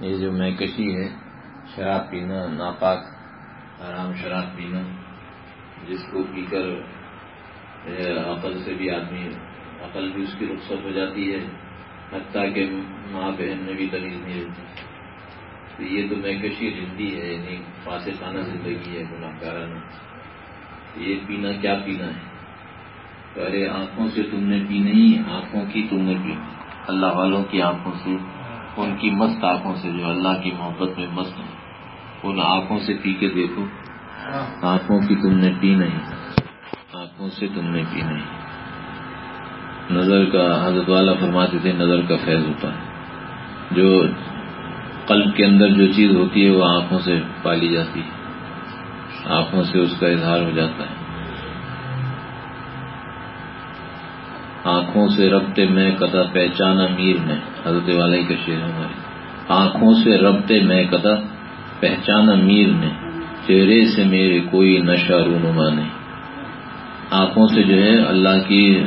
یہ جو میکشی ہے، شراب پینا، ناپاک، آرام شراب پینا، جس کو پی کر عقل سے بھی آدمی، عقل بھی اس کی رخصت ہو جاتی ہے، حتیٰ کہ ماں بہن میں بھی تمیز نہیں رہتی۔ تو یہ تو میکشی زندگی ہے یعنی فاسقانہ زندگی ہے گناہ یہ پینا کیا پینا ہے؟ ارے آنکھوں سے تم نے پی نہیں، آنکھوں کی تم نے پی۔ اللہ والوں کی آنکھوں سے ان کی مست آنکھوں سے جو اللہ کی محبت میں مست ہیں ان آنکھوں سے پی کے دیکھو آنکھوں کی تم نے پی نہیں، آنکھوں سے تم نے پی نہیں۔ نظر کا، حضرت والا فرماتے تھے، نظر کا فیض ہوتا۔ ہے جو قلب کے اندر جو چیز ہوتی ہے، وہ آنکھوں سے پالی جاتی ہے۔ آنکھوں سے اس کا اظہار ہو جاتا ہے۔ آنکھوں سے ربتے میں کدا پہچانا میر نے، حضرت والا کا شعر ہمارے آنکھوں سے ربتے میں کدا پہچانا میر نے، چہرے سے میرے کوئی نشہ رونما نہیں۔ آنکھوں سے جو ہے اللہ کی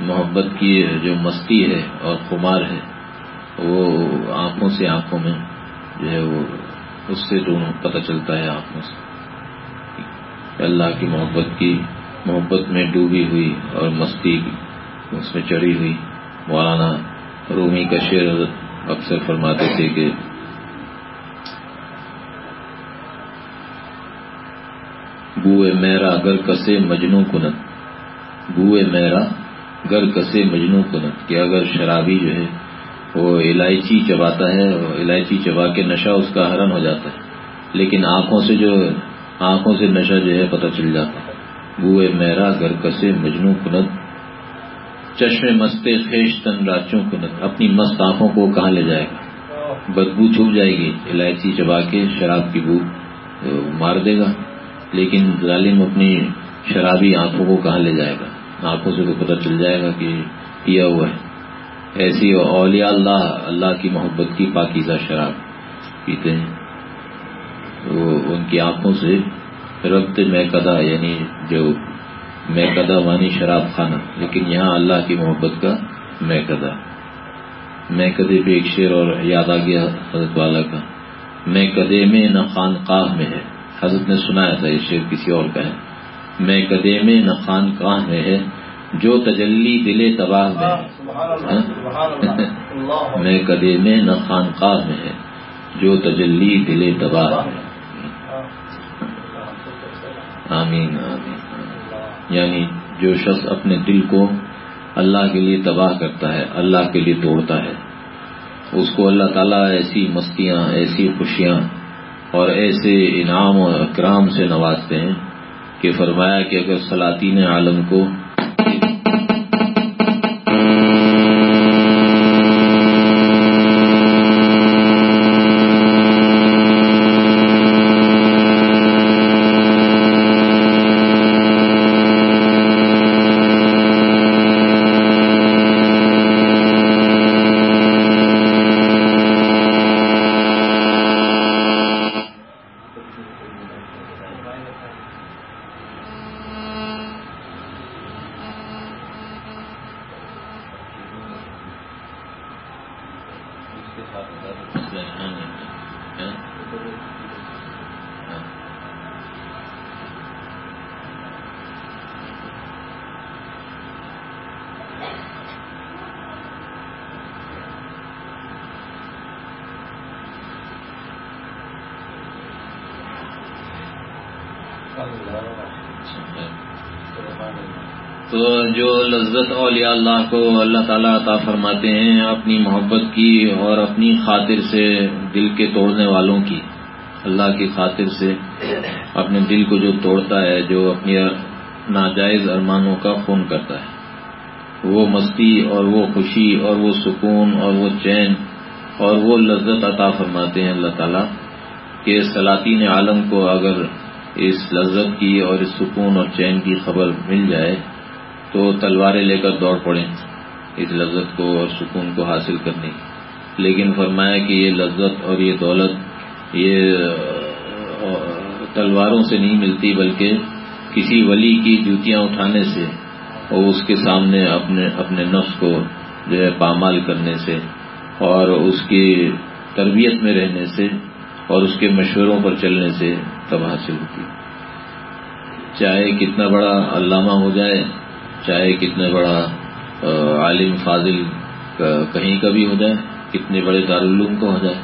محبت کی جو مستی ہے اور خمار ہے، وہ آنکھوں سے آنکھوں میں جو ہے وہ، اس سے دونوں پتہ چلتا ہے آنکھوں سے۔ اللہ کی محبت کی، محبت میں ڈوبی ہوئی اور مستی کی۔ اس میں چڑھی ہوئی مولانا رومی کا شعر اکثر فرماتے تھے کہ بوئے میرا گر کسے مجنو کنت بوئے میرا گر کسے مجنو کنت کہ اگر شرابی جو ہے وہ الائچی چباتا ہے اور الائچی چبا کے نشہ اس کا حرم ہو جاتا ہے، لیکن آنکھوں سے جو، آنکھوں سے نشہ جو ہے پتہ چل جاتا ہے۔ بوئے میرا گر کسے مجنو کنت چشم مستے خیش تن راچوں کنت اپنی مست آنکھوں کو کہاں لے جائے گا؟ بدبو چھوپ جائے گی، الائچی چبا کے شراب کی بو مار دے گا۔ لیکن ظالم اپنی شرابی آنکھوں کو کہاں لے جائے گا؟ آنکھوں سے تو پتہ چل جائے گا کہ پیا ہوا ہے۔ ایسی اولیاء اللہ اللہ کی محبت کی پاکیزہ شراب پیتے ہیں۔ وہ ان کی آنکھوں سے ربط میں کدا یعنی جو میں کدا وانی شراب خانہ لیکن یہاں اللہ کی محبت کا میں کدا میں کدے پہ ایک شعر اور یاد آ گیا حضرت والا کا۔ میں کدے میں نہ خان کاہ میں ہے۔ حضرت نے سنایا تھا یہ شعر کسی اور کا ہے۔ میں کدے میں نہ خان کاہ میں ہے جو تجلی دل تباہ میں ہے۔ میں کدے میں نہ خان کاہ میں ہے جو تجلی دل تباہ میں آمین آمین۔ یعنی جو شخص اپنے دل کو اللہ کے لیے تباہ کرتا ہے، اللہ کے لیے توڑتا ہے۔ اس کو اللہ تعالیٰ ایسی مستیاں، ایسی خوشیاں اور ایسے انعام اور اکرام سے نوازتے ہیں کہ فرمایا کہ اگر سلاطین عالم کو تو جو لذت اولیاء اللہ کو اللہ تعالیٰ عطا فرماتے ہیں اپنی محبت کی اور اپنی خاطر سے دل کے توڑنے والوں کی۔ اللہ کی خاطر سے اپنے دل کو جو توڑتا ہے، جو اپنی ناجائز ارمانوں کا خون کرتا ہے۔ وہ مستی اور وہ خوشی اور وہ سکون اور وہ چین اور وہ لذت عطا فرماتے ہیں اللہ تعالیٰ کہ سلاطین عالم کو اگر اس لذت کی اور اس سکون اور چین کی خبر مل جائے تو تلواریں لے کر دوڑ پڑیں۔ اس لذت کو اور سکون کو حاصل کرنے کی۔ لیکن فرمایا کہ یہ لذت اور یہ دولت یہ تلواروں سے نہیں ملتی، بلکہ کسی ولی کی جوتیاں اٹھانے سے اور اس کے سامنے اپنے اپنے نفس کو جو ہے پامال کرنے سے اور اس کی تربیت میں رہنے سے اور اس کے مشوروں پر چلنے سے تب حاصل ہوتی۔ چاہے کتنا بڑا علامہ ہو جائے، چاہے کتنا بڑا عالم فاضل کہیں کا بھی ہو جائے، کتنے بڑے دارالعلوم کو ہو جائے،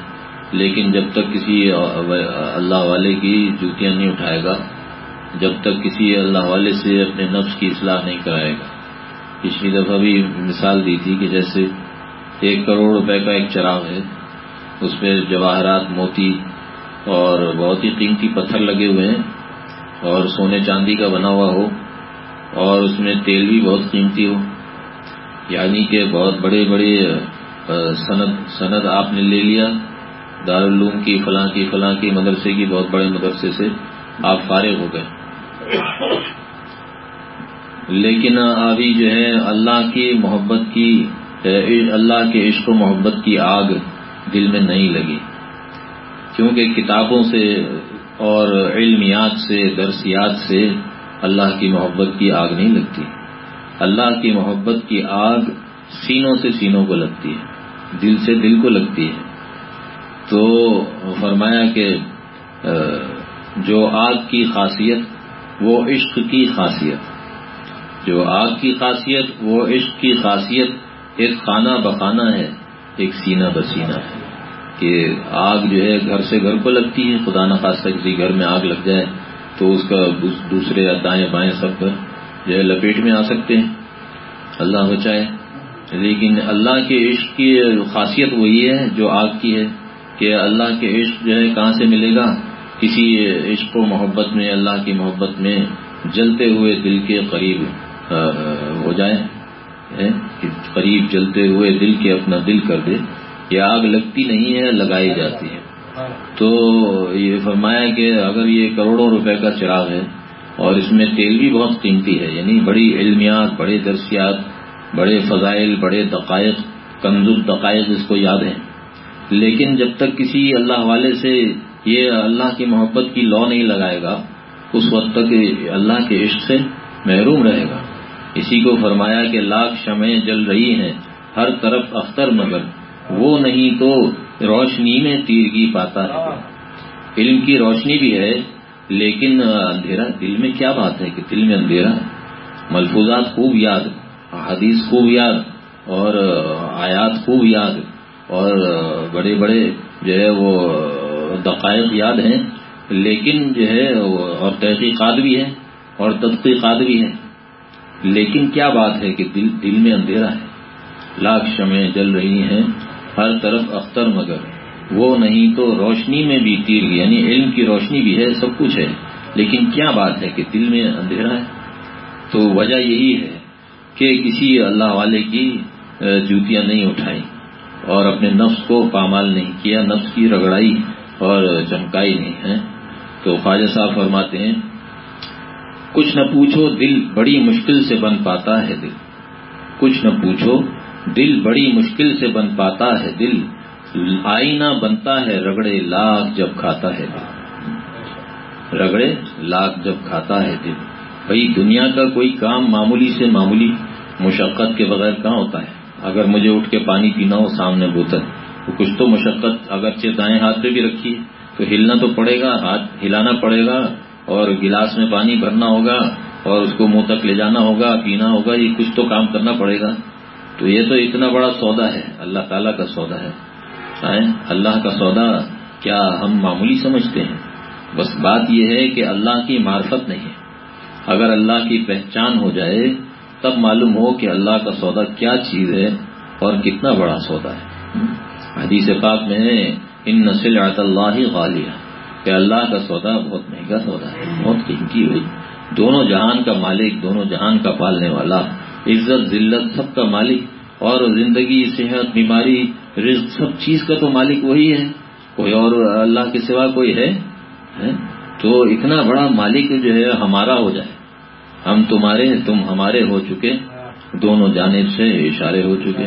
لیکن جب تک کسی اللہ والے کی جوتیاں نہیں اٹھائے گا، جب تک کسی اللہ والے سے اپنے نفس کی اصلاح نہیں کرائے گا۔ پچھلی دفعہ بھی مثال دی تھی کہ جیسے ایک کروڑ روپے کا ایک چراغ ہے، اس پہ جواہرات، موتی اور بہت ہی قیمتی پتھر لگے ہوئے ہیں، اور سونے چاندی کا بنا ہوا ہو، اور اس میں تیل بھی بہت قیمتی ہو۔ یعنی کہ بہت بڑے بڑے سند سند آپ نے لے لیا، دارالعلوم کی، فلاں کی فلاں کی، مدرسے کی، بہت بڑے مدرسے سے آپ فارغ ہو گئے۔ لیکن ابھی جو ہے اللہ کی محبت کی اللہ کے عشق و محبت کی آگ دل میں نہیں لگی۔ کیونکہ کتابوں سے اور علمیات سے، درسیات سے اللہ کی محبت کی آگ نہیں لگتی۔ اللہ کی محبت کی آگ سینوں سے سینوں کو لگتی ہے، دل سے دل کو لگتی ہے۔ تو فرمایا کہ جو آگ کی خاصیت، وہ عشق کی خاصیت۔ جو آگ کی خاصیت، وہ عشق کی خاصیت ایک خانہ بخانہ ہے، ایک سینہ بسینہ ہے۔ کہ آگ جو ہے گھر سے گھر کو لگتی ہے، خدا نخواستہ کسی گھر میں آگ لگ جائے تو اس کا دوسرے دائیں بائیں سب گھر جو ہے لپیٹ میں آ سکتے ہیں۔ اللہ بچائے لیکن اللہ کے عشق کی خاصیت وہی ہے جو آگ کی ہے کہ اللہ کے عشق جو ہے کہاں سے ملے گا؟ کسی عشق و محبت میں، اللہ کی محبت میں جلتے ہوئے دل کے قریب ہو جائے قریب جلتے ہوئے دل کے اپنا دل کر دے۔ یہ آگ لگتی نہیں ہے، لگائی جاتی ہے۔ تو یہ فرمایا کہ اگر یہ کروڑوں روپے کا چراغ ہے اور اس میں تیل بھی بہت قیمتی ہے یعنی بڑی علمیات، بڑے درسیات، بڑے فضائل، بڑے دقائق کنزل دقائق اس کو یاد ہیں۔ لیکن جب تک کسی اللہ والے سے یہ اللہ کی محبت کی لو نہیں لگائے گا، اس وقت تک اللہ کے عشق سے محروم رہے گا۔ اسی کو فرمایا کہ لاکھ شمیں جل رہی ہیں، ہر طرف اختر مگر۔ وہ نہیں تو روشنی میں تیرگی پاتا ہے۔ علم کی روشنی بھی ہے لیکن اندھیرا، دل میں کیا بات ہے کہ دل میں اندھیرا؟ ملفوظات خوب یاد، حدیث خوب یاد، اور آیات خوب یاد، اور بڑے بڑے جو ہے وہ دقائق یاد ہیں، لیکن جو ہے اور تحقیقات بھی ہیں، اور تدقیقات بھی ہیں۔ لیکن کیا بات ہے کہ دل دل میں اندھیرا ہے؟ لاکھ شمیں جل رہی ہیں، ہر طرف اختر مگر۔ وہ نہیں تو روشنی میں بھی تیر یعنی علم کی روشنی بھی ہے، سب کچھ ہے۔ لیکن کیا بات ہے کہ دل میں اندھیرا ہے؟ تو وجہ یہی ہے کہ کسی اللہ والے کی جوتیاں نہیں اٹھائی اور اپنے نفس کو پامال نہیں کیا، نفس کی رگڑائی اور چمکائی نہیں ہے تو خواجہ صاحب فرماتے ہیں، کچھ نہ پوچھو، دل بڑی مشکل سے بن پاتا ہے دل۔ کچھ نہ پوچھو، دل بڑی مشکل سے بن پاتا ہے دل۔ آئینہ بنتا ہے، رگڑے لاکھ جب کھاتا ہے دل۔ رگڑے لاکھ جب کھاتا ہے دل۔ بھائی، دنیا کا کوئی کام معمولی سے معمولی مشقت کے بغیر کہاں ہوتا ہے؟ اگر مجھے اٹھ کے پانی پینا ہو سامنے بوتل، تو کچھ تو مشقت اگرچہ دائیں ہاتھ پہ بھی رکھی ہے۔ تو ہلنا تو پڑے گا، ہاتھ ہلانا پڑے گا، اور گلاس میں پانی بھرنا ہوگا، اور اس کو منہ تک لے جانا ہوگا، پینا ہوگا، یہ کچھ تو کام کرنا پڑے گا۔ تو یہ تو اتنا بڑا سودا ہے، اللہ تعالیٰ کا سودا ہے۔ اللہ کا سودا کیا ہم معمولی سمجھتے ہیں؟ بس بات یہ ہے کہ اللہ کی معرفت نہیں ہے۔ اگر اللہ کی پہچان ہو جائے، تب معلوم ہو کہ اللہ کا سودا کیا چیز ہے اور کتنا بڑا سودا ہے۔ حدیث پاک میں ہے، ان نسل اللہ غالیہ کہ اللہ کا سودا بہت مہنگا سودا ہے، بہت قیمتی ہوئی دونوں جہان کا مالک، دونوں جہان کا پالنے والا، عزت، ذلت، سب کا مالک، اور زندگی، صحت، بیماری رزق سب چیز کا تو مالک وہی ہے۔ کوئی اور اللہ کے سوا کوئی ہے؟ تو اتنا بڑا مالک جو ہے ہمارا ہو جائے۔ ہم تمہارے، تم ہمارے ہو چکے۔ دونوں جانب سے اشارے ہو چکے۔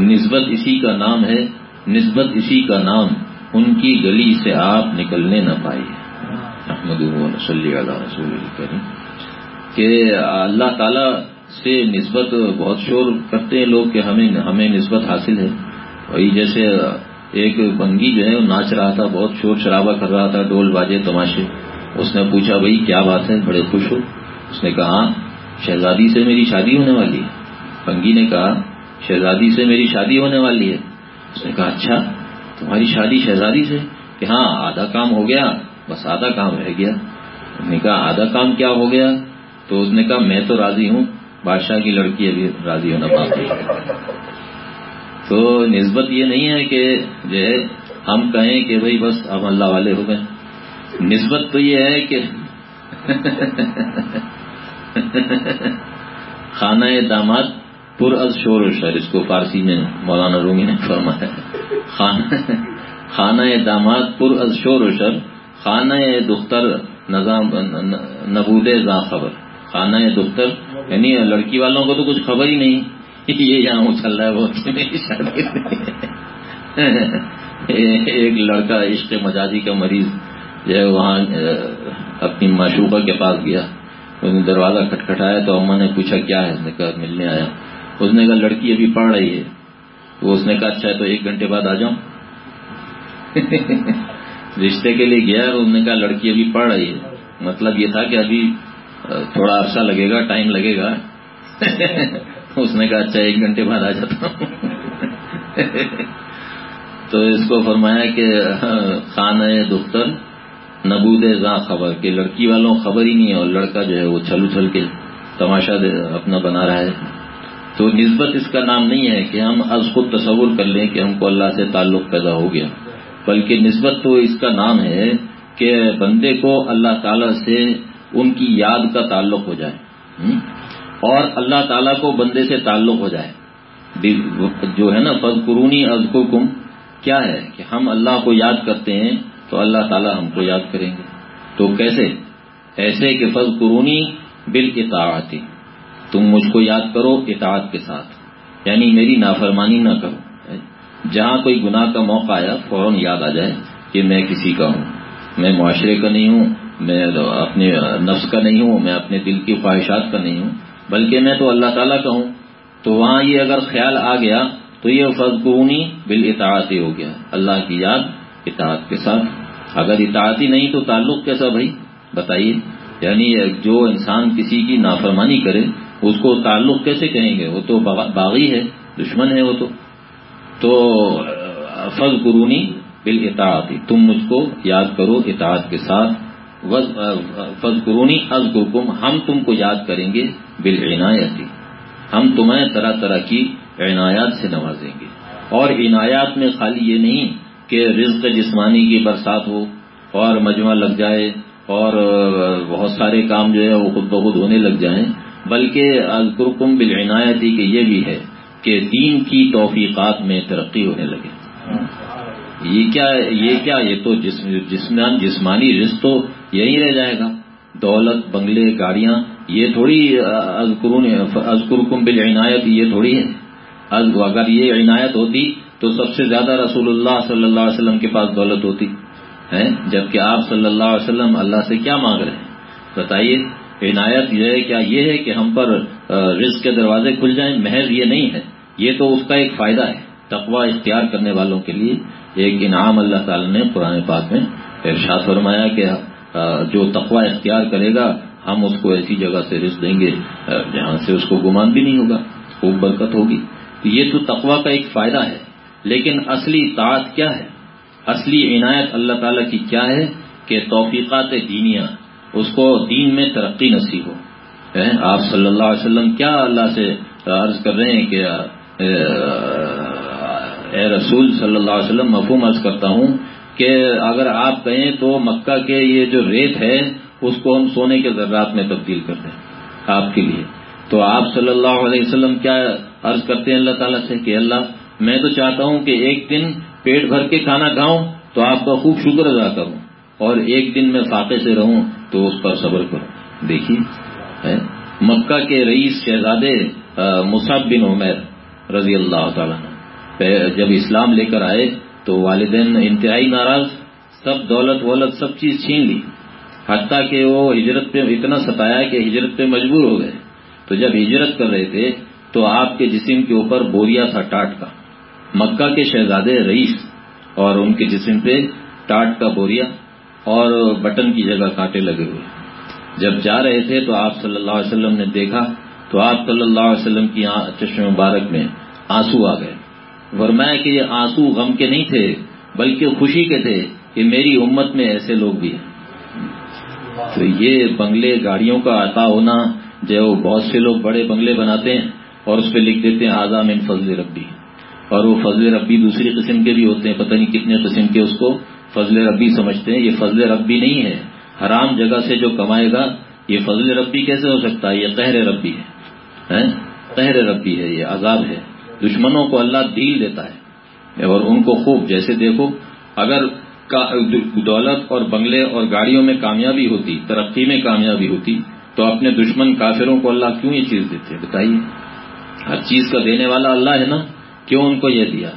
نسبت اسی کا نام ہے۔ نسبت اسی کا نام۔ ان کی گلی سے آپ نکلنے نہ پائے۔ احمد صلی اللہ رسول کریم کہ اللہ تعالی سے نسبت بہت شور کرتے ہیں لوگ کہ ہمیں ہمیں نسبت حاصل ہے۔ وہی جیسے ایک بنگی جو ہے، وہ ناچ رہا تھا، بہت شور شرابہ کر رہا تھا ڈول باجے، تماشے۔ اس نے پوچھا، بھائی، کیا بات ہے؟ بڑے خوش ہو۔ اس نے کہا ہاں، شہزادی سے میری شادی ہونے والی ہے۔ بنگی نے کہا، شہزادی سے میری شادی ہونے والی ہے؟ اس نے کہا اچھا تمہاری شادی شہزادی سے؟ کہ ہاں آدھا کام ہو گیا، بس آدھا کام رہ گیا۔ اس نے کہا، آدھا کام کیا ہو گیا؟ تو اس نے کہا، میں تو راضی ہوں، بادشاہ کی لڑکی ابھی راضی ہونا باقی تو نسبت یہ نہیں ہے کہ جو ہے ہم کہیں کہ بھائی بس ہم اللہ والے ہو گئے۔ نسبت تو یہ ہے کہ خانہ داماد پر از شور و شر، اس کو فارسی میں مولانا رومی نے فرمایا۔ خانہ داماد پر از شور و شر، خانہ دختر نظام نبود ذا خبر۔ خانہ دختر یعنی لڑکی والوں کو تو کچھ خبر ہی نہیں۔ یہ یہاں اچھل رہا ہے، وہ شادی ایک لڑکا عشق مجازی کا مریض جو ہے، وہاں اپنی معشوقہ کے پاس گیا۔ اس نے دروازہ کھٹکھٹایا تو اما نے پوچھا، کیا ہے؟ اس نے کہا، ملنے آیا اس نے کہا، لڑکی ابھی پڑھ رہی ہے۔ تو اس نے کہا اچھا تو ایک گھنٹے بعد آ جاؤں۔ رشتے کے لیے گیا اور اس نے کہا، لڑکی ابھی پڑھ رہی ہے۔ مطلب یہ تھا کہ ابھی تھوڑا عرصہ لگے گا، ٹائم لگے گا۔ اس نے کہا اچھا ایک گھنٹے بعد آ جاتا ہوں۔ تو اس کو فرمایا کہ، خانہ دختر نبود زاں خبر، کہ لڑکی والوں خبر ہی نہیں ہے اور لڑکا جو ہے وہ چھل اچھل کے تماشا اپنا بنا رہا ہے۔ تو نسبت اس کا نام نہیں ہے کہ ہم از خود تصور کر لیں کہ ہم کو اللہ سے تعلق پیدا ہو گیا، بلکہ نسبت تو اس کا نام ہے کہ بندے کو اللہ تعالی سے ان کی یاد کا تعلق ہو جائے۔ اور اللہ تعالیٰ کو بندے سے تعلق ہو جائے۔ جو ہے نا فض قرونی ازکم کیا ہے کہ ہم اللہ کو یاد کرتے ہیں تو اللہ تعالیٰ ہم کو یاد کریں گے۔ تو کیسے؟ ایسے کہ فض قرونی بال اطاعتی تم مجھ کو یاد کرو اطاعت کے ساتھ۔ یعنی میری نافرمانی نہ کرو۔ جہاں کوئی گناہ کا موقع آیا، فوراً یاد آ جائے کہ میں کسی کا ہوں۔ میں معاشرے کا نہیں ہوں، میں اپنے نفس کا نہیں ہوں، میں اپنے دل کی خواہشات کا نہیں ہوں۔ بلکہ میں تو اللہ تعالیٰ کا ہوں۔ تو وہاں یہ اگر خیال آ گیا، تو یہ فض قرونی بال اطاعتی ہو گیا۔ اللہ کی یاد اطاعت کے ساتھ۔ اگر اطاعتی نہیں تو تعلق کیسا بھائی؟ بتائیے۔ یعنی جو انسان کسی کی نافرمانی کرے، اس کو تعلق کیسے کہیں گے؟ وہ تو باغی ہے، دشمن ہے وہ تو۔ تو فض قرونی بال تم مجھ کو یاد کرو اطاعت کے ساتھ۔ فض قرونی از گرکم ہم تم کو یاد کریں گے بالعنایتی، ہم تمہیں طرح طرح کی عنایات سے نوازیں گے۔ اور عنایات میں خالی یہ نہیں کہ رزق جسمانی کی برسات ہو اور مجمع لگ جائے اور بہت سارے کام جو ہے وہ خود بخود ہونے لگ جائیں، بلکہ الکرکم بالعنایتی کہ یہ بھی ہے کہ دین کی توفیقات میں ترقی ہونے لگے۔ یہ کیا یہ کیا، یہ تو جسمان، جسمانی رزق تو یہی رہ جائے گا۔ دولت، بنگلے، گاڑیاں، یہ تھوڑی ازکرکم بالعنایت، یہ تھوڑی ہے۔ اگر یہ عنایت ہوتی تو سب سے زیادہ رسول اللہ صلی اللہ علیہ وسلم کے پاس دولت ہوتی ہے جبکہ آپ صلی اللہ علیہ وسلم اللہ سے کیا مانگ رہے ہیں؟ بتائیے، عنایت یہ ہے، کیا یہ ہے کہ ہم پر رزق کے دروازے کھل جائیں؟ محض یہ نہیں ہے۔ یہ تو اس کا ایک فائدہ ہے تقوا اختیار کرنے والوں کے لیے۔ ایک انعام اللہ تعالی نے پرانے پاک میں ارشاد فرمایا کہ جو تقوا اختیار کرے گا، ہم اس کو ایسی جگہ سے رزق دیں گے جہاں سے اس کو گمان بھی نہیں ہوگا، خوب برکت ہوگی۔ یہ تو تقوا کا ایک فائدہ ہے، لیکن اصلی طاعت کیا ہے؟ اصلی عنایت اللہ تعالیٰ کی کیا ہے؟ کہ توفیقات دینیا اس کو دین میں ترقی نصیب ہو۔ آپ صلی اللہ علیہ وسلم، کیا اللہ سے عرض کر رہے ہیں کہ اے رسول صلی اللہ علیہ وسلم، مفہوم عرض کرتا ہوں کہ اگر آپ کہیں تو مکہ کے یہ جو ریت ہے، اس کو ہم سونے کے ذرات میں تبدیل کر دیں آپ کے لیے۔ تو آپ صلی اللہ علیہ وسلم کیا عرض کرتے ہیں اللہ تعالیٰ سے کہ اللہ، میں تو چاہتا ہوں کہ ایک دن پیٹ بھر کے کھانا کھاؤں تو آپ کا خوب شکر ادا کروں اور ایک دن میں فاقے سے رہوں تو اس پر صبر کروں۔ دیکھیے مکہ کے رئیس شہزادے مصعب بن عمیر رضی اللہ تعالیٰ جب اسلام لے کر آئے تو والدین انتہائی ناراض، سب دولت وولت سب چیز چھین لی۔ حتیٰ کہ وہ ہجرت پہ اتنا ستایا کہ ہجرت پہ مجبور ہو گئے۔ تو جب ہجرت کر رہے تھے، تو آپ کے جسم کے اوپر بوریا تھا ٹاٹ کا۔ مکہ کے شہزادے رئیس اور ان کے جسم پہ ٹاٹ کا بوریا اور بٹن کی جگہ کانٹے لگے ہوئے۔ جب جا رہے تھے تو آپ صلی اللہ علیہ وسلم نے دیکھا تو آپ صلی اللہ علیہ وسلم کی چشم مبارک میں آنسو آ گئے۔ ورمایا کہ یہ آنسو غم کے نہیں تھے، بلکہ خوشی کے تھے کہ میری امت میں ایسے لوگ بھی ہیں۔ تو یہ بنگلے گاڑیوں کا عطا ہونا، جو بہت سے لوگ بڑے بنگلے بناتے ہیں اور اس پہ لکھ دیتے ہیں آزام ان فضل ربی. اور وہ فضل ربی دوسری قسم کے بھی ہوتے ہیں، پتہ نہیں کتنے قسم کے اس کو فضل ربی سمجھتے ہیں۔ یہ فضل ربی نہیں ہے، حرام جگہ سے جو کمائے گا، یہ فضل ربی کیسے ہو سکتا ہے؟ یہ قہر ربی ہے قہر ربی ہے، یہ عذاب ہے۔ دشمنوں کو اللہ دیل دیتا ہے۔ اور ان کو خوب، جیسے دیکھو، اگر دولت اور بنگلے اور گاڑیوں میں کامیابی ہوتی، ترقی میں کامیابی ہوتی، تو اپنے دشمن کافروں کو اللہ کیوں یہ چیز دیتے؟ بتائیے۔ ہر چیز کا دینے والا اللہ ہے نا؟ کیوں ان کو یہ دیا؟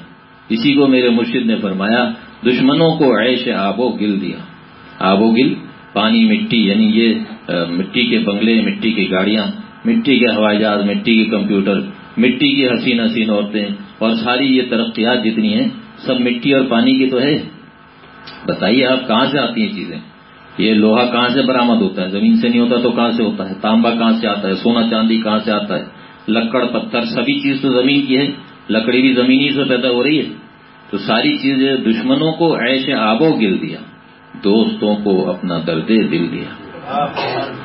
اسی کو میرے مرشد نے فرمایا، دشمنوں کو عیش آب و گل دیا۔ آب و گل، پانی، مٹی یعنی یہ مٹی کے بنگلے، مٹی کی گاڑیاں، مٹی کے ہوائی جہاز، مٹی کے کمپیوٹر مٹی کی حسین حسین عورتیں اور ساری یہ ترقیات جتنی ہیں، سب مٹی اور پانی کی تو ہے۔ بتائیے آپ کہاں سے آتی ہیں چیزیں؟ یہ لوہا کہاں سے برامد ہوتا ہے؟ زمین سے نہیں ہوتا تو کہاں سے ہوتا ہے؟ تانبا کہاں سے آتا ہے؟ سونا چاندی کہاں سے آتا ہے؟ لکڑ، پتھر، سبھی چیز تو زمین کی ہے۔ لکڑی بھی زمینی سے پیدا ہو رہی ہے۔ تو ساری چیزیں دشمنوں کو ایسے آبو گل دیا، دوستوں کو اپنا درد دل دیا۔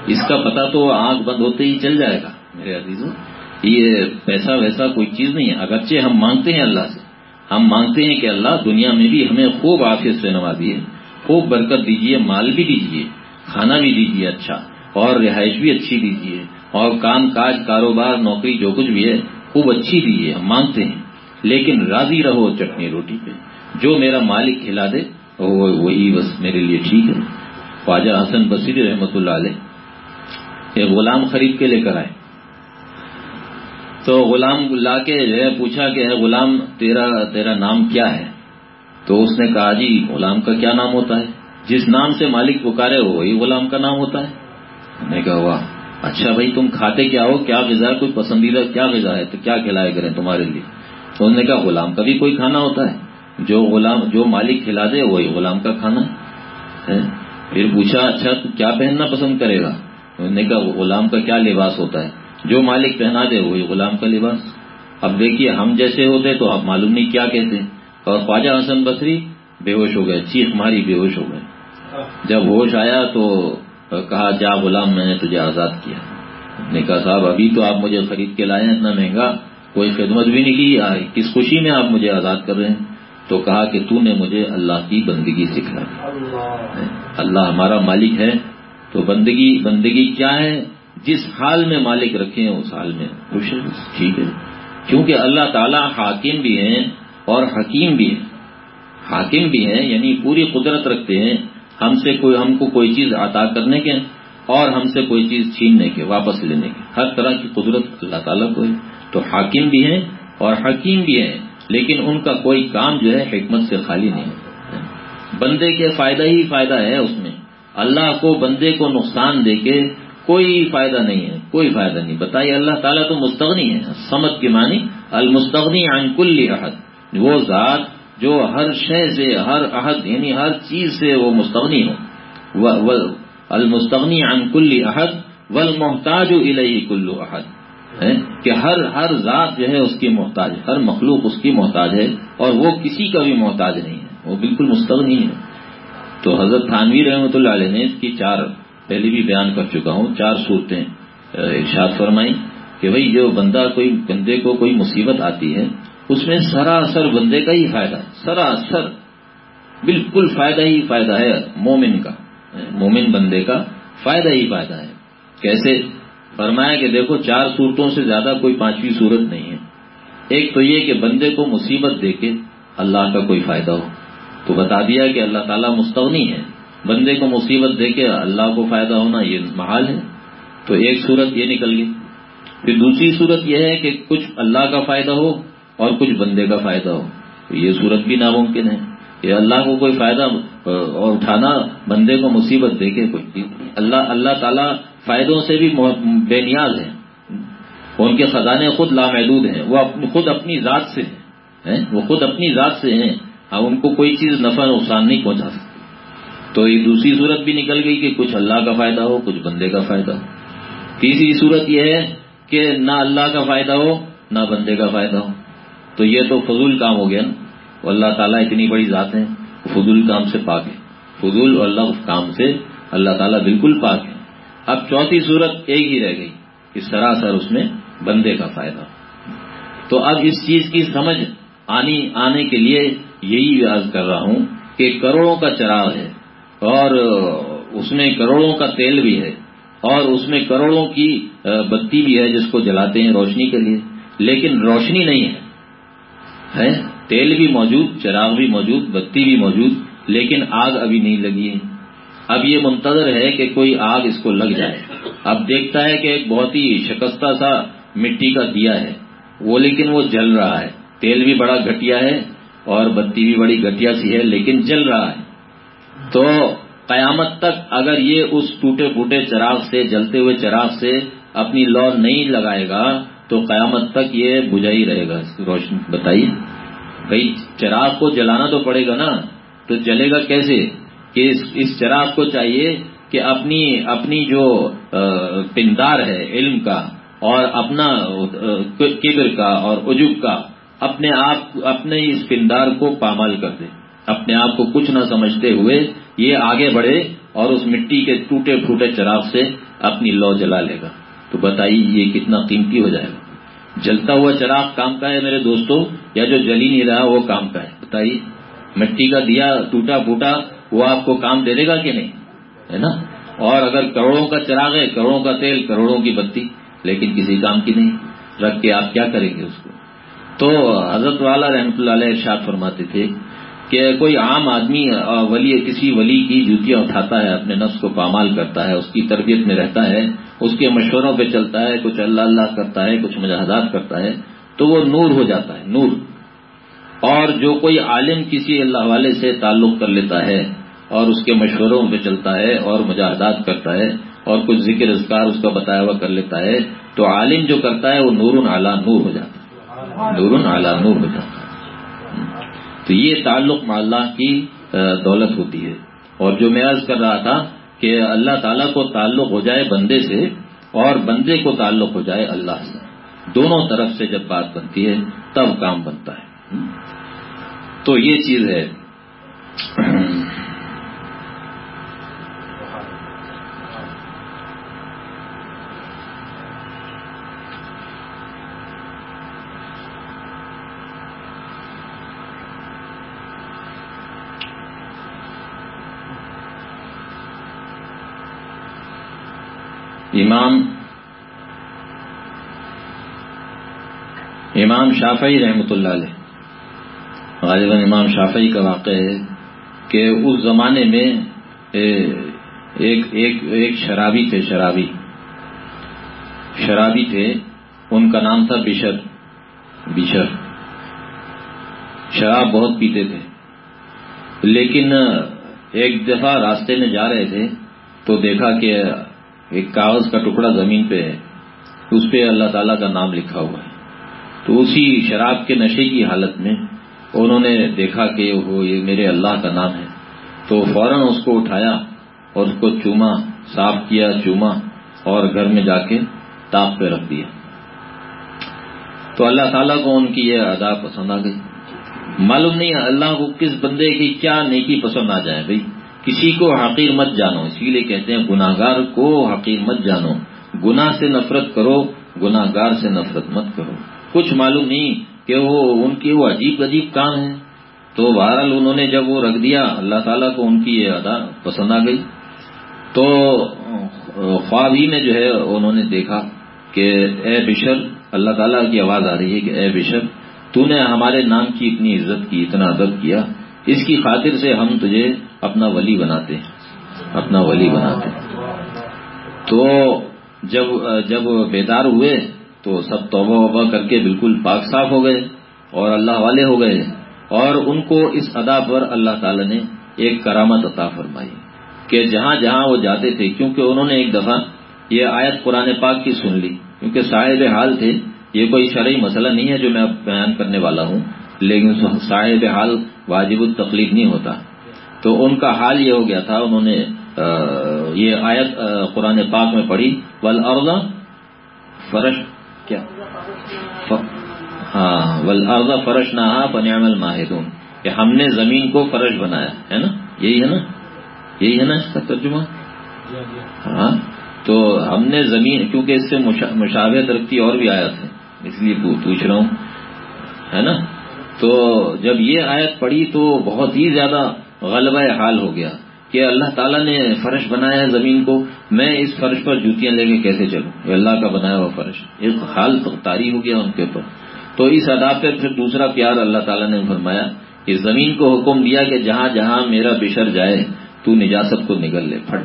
اس کا پتا تو آنکھ بند ہوتے ہی چل جائے گا۔ میرے عزیزوں یہ پیسہ ویسا کوئی چیز نہیں ہے۔ اگرچہ ہم مانگتے ہیں اللہ سے، ہم مانگتے ہیں کہ اللہ دنیا میں بھی ہمیں خوب آفیت سے نوازیے خوب برکت دیجیے، مال بھی دیجیے، کھانا بھی دیجیے اچھا اور رہائش بھی اچھی دیجیے، اور کام کاج، کاروبار، نوکری، جو کچھ بھی ہے، خوب اچھی دیجیے، ہم مانگتے ہیں۔ لیکن راضی رہو چٹنی روٹی پہ۔ جو میرا مالک کھلا دے وہی بس میرے لیے ٹھیک ہے۔ خواجہ حسن بصیر رحمت اللہ علیہ، ایک غلام خرید کے لے کر آئے۔ تو غلام لا کے جو ہے پوچھا کہ غلام تیرا تیرا نام کیا ہے؟ تو اس نے کہا جی غلام کا کیا نام ہوتا ہے؟ جس نام سے مالک پکارے ہو، وہی غلام کا نام ہوتا ہے۔ میں کہا واہ اچھا بھائی، تم کھاتے کیا ہو؟ کیا غذا ہے؟ کوئی پسندیدہ کیا غذا ہے؟ تو کیا کھلائے کریں تمہارے لیے؟ تو انہوں نے کہا غلام کا بھی کوئی کھانا ہوتا ہے۔ جو غلام، جو مالک کھلا دے، وہی غلام کا کھانا ہے۔ پھر پوچھا اچھا تو کیا پہننا پسند کرے گا؟ انہوں نے کہا غلام کا کیا لباس ہوتا ہے؟ جو مالک پہنا دے وہی غلام کا لباس۔ اب دیکھیے ہم جیسے ہوتے تو آپ معلوم نہیں کیا کہتے۔ اور خواجہ حسن بصری بے ہوش ہو گئے چیخ ماری بے ہوش ہو گئے۔ جب ہوش آیا تو کہا جا غلام میں نے تجھے آزاد کیا۔ نے کہا صاحب ابھی تو آپ مجھے خرید کے لائے اتنا مہنگا۔ کوئی خدمت بھی نہیں کی کس خوشی میں آپ مجھے آزاد کر رہے ہیں؟ تو کہا کہ تو نے مجھے اللہ کی بندگی سکھا دی اللہ ہمارا مالک ہے۔ تو بندگی بندگی کیا ہے؟ جس حال میں مالک رکھے ہیں اس حال میں خوش ہے ٹھیک ہے۔ کیونکہ اللہ تعالیٰ حاکم بھی ہیں اور حکیم بھی ہیں۔ حاکم بھی ہیں یعنی پوری قدرت رکھتے ہیں۔ ہم سے کوئی ہم کو کوئی چیز عطا کرنے کے اور ہم سے کوئی چیز چھیننے کے واپس لینے کے۔ ہر طرح کی قدرت اللہ تعالیٰ کو ہے۔ تو حاکم بھی ہیں اور حکیم بھی ہیں لیکن ان کا کوئی کام جو ہے حکمت سے خالی نہیں بندے کے فائدہ ہی فائدہ ہے اس میں۔ اللہ کو بندے کو نقصان دے کے کوئی فائدہ نہیں ہے، کوئی فائدہ نہیں۔ بتائیے اللہ تعالیٰ تو مستغنی ہے سمت کی معنی المستغنی عن کل احد۔ وہ ذات جو ہر شے سے، ہر عہد یعنی ہر چیز سے وہ مستغنی ہو۔ المستغنی عن کل احد والمحتاج الیہ کل احد۔ کہ ہر ہر ذات جو ہے اس کی محتاج ہے، ہر مخلوق اس کی محتاج ہے اور وہ کسی کا بھی محتاج نہیں ہے۔ وہ بالکل مستغنی ہے۔ تو حضرت تھانوی رحمۃ اللہ علیہ نے اس کی چار پہلے بھی بیان کر چکا ہوں، چار صورتیں ارشاد فرمائی کہ بھئی جو بندہ کوئی بندے کو کوئی مصیبت آتی ہے، اس میں سراسر بندے کا ہی فائدہ ہے سراسر بالکل فائدہ ہی فائدہ ہے مومن کا مومن بندے کا فائدہ ہی فائدہ ہے۔ کیسے؟ فرمایا کہ دیکھو، چار صورتوں سے زیادہ کوئی پانچویں صورت نہیں ہے۔ ایک تو یہ کہ بندے کو مصیبت دے کے اللہ کا کوئی فائدہ ہو۔ تو بتا دیا کہ اللہ تعالیٰ مستونی ہے۔ بندے کو مصیبت دے کے اللہ کو فائدہ ہونا یہ محال ہے۔ تو ایک صورت یہ نکل گئی۔ پھر دوسری صورت یہ ہے کہ کچھ اللہ کا فائدہ ہو اور کچھ بندے کا فائدہ ہو۔ تو یہ صورت بھی ناممکن ہے۔ کہ اللہ کو کوئی فائدہ اور اٹھانا بندے کو مصیبت دے کے کچھ اللہ اللہ تعالیٰ فائدوں سے بھی بے نیاز ہیں۔ ان کے خزانے خود لامحدود ہیں۔ وہ خود اپنی ذات سے ہیں۔ وہ خود اپنی ذات سے ہیں۔ اب ان کو کوئی چیز نفع نقصان نہیں پہنچا سکتی تو یہ دوسری صورت بھی نکل گئی کہ کچھ اللہ کا فائدہ ہو، کچھ بندے کا فائدہ ہو۔ تیسری صورت یہ ہے کہ نہ اللہ کا فائدہ ہو، نہ بندے کا فائدہ ہو۔ تو یہ تو فضول کام ہو گیا نا۔ اللہ تعالیٰ اتنی بڑی ذات ہے فضول کام سے پاک ہے فضول اور اللہ کام سے اللہ تعالیٰ بالکل پاک ہے اب چوتھی صورت ایک ہی رہ گئی، کہ سراسر اس میں بندے کا فائدہ۔ تو اب اس چیز کی سمجھ آنی، آنے کے لیے یہی عرض کر رہا ہوں کہ کروڑوں کا چراغ ہے۔ اور اس میں کروڑوں کا تیل بھی ہے اور اس میں کروڑوں کی بتی بھی ہے جس کو جلاتے ہیں روشنی کے لیے، لیکن روشنی نہیں ہے؟ تیل بھی موجود، چراغ بھی موجود، بتی بھی موجود، لیکن آگ ابھی نہیں لگی ہے۔ اب یہ منتظر ہے کہ کوئی آگ اس کو لگ جائے۔ اب دیکھتا ہے کہ ایک بہت ہی شکستہ سا مٹی کا دیا ہے۔ وہ لیکن وہ جل رہا ہے۔ تیل بھی بڑا گھٹیا ہے اور بتی بھی بڑی گھٹیا سی ہے، لیکن جل رہا ہے۔ تو قیامت تک اگر یہ اس ٹوٹے پھوٹے چراغ سے، جلتے ہوئے چراغ سے اپنی لو نہیں لگائے گا، تو قیامت تک یہ بجھا ہی رہے گا۔ روشنی بتائیے۔ بھائی، چراغ کو جلانا تو پڑے گا نا؟ تو جلے گا کیسے؟ کہ اس چراغ کو چاہیے کہ اپنی اپنی جو پندار ہے علم کا اور اپنا کبر کا اور عجب کا، اپنے آپ، اپنے اس پندار کو پامال کر دے۔ اپنے آپ کو کچھ نہ سمجھتے ہوئے یہ آگے بڑھے اور اس مٹی کے ٹوٹے پھوٹے چراغ سے اپنی لو جلا لے گا۔ تو بتائیے یہ کتنا قیمتی ہو جائے گا۔ جلتا ہوا چراغ کام کا ہے میرے دوستوں یا جو جل ہی نہیں رہا وہ کام کا ہے؟ بتائیے۔ مٹی کا دیا ٹوٹا پھوٹا وہ آپ کو کام دے دے گا کہ نہیں؟ ہے نا؟ اور اگر کروڑوں کا چراغ ہے، کروڑوں کا تیل، کروڑوں کی بتی، لیکن کسی کام کی نہیں۔ رکھ کے آپ کیا کریں گے اس کو؟ تو حضرت والا رحمت اللہ علیہ ارشاد فرماتے تھے کہ کوئی عام آدمی ولی کسی ولی کی جوتیاں اٹھاتا ہے، اپنے نفس کو پامال کرتا ہے، اس کی تربیت میں رہتا ہے، اس کے مشوروں پہ چلتا ہے، کچھ اللہ اللہ کرتا ہے، کچھ مجاہدات کرتا ہے، تو وہ نور ہو جاتا ہے، نور۔ اور جو کوئی عالم کسی اللہ والے سے تعلق کر لیتا ہے اور اس کے مشوروں پہ چلتا ہے اور مجاہدات کرتا ہے اور کچھ ذکر اذکار اس کا بتایا ہوا کر لیتا ہے، تو عالم جو کرتا ہے، وہ نور اعلیٰ نور ہو جاتا ہے۔ نور اعلیٰ نور ہو جاتا ہے۔ تو یہ تعلق مع اللہ کی دولت ہوتی ہے۔ اور جو میں عرض کر رہا تھا کہ اللہ تعالیٰ کو تعلق ہو جائے بندے سے اور بندے کو تعلق ہو جائے اللہ سے۔ دونوں طرف سے جب بات بنتی ہے، تب کام بنتا ہے۔ تو یہ چیز ہے۔ امام امام شافعی رحمۃ اللہ علیہ۔ غالباً امام شافعی کا واقعہ ہے کہ اس زمانے میں ایک ایک ایک شرابی تھے، شرابی۔ شرابی تھے، ان کا نام تھا بشر۔ بشر۔ شراب بہت پیتے تھے۔ لیکن، ایک دفعہ راستے میں جا رہے تھے تو دیکھا کہ ایک کاغذ کا ٹکڑا زمین پہ ہے، اس پہ اللہ تعالیٰ کا نام لکھا ہوا ہے۔ تو اسی شراب کے نشے کی حالت میں انہوں نے دیکھا کہ وہ یہ میرے اللہ کا نام ہے۔ تو فوراً اس کو اٹھایا اور اس کو چوما، صاف کیا، چوما اور گھر میں جا کے تاپ پہ رکھ دیا۔ تو اللہ تعالیٰ کو ان کی یہ ادا پسند آ گئی۔ معلوم نہیں اللہ کو کس بندے کی کیا نیکی پسند آ جائے بھائی۔ کسی کو حقیر مت جانو اسی لیے کہتے ہیں گناگار کو حقیر مت جانو۔ گناہ سے نفرت کرو گناگار سے نفرت مت کرو۔ کچھ معلوم نہیں کہ وہ ان کی وہ عجیب عجیب کام ہے۔ تو بہرحال انہوں نے جب وہ رکھ دیا، اللہ تعالیٰ کو ان کی یہ ادا پسند آ گئی۔ تو خواب ہی میں جو ہے، انہوں نے دیکھا کہ اے بشر، اللہ تعالیٰ کی آواز آ رہی ہے کہ اے بشر، تو نے ہمارے نام کی اتنی عزت کی، اتنا ادب کیا۔ اس کی خاطر سے ہم تجھے اپنا ولی بناتے ہیں، اپنا ولی بناتے ہیں۔ تو جب جب بیدار ہوئے تو سب توبہ وبا کر کے بالکل پاک صاف ہو گئے اور اللہ والے ہو گئے اور ان کو اس ادا پر اللہ تعالی نے ایک کرامت عطا فرمائی کہ جہاں جہاں وہ جاتے تھے، کیونکہ انہوں نے ایک دفعہ یہ آیت قرآن پاک کی سن لی۔ کیونکہ صاحب حال تھے، یہ کوئی شرعی مسئلہ نہیں ہے جو میں اب بیان کرنے والا ہوں۔ لیکن صاحب حال واجب التقلید نہیں ہوتا۔ تو ان کا حال یہ ہو گیا تھا، انہوں نے یہ آیت قرآن پاک میں پڑھی ول فرش، کیا؟ ہاں ول فرش نہ پنیام الماہدون کہ ہم نے زمین کو فرش بنایا، ہے نا؟ یہی ہے نا؟ یہی ہے نا اس کا ترجمہ؟ ہاں تو ہم نے زمین، کیونکہ اس سے مشابہت رکھتی اور بھی آیت ہے اس لیے پوچھ رہا ہوں، ہے نا؟ تو جب یہ آیت پڑی تو بہت ہی زیادہ غلبہ حال ہو گیا کہ اللہ تعالیٰ نے فرش بنایا ہے زمین کو، میں اس فرش پر جوتیاں لے کے کیسے چلوں؟ اللہ کا بنایا ہوا فرش۔ ایک حال تاری ہو گیا ان کے اوپر۔ تو اس ادا پہ پھر دوسرا پیار اللہ تعالیٰ نے فرمایا کہ زمین کو حکم دیا کہ جہاں جہاں میرا بشر جائے، تو نجاست کو نگل لے، پھٹ۔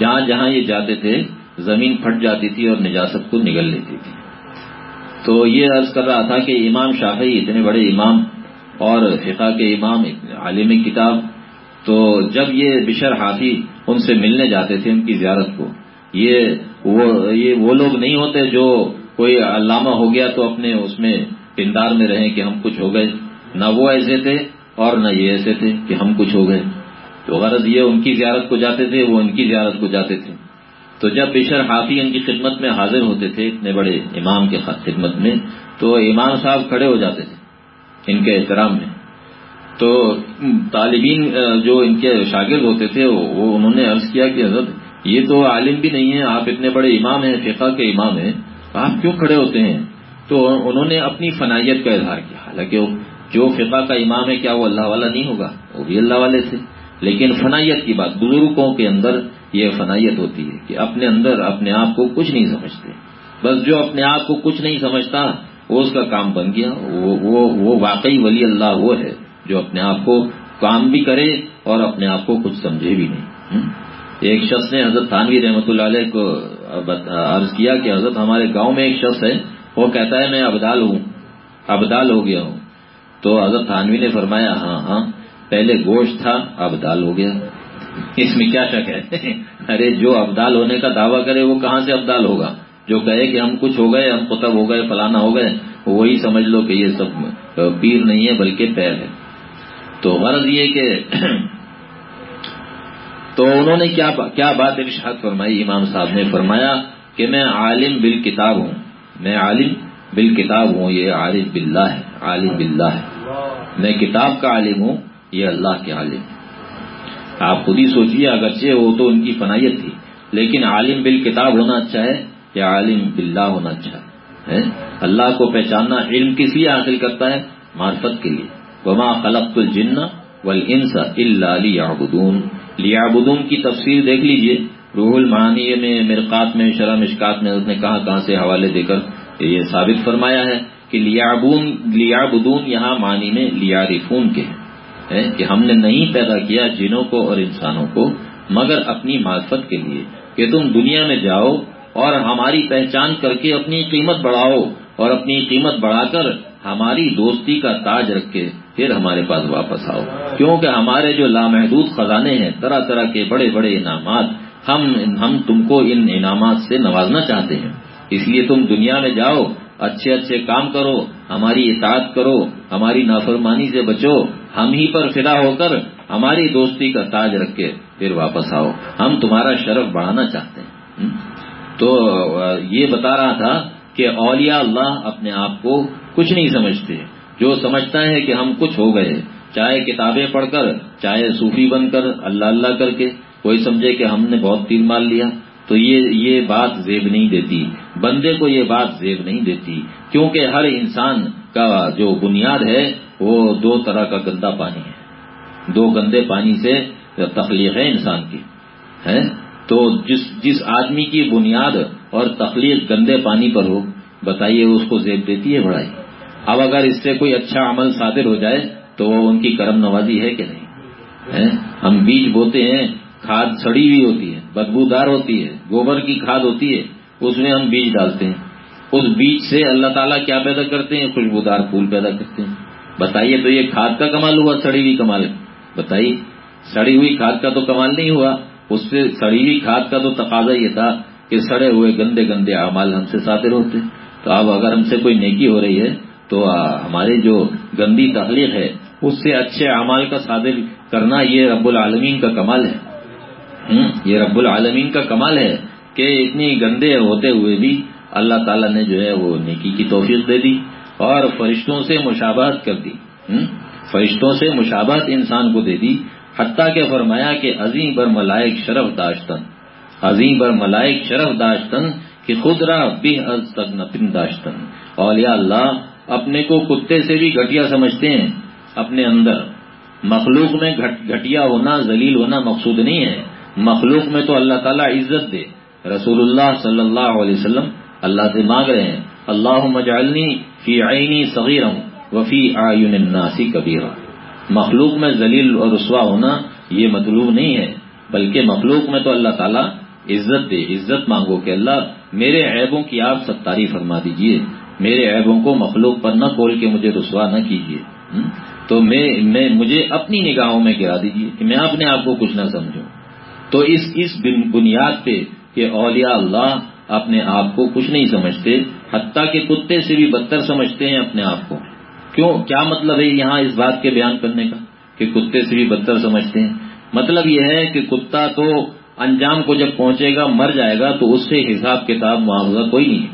جہاں جہاں یہ جاتے تھے، زمین پھٹ جاتی تھی اور نجاست کو نگل لیتی تھی۔ تو یہ عرض کر رہا تھا کہ امام شافعی اتنے بڑے امام اور فقہ کے امام، عالم کتاب، تو جب یہ بشر حافی ان سے ملنے جاتے تھے ان کی زیارت کو، یہ وہ یہ وہ لوگ نہیں ہوتے جو کوئی علامہ ہو گیا تو اپنے اس میں پندار میں رہیں کہ ہم کچھ ہو گئے۔ نہ وہ ایسے تھے اور نہ یہ ایسے تھے کہ ہم کچھ ہو گئے۔ تو غرض یہ ان کی زیارت کو جاتے تھے، وہ ان کی زیارت کو جاتے تھے۔ تو جب بشر حافی ان کی خدمت میں حاضر ہوتے تھے، اتنے بڑے امام کے خدمت میں، تو امام صاحب کھڑے ہو جاتے تھے ان کے احترام میں۔ تو طالبین جو ان کے شاگرد ہوتے تھے، وہ انہوں نے عرض کیا کہ حضرت، یہ تو عالم بھی نہیں ہے آپ اتنے بڑے امام ہیں، فقہ کے امام ہیں، آپ کیوں کھڑے ہوتے ہیں؟ تو انہوں نے اپنی فنائیت کا اظہار کیا۔ حالانکہ جو فقہ کا امام ہے، کیا وہ اللہ والا نہیں ہوگا؟ وہ بھی اللہ والے تھے۔ لیکن فنائیت کی بات، بزرگوں کے اندر یہ فنائیت ہوتی ہے کہ اپنے اندر اپنے آپ کو کچھ نہیں سمجھتے۔ بس جو اپنے آپ کو کچھ نہیں سمجھتا، وہ اس کا کام بن گیا۔ وہ واقعی ولی اللہ وہ ہے جو اپنے آپ کو کام بھی کرے اور اپنے آپ کو کچھ سمجھے بھی نہیں۔ ایک شخص نے حضرت تھانوی رحمۃ اللہ علیہ کو عرض کیا کہ حضرت ہمارے گاؤں میں ایک شخص ہے، وہ کہتا ہے میں ابدال ہوں، ابدال ہو گیا ہوں۔ تو حضرت تھانوی نے فرمایا ہاں ہاں پہلے گوشت تھا، ابدال ہو گیا۔ اس میں کیا شک ہے؟ ارے، جو ابدال ہونے کا دعویٰ کرے، وہ کہاں سے ابدال ہوگا؟ جو کہے کہ ہم کچھ ہو گئے، ہم کتب ہو گئے، فلانا ہو گئے، وہی سمجھ لو کہ یہ سب پیر نہیں ہے، بلکہ پیر ہے۔ تو غرض یہ کہ تو انہوں نے کیا کیا بات ارشاد فرمائی؟ امام صاحب نے فرمایا کہ میں عالم بال کتاب ہوں۔ میں عالم بال کتاب ہوں، یہ عالم باللہ ہے، عالم باللہ ہے۔ میں کتاب کا عالم ہوں، یہ اللہ کے عالم۔ آپ خود ہی سوچیے اگرچہ وہ تو ان کی فنائیت تھی، لیکن عالم بال کتاب ہونا اچھا ہے یا عالم باللہ ہونا اچھا ہے؟ اللہ کو پہچاننا علم کس لیے حاصل کرتا ہے؟ معرفت کے لیے۔ وما خلق الجن ول انس اللہ لیابدون کی تفسیر دیکھ لیجیے۔ روح المعانی میں، مرقات میں، شرح مشکات میں، اس نے کہاں کہاں سے حوالے دے کر یہ ثابت فرمایا ہے کہ لیابون لیابدون یہاں معنی میں لیارفون کے ہیں۔ کہ ہم نے نہیں پیدا کیا جنوں کو اور انسانوں کو، مگر اپنی معرفت کے لیے کہ تم دنیا میں جاؤ اور ہماری پہچان کر کے اپنی قیمت بڑھاؤ اور اپنی قیمت بڑھا کر ہماری دوستی کا تاج رکھ کے پھر ہمارے پاس واپس آؤ۔ کیونکہ ہمارے جو لامحدود خزانے ہیں، طرح طرح کے بڑے بڑے انعامات، ہم ہم تم کو ان انعامات سے نوازنا چاہتے ہیں۔ اس لیے تم دنیا میں جاؤ اچھے اچھے کام کرو، ہماری اطاعت کرو، ہماری نافرمانی سے بچو، ہم ہی پر فدا ہو کر ہماری دوستی کا تاج رکھ کے پھر واپس آؤ۔ ہم تمہارا شرف بڑھانا چاہتے ہیں۔ تو یہ بتا رہا تھا کہ اولیاء اللہ اپنے آپ کو کچھ نہیں سمجھتے۔ جو سمجھتا ہے کہ ہم کچھ ہو گئے، چاہے کتابیں پڑھ کر، چاہے صوفی بن کر، اللہ اللہ کر کے، کوئی سمجھے کہ ہم نے بہت تیر مال لیا، تو یہ یہ بات زیب نہیں دیتی۔ بندے کو یہ بات زیب نہیں دیتی، کیونکہ ہر انسان کا جو بنیاد ہے، وہ دو طرح کا گندا پانی ہے۔ دو گندے پانی سے تخلیق ہے انسان کی ہے تو جس جس آدمی کی بنیاد اور تخلیق گندے پانی پر ہو، بتائیے اس کو زیب دیتی ہے بڑائی؟ اب اگر اس سے کوئی اچھا عمل صادر ہو جائے، تو وہ ان کی کرم نوازی ہے کہ نہیں؟ ہم بیج بوتے ہیں، کھاد سڑی ہوئی ہوتی ہے، بدبودار ہوتی ہے، گوبر کی کھاد ہوتی ہے اس میں ہم بیج ڈالتے ہیں۔ اس بیج سے اللہ تعالیٰ کیا پیدا کرتے ہیں؟ خوشبودار پھول پیدا کرتے ہیں۔ بتائیے تو یہ کھاد کا کمال ہوا، سڑی ہوئی کمال؟ بتائیے۔ سڑی ہوئی کھاد کا تو کمال نہیں ہوا، اس سے سڑی ہوئی کھاد کا تو تقاضا یہ تھا کہ سڑے ہوئے گندے گندے اعمال ہم سے صادر ہوتے۔ تو اب اگر ہم سے کوئی نیکی ہو رہی ہے، تو ہمارے جو گندی تخلیق ہے، اس سے اچھے اعمال کا صادر کرنا یہ رب العالمین کا کمال ہے۔ یہ رب العالمین کا کمال ہے۔ کہ اتنی گندے ہوتے ہوئے بھی اللہ تعالیٰ نے جو ہے وہ نیکی کی توفیق دے دی اور فرشتوں سے مشابہت کر دی فرشتوں سے مشابہت انسان کو دے دی۔ حتیٰ کہ فرمایا کہ عظیم بر ملائک شرف داشتن۔ عظیم بر ملائک شرف داشتن کہ خود را بے از تک داشتن۔ اولیاء اللہ اپنے کو کتے سے بھی گھٹیا سمجھتے ہیں، اپنے اندر۔ مخلوق میں گھٹیا ہونا، ذلیل ہونا مقصود نہیں ہے۔ مخلوق میں تو اللہ تعالیٰ عزت دے۔ رسول اللہ صلی اللہ علیہ وسلم اللہ سے مانگ رہے ہیں اللہ مجالنی فی آئینی صغیرم وفی آئین الناسی کبیرہ مخلوق میں ذلیل اور رسوا ہونا یہ مطلوب نہیں ہے، بلکہ مخلوق میں تو اللہ تعالیٰ عزت دے، عزت مانگو کہ اللہ میرے عیبوں کی آپ ستاری فرما دیجیے، میرے عیبوں کو مخلوق پر نہ کھول کے مجھے رسوا نہ کیجیے تو میں مجھے اپنی نگاہوں میں گرا دیجیے کہ میں اپنے آپ کو کچھ نہ سمجھوں۔ تو اس اس بنیاد پہ کہ اولیاء اللہ اپنے آپ کو کچھ نہیں سمجھتے، حتیٰ کہ کتے سے بھی بدتر سمجھتے ہیں اپنے آپ کو۔ کیوں؟ کیا مطلب ہے یہاں اس بات کے بیان کرنے کا؟ کہ کتے سے بھی بدتر سمجھتے ہیں۔ مطلب یہ ہے کہ کتا تو انجام کو جب پہنچے گا، مر جائے گا، تو اس سے حساب کتاب معاوضہ کوئی نہیں ہے۔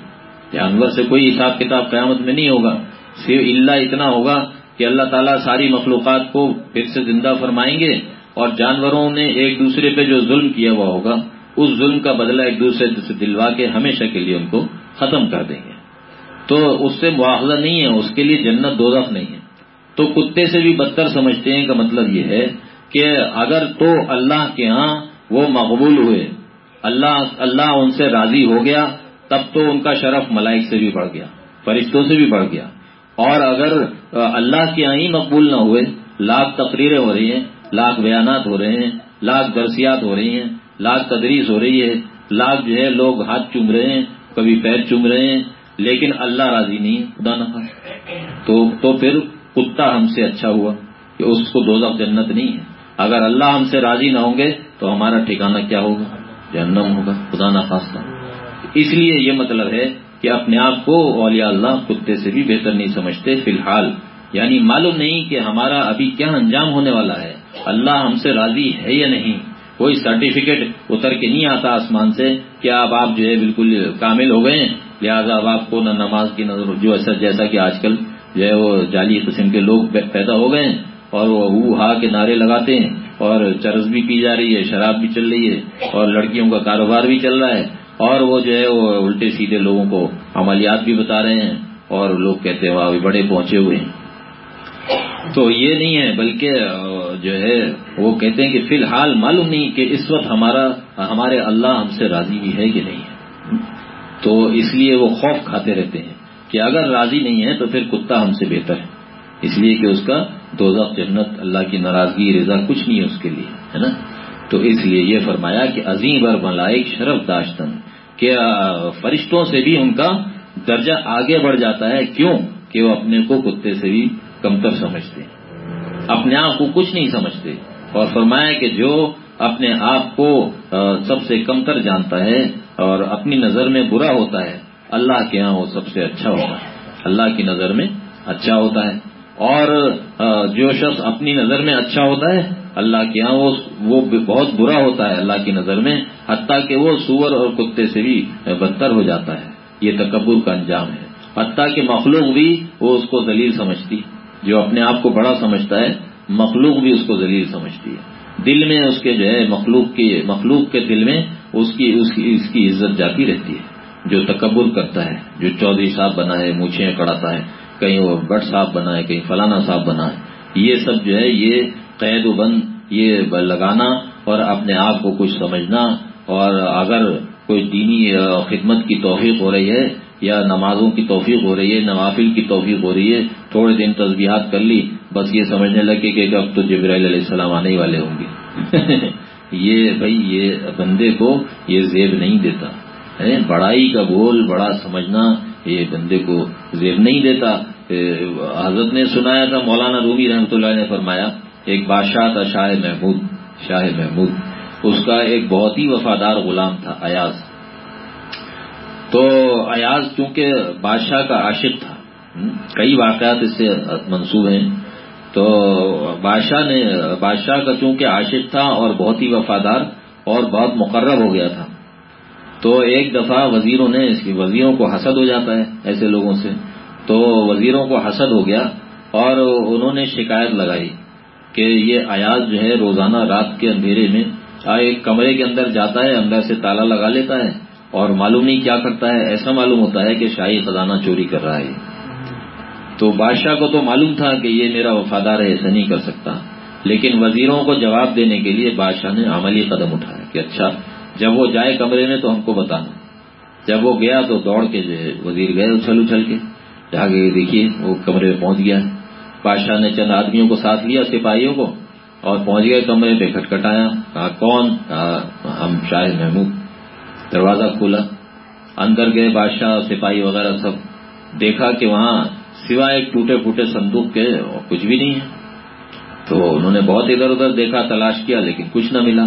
جانور سے کوئی حساب کتاب قیامت میں نہیں ہوگا۔ صرف اللہ اتنا ہوگا کہ اللہ تعالیٰ ساری مخلوقات کو پھر سے زندہ فرمائیں گے اور جانوروں نے ایک دوسرے پہ جو ظلم کیا ہوا ہوگا اس ظلم کا بدلہ ایک دوسرے سے دلوا کے ہمیشہ کے لیے ان کو ختم کر دیں گے۔ تو اس سے مواخذہ نہیں ہے، اس کے لیے جنت دو نہیں ہے۔ تو کتے سے بھی بدتر سمجھتے ہیں کا مطلب یہ ہے کہ اگر تو اللہ کے ہاں وہ مقبول ہوئے، اللہ اللہ ان سے راضی ہو گیا، تب تو ان کا شرف ملائک سے بھی بڑھ گیا، فرشتوں سے بھی بڑھ گیا۔ اور اگر اللہ کے یہاں ہی مقبول نہ ہوئے، لاکھ تقریریں ہو رہی ہیں، لاکھ بیانات ہو رہے ہیں، لاکھ درسیات ہو رہی ہیں لاکھ تدریس ہو رہی ہے۔ لاکھ جو ہے، لوگ ہاتھ چوم رہے ہیں، کبھی پیر چوم رہے ہیں، لیکن اللہ راضی نہیں، خدا نہ تو تو پھر کتا ہم سے اچھا ہوا کہ اس کو دو جنت نہیں ہے۔ اگر اللہ ہم سے راضی نہ ہوں گے تو ہمارا ٹھکانہ کیا ہوگا؟ جہنم ہوگا، خدا نہ خاصہ اس لیے یہ مطلب ہے کہ اپنے آپ کو اولیاء اللہ کتے سے بھی بہتر نہیں سمجھتے، فی الحال۔ یعنی معلوم نہیں کہ ہمارا ابھی کیا انجام ہونے والا ہے۔ اللہ ہم سے راضی ہے یا نہیں؟ کوئی سرٹیفکیٹ اتر کے نہیں آتا آسمان سے کہ اب آپ جو ہے بالکل کامل ہو گئے ہیں۔ لہٰذا اب آپ کو نہ نماز کی نظر جو ایسا جیسا کہ آج کل جو ہے وہ جعلی قسم کے لوگ پیدا ہو گئے ہیں اور وہ ہا کے نعرے لگاتے ہیں اور چرس بھی پی جا رہی ہے، شراب بھی چل رہی ہے اور لڑکیوں کا کاروبار بھی چل رہا ہے۔ اور وہ جو ہے وہ الٹے سیدھے لوگوں کو عملیات بھی بتا رہے ہیں اور لوگ کہتے ہیں وہاں بڑے پہنچے ہوئے ہیں۔ تو یہ نہیں ہے، بلکہ جو ہے، وہ کہتے ہیں کہ فی الحال معلوم نہیں کہ اس وقت ہمارا، ہمارے اللہ ہم سے راضی بھی ہے کہ نہیں ہے۔ تو اس لیے وہ خوف کھاتے رہتے ہیں کہ اگر راضی نہیں ہے تو پھر کتا ہم سے بہتر ہے۔ اس لیے کہ اس کا دوزخ، جنت، اللہ کی ناراضگی، رضا کچھ نہیں ہے اس کے لیے، ہے نا؟ تو اس لیے یہ فرمایا کہ عظیم اور ملائک شرف داشتن کہ فرشتوں سے بھی ان کا درجہ آگے بڑھ جاتا ہے۔ کیوں؟ کہ وہ اپنے کو کتے سے بھی کمتر سمجھتے اپنے آپ کو کچھ نہیں سمجھتے۔ اور فرمایا کہ جو اپنے آپ کو سب سے کمتر جانتا ہے اور اپنی نظر میں برا ہوتا ہے، اللہ کے ہاں وہ سب سے اچھا ہوتا ہے۔ اللہ کی نظر میں اچھا ہوتا ہے۔ اور جو شخص اپنی نظر میں اچھا ہوتا ہے، اللہ کے یہاں وہ بہت برا ہوتا ہے۔ اللہ کی نظر میں، حتیٰ کہ وہ سور اور کتے سے بھی بدتر ہو جاتا ہے۔ یہ تکبر کا انجام ہے۔ حتیٰ کہ مخلوق بھی وہ اس کو ذلیل سمجھتی۔ جو اپنے آپ کو بڑا سمجھتا ہے، مخلوق بھی اس کو ذلیل سمجھتی ہے۔ دل میں اس کے جو ہے، مخلوق کے مخلوق کے دل میں اس کی اس کی اس کی عزت جاتی رہتی ہے۔ جو تکبر کرتا ہے، جو چودھری صاحب بنا ہے مونچھیں کڑاتا ہے، کہیں وہ بٹ صاحب بنا ہے کہیں فلانا صاحب بنا ہے یہ سب جو ہے، یہ قید و بند، یہ لگانا اور اپنے آپ کو کچھ سمجھنا اور اگر کوئی دینی خدمت کی توفیق ہو رہی ہے یا نمازوں کی توفیق ہو رہی ہے، نوافل کی توفیق ہو رہی ہے، تھوڑے دن تجبیہات کر لی، بس یہ سمجھنے لگے کہ اب تو جبرائیل علیہ السلام آنے والے ہوں گے۔ یہ بھائی، یہ بندے کو یہ زیب نہیں دیتا۔ بڑائی کا بول بڑا سمجھنا، یہ بندے کو زیب نہیں دیتا۔ حضرت نے سنایا تھا، مولانا روبی رحمۃ اللہ نے فرمایا، ایک بادشاہ تھا شاہ محمود شاہ محمود۔ اس کا ایک بہت ہی وفادار غلام تھا، ایاز۔ تو ایاز چونکہ بادشاہ کا عاشق تھا کئی واقعات اس سے منسوب ہیں۔ تو بادشاہ نے، بادشاہ کا چونکہ عاشق تھا اور بہت ہی وفادار اور بہت مقرر ہو گیا تھا۔ تو ایک دفعہ وزیروں نے اس کی، وزیروں کو حسد ہو جاتا ہے ایسے لوگوں سے۔ تو وزیروں کو حسد ہو گیا اور انہوں نے شکایت لگائی کہ یہ ایاز جو ہے روزانہ رات کے اندھیرے میں ایک کمرے کے اندر جاتا ہے، اندر سے تالا لگا لیتا ہے۔ اور معلوم نہیں کیا کرتا ہے، ایسا معلوم ہوتا ہے کہ شاہی خزانہ چوری کر رہا ہے۔ تو بادشاہ کو تو معلوم تھا کہ یہ میرا وفادار ہے، ایسا نہیں کر سکتا۔ لیکن وزیروں کو جواب دینے کے لیے بادشاہ نے عملی قدم اٹھایا کہ اچھا جب وہ جائے کمرے میں تو ہم کو بتانا۔ جب وہ گیا تو دوڑ کے جو ہے، وزیر گئے اچھل اچھل کے۔ جا کے دیکھیے، وہ کمرے میں پہنچ گیا۔ بادشاہ نے چند آدمیوں کو ساتھ لیا، سپاہیوں کو، اور پہنچ گئے کمرے پہ کھٹکھٹایا۔ کہا، کون؟ ہم شاہ محمود۔ دروازہ کھولا، اندر گئے بادشاہ، سپاہی وغیرہ سب۔ دیکھا کہ وہاں سوائے ایک ٹوٹے پھوٹے صندوق کے کچھ بھی نہیں ہے۔ تو انہوں نے بہت ادھر ادھر دیکھا، تلاش کیا، لیکن کچھ نہ ملا۔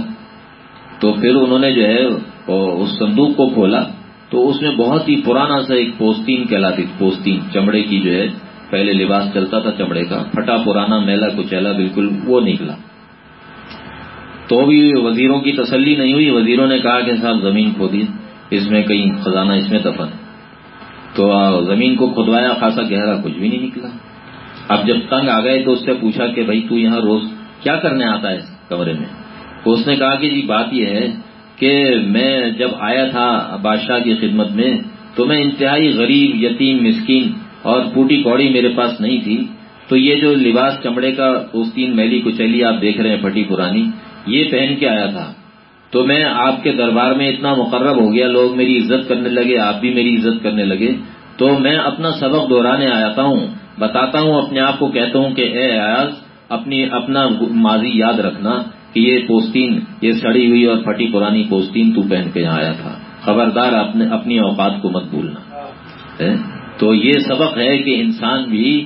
تو پھر انہوں نے جو ہے اس صندوق کو کھولا۔ تو اس میں بہت ہی پرانا سا ایک پوستین کہلاتی تھی، پوستین، چمڑے کی جو ہے، پہلے لباس چلتا تھا چمڑے کا۔ پھٹا پرانا میلا کچیلا، بالکل وہ نکلا۔ تو بھی وزیروں کی تسلی نہیں ہوئی۔ وزیروں نے کہا کہ صاحب زمین کھودی اس میں کہیں خزانہ اس میں دفن۔ تو زمین کو کھدوایا خاصا گہرا کچھ بھی نہیں نکلا۔ اب جب تنگ آ گئے تو اس سے پوچھا کہ بھائی تو یہاں روز کیا کرنے آتا ہے اس کمرے میں؟ تو اس نے کہا کہ جی بات یہ ہے کہ میں جب آیا تھا بادشاہ کی خدمت میں تو میں انتہائی غریب، یتیم، مسکین اور پوٹی کوڑی میرے پاس نہیں تھی۔ تو یہ جو لباس چمڑے کا پوستین میلی، کچیلی آپ دیکھ رہے ہیں، پھٹی پرانی یہ پہن کے آیا تھا۔ تو میں آپ کے دربار میں اتنا مقرب ہو گیا، لوگ میری عزت کرنے لگے، آپ بھی میری عزت کرنے لگے۔ تو میں اپنا سبق دہرانے آتا ہوں، بتاتا ہوں، اپنے آپ کو کہتا ہوں کہ اے ایاز، اپنی، اپنا ماضی یاد رکھنا کہ یہ پوستین، یہ سڑی ہوئی اور پھٹی پرانی پوستین تو پہن کے یہاں آیا تھا۔ خبردار اپنی اوقات کو مت بھولنا۔ تو یہ سبق ہے کہ انسان بھی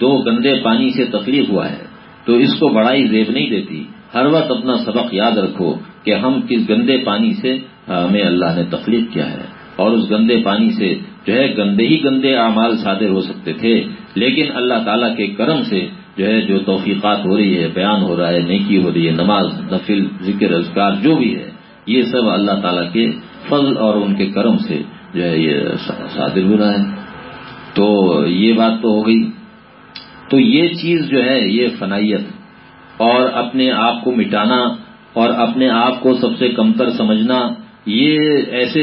دو گندے پانی سے تکلیف ہوا ہے۔ تو اس کو بڑائی زیب نہیں دیتی۔ ہر وقت اپنا سبق یاد رکھو کہ ہم کس گندے پانی سے ہمیں اللہ نے تکلیف کیا ہے۔ اور اس گندے پانی سے جو ہے گندے ہی گندے اعمال صادر ہو سکتے تھے۔ لیکن اللہ تعالیٰ کے کرم سے جو ہے جو توفیقات ہو رہی ہے، بیان ہو رہا ہے، نیکی ہو رہی ہے، نماز، نفل، ذکر، اذکار، جو بھی ہے، یہ سب اللہ تعالیٰ کے فضل اور ان کے کرم سے جو ہے یہ صادر ہو رہا ہے۔ تو یہ بات تو ہو گئی۔ تو یہ چیز جو ہے، یہ فنائیت اور اپنے آپ کو مٹانا اور اپنے آپ کو سب سے کمتر سمجھنا، یہ ایسے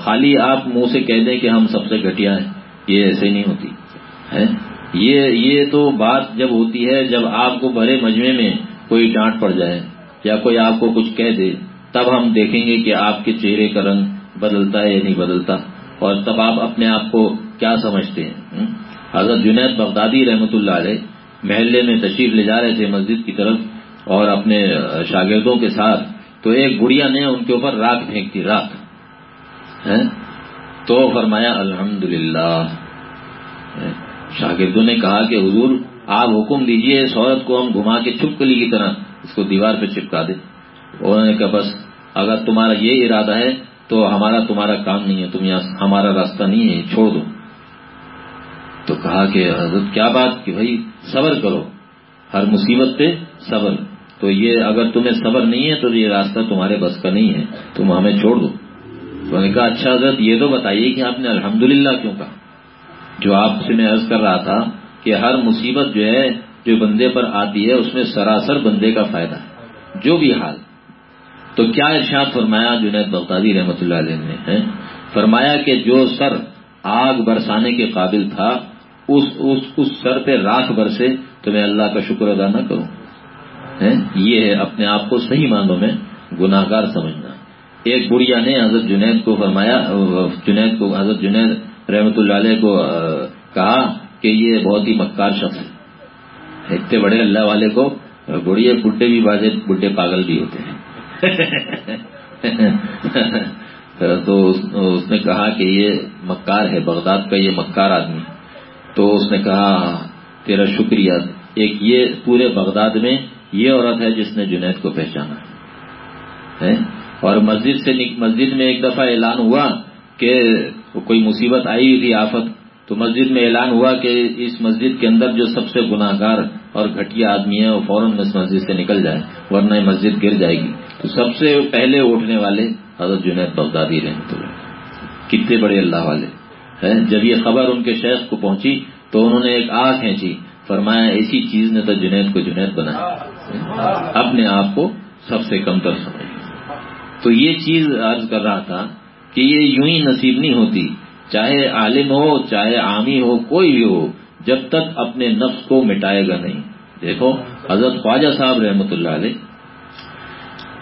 خالی آپ منہ سے کہہ دیں کہ ہم سب سے گھٹیا ہیں، یہ ایسے نہیں ہوتی ہے یہ یہ تو بات جب ہوتی ہے، جب آپ کو بڑے مجمے میں کوئی ڈانٹ پڑ جائے یا کوئی آپ کو کچھ کہہ دے، تب ہم دیکھیں گے کہ آپ کے چہرے کا رنگ بدلتا ہے یا نہیں بدلتا اور تب آپ اپنے آپ کو کیا سمجھتے ہیں حضرت جنید بغدادی رحمۃ اللہ علیہ محلے میں تشریف لے جا رہے تھے مسجد کی طرف اور اپنے شاگردوں کے ساتھ، تو ایک گڑیا نے ان کے اوپر راک پھینک دی راک تو فرمایا الحمد شاگردوں نے کہا کہ، حضور، آپ حکم دیجیے، اس عورت کو ہم گھما کے چھپکلی کی طرح اس کو دیوار پہ چپکا دیں۔ انہوں نے کہا، بس، اگر تمہارا یہ ارادہ ہے، تو ہمارا تمہارا کام نہیں ہے، تم یہاں، ہمارا راستہ نہیں ہے، چھوڑ دو۔ تو کہا کہ حضرت کیا بات کہ بھائی صبر کرو، ہر مصیبت پہ صبر۔ تو یہ اگر تمہیں صبر نہیں ہے تو یہ راستہ تمہارے بس کا نہیں ہے، تم ہمیں چھوڑ دو۔ تو نے کہا اچھا حضرت، یہ تو بتائیے کہ آپ نے الحمدللہ کیوں کہا؟ جو آپ سے میں عرض کر رہا تھا کہ ہر مصیبت جو ہے، جو بندے پر آتی ہے، اس میں سراسر بندے کا فائدہ ہے، جو بھی حال۔ تو کیا ارشاد فرمایا جنید بغدادی رحمۃ اللہ علیہ نے ہے فرمایا کہ جو سر آگ برسانے کے قابل تھا اس اس, اس سر پہ راکھ برسے تو میں اللہ کا شکر ادا نہ کروں۔ یہ ہے اپنے آپ کو صحیح معنوں میں گناہ گار سمجھنا۔ ایک بڑھیا نے حضرت جنید کو فرمایا جنید کو حضرت جنید رحمت اللہ علیہ کو کہا کہ یہ بہت ہی مکار شخص ہے۔ اتنے بڑے اللہ والے کو بڑھے بڈھے بھی بازے بڈھے پاگل بھی ہوتے ہیں۔ تو اس نے کہا کہ یہ مکار ہے بغداد کا یہ مکار آدمی۔ تو اس نے کہا، تیرا شکریہ. ایک یہ پورے بغداد میں یہ عورت ہے جس نے جنید کو پہچانا ہے۔ اور مسجد سے مسجد میں ایک دفعہ اعلان ہوا کہ کوئی مصیبت آئی ہوئی تھی آفت، تو مسجد میں اعلان ہوا کہ اس مسجد کے اندر جو سب سے گناہ گار اور گھٹیا آدمی ہے وہ فوراً اس مسجد سے نکل جائے ورنہ مسجد گر جائے گی۔ تو سب سے پہلے اٹھنے والے حضرت جنید بغدادی رحمۃ اللہ کتنے بڑے اللہ والے۔ جب یہ خبر ان کے شیخ کو پہنچی تو انہوں نے ایک آ کھینچی۔ فرمایا ایسی چیز نے تو جنید کو جنید بنایا اپنے آپ کو سب سے کم تر سمجھ تو یہ چیز عرض کر رہا تھا کہ یہ یوں ہی نصیب نہیں ہوتی۔ چاہے عالم ہو، چاہے عامی ہو، کوئی بھی ہو، جب تک اپنے نفس کو مٹائے گا نہیں۔ دیکھو، حضرت خواجہ صاحب رحمۃ اللہ علیہ،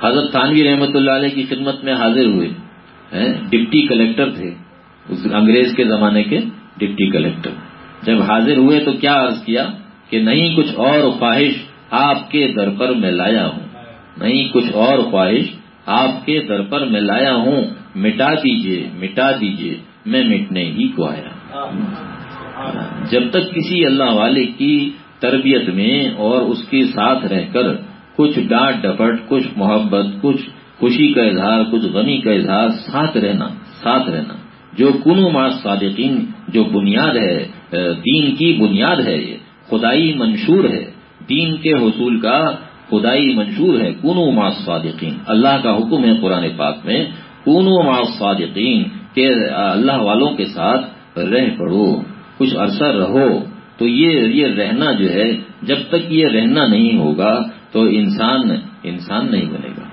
حضرت تھانوی رحمۃ اللہ علیہ کی خدمت میں حاضر ہوئے ڈپٹی کلیکٹر تھے۔ انگریز کے زمانے کے ڈپٹی کلیکٹر جب حاضر ہوئے تو کیا عرض کیا کہ نہیں کچھ اور خواہش آپ کے در پر میں لایا ہوں۔ نہیں کچھ اور خواہش آپ کے در پر میں لایا ہوں۔ مٹا دیجیے مٹا دیجیے، میں مٹنے ہی کو آیا۔ جب تک کسی اللہ والے کی تربیت میں اور اس کے ساتھ رہ کر کچھ ڈانٹ ڈپٹ، کچھ محبت، کچھ خوشی کا اظہار، کچھ غمی کا اظہار ساتھ رہنا ساتھ رہنا۔ جو کنو ما صادقین، جو بنیاد ہے دین کی بنیاد ہے یہ، خدائی منشور ہے۔ دین کے حصول کا خدائی منشور ہے، کنو ما صادقین۔ اللہ کا حکم ہے قرآن پاک میں، کنو ما صادقین، کہ اللہ والوں کے ساتھ رہ پڑو، کچھ عرصہ رہو۔ تو یہ یہ رہنا جو ہے، جب تک یہ رہنا نہیں ہوگا، تو انسان انسان نہیں بنے گا۔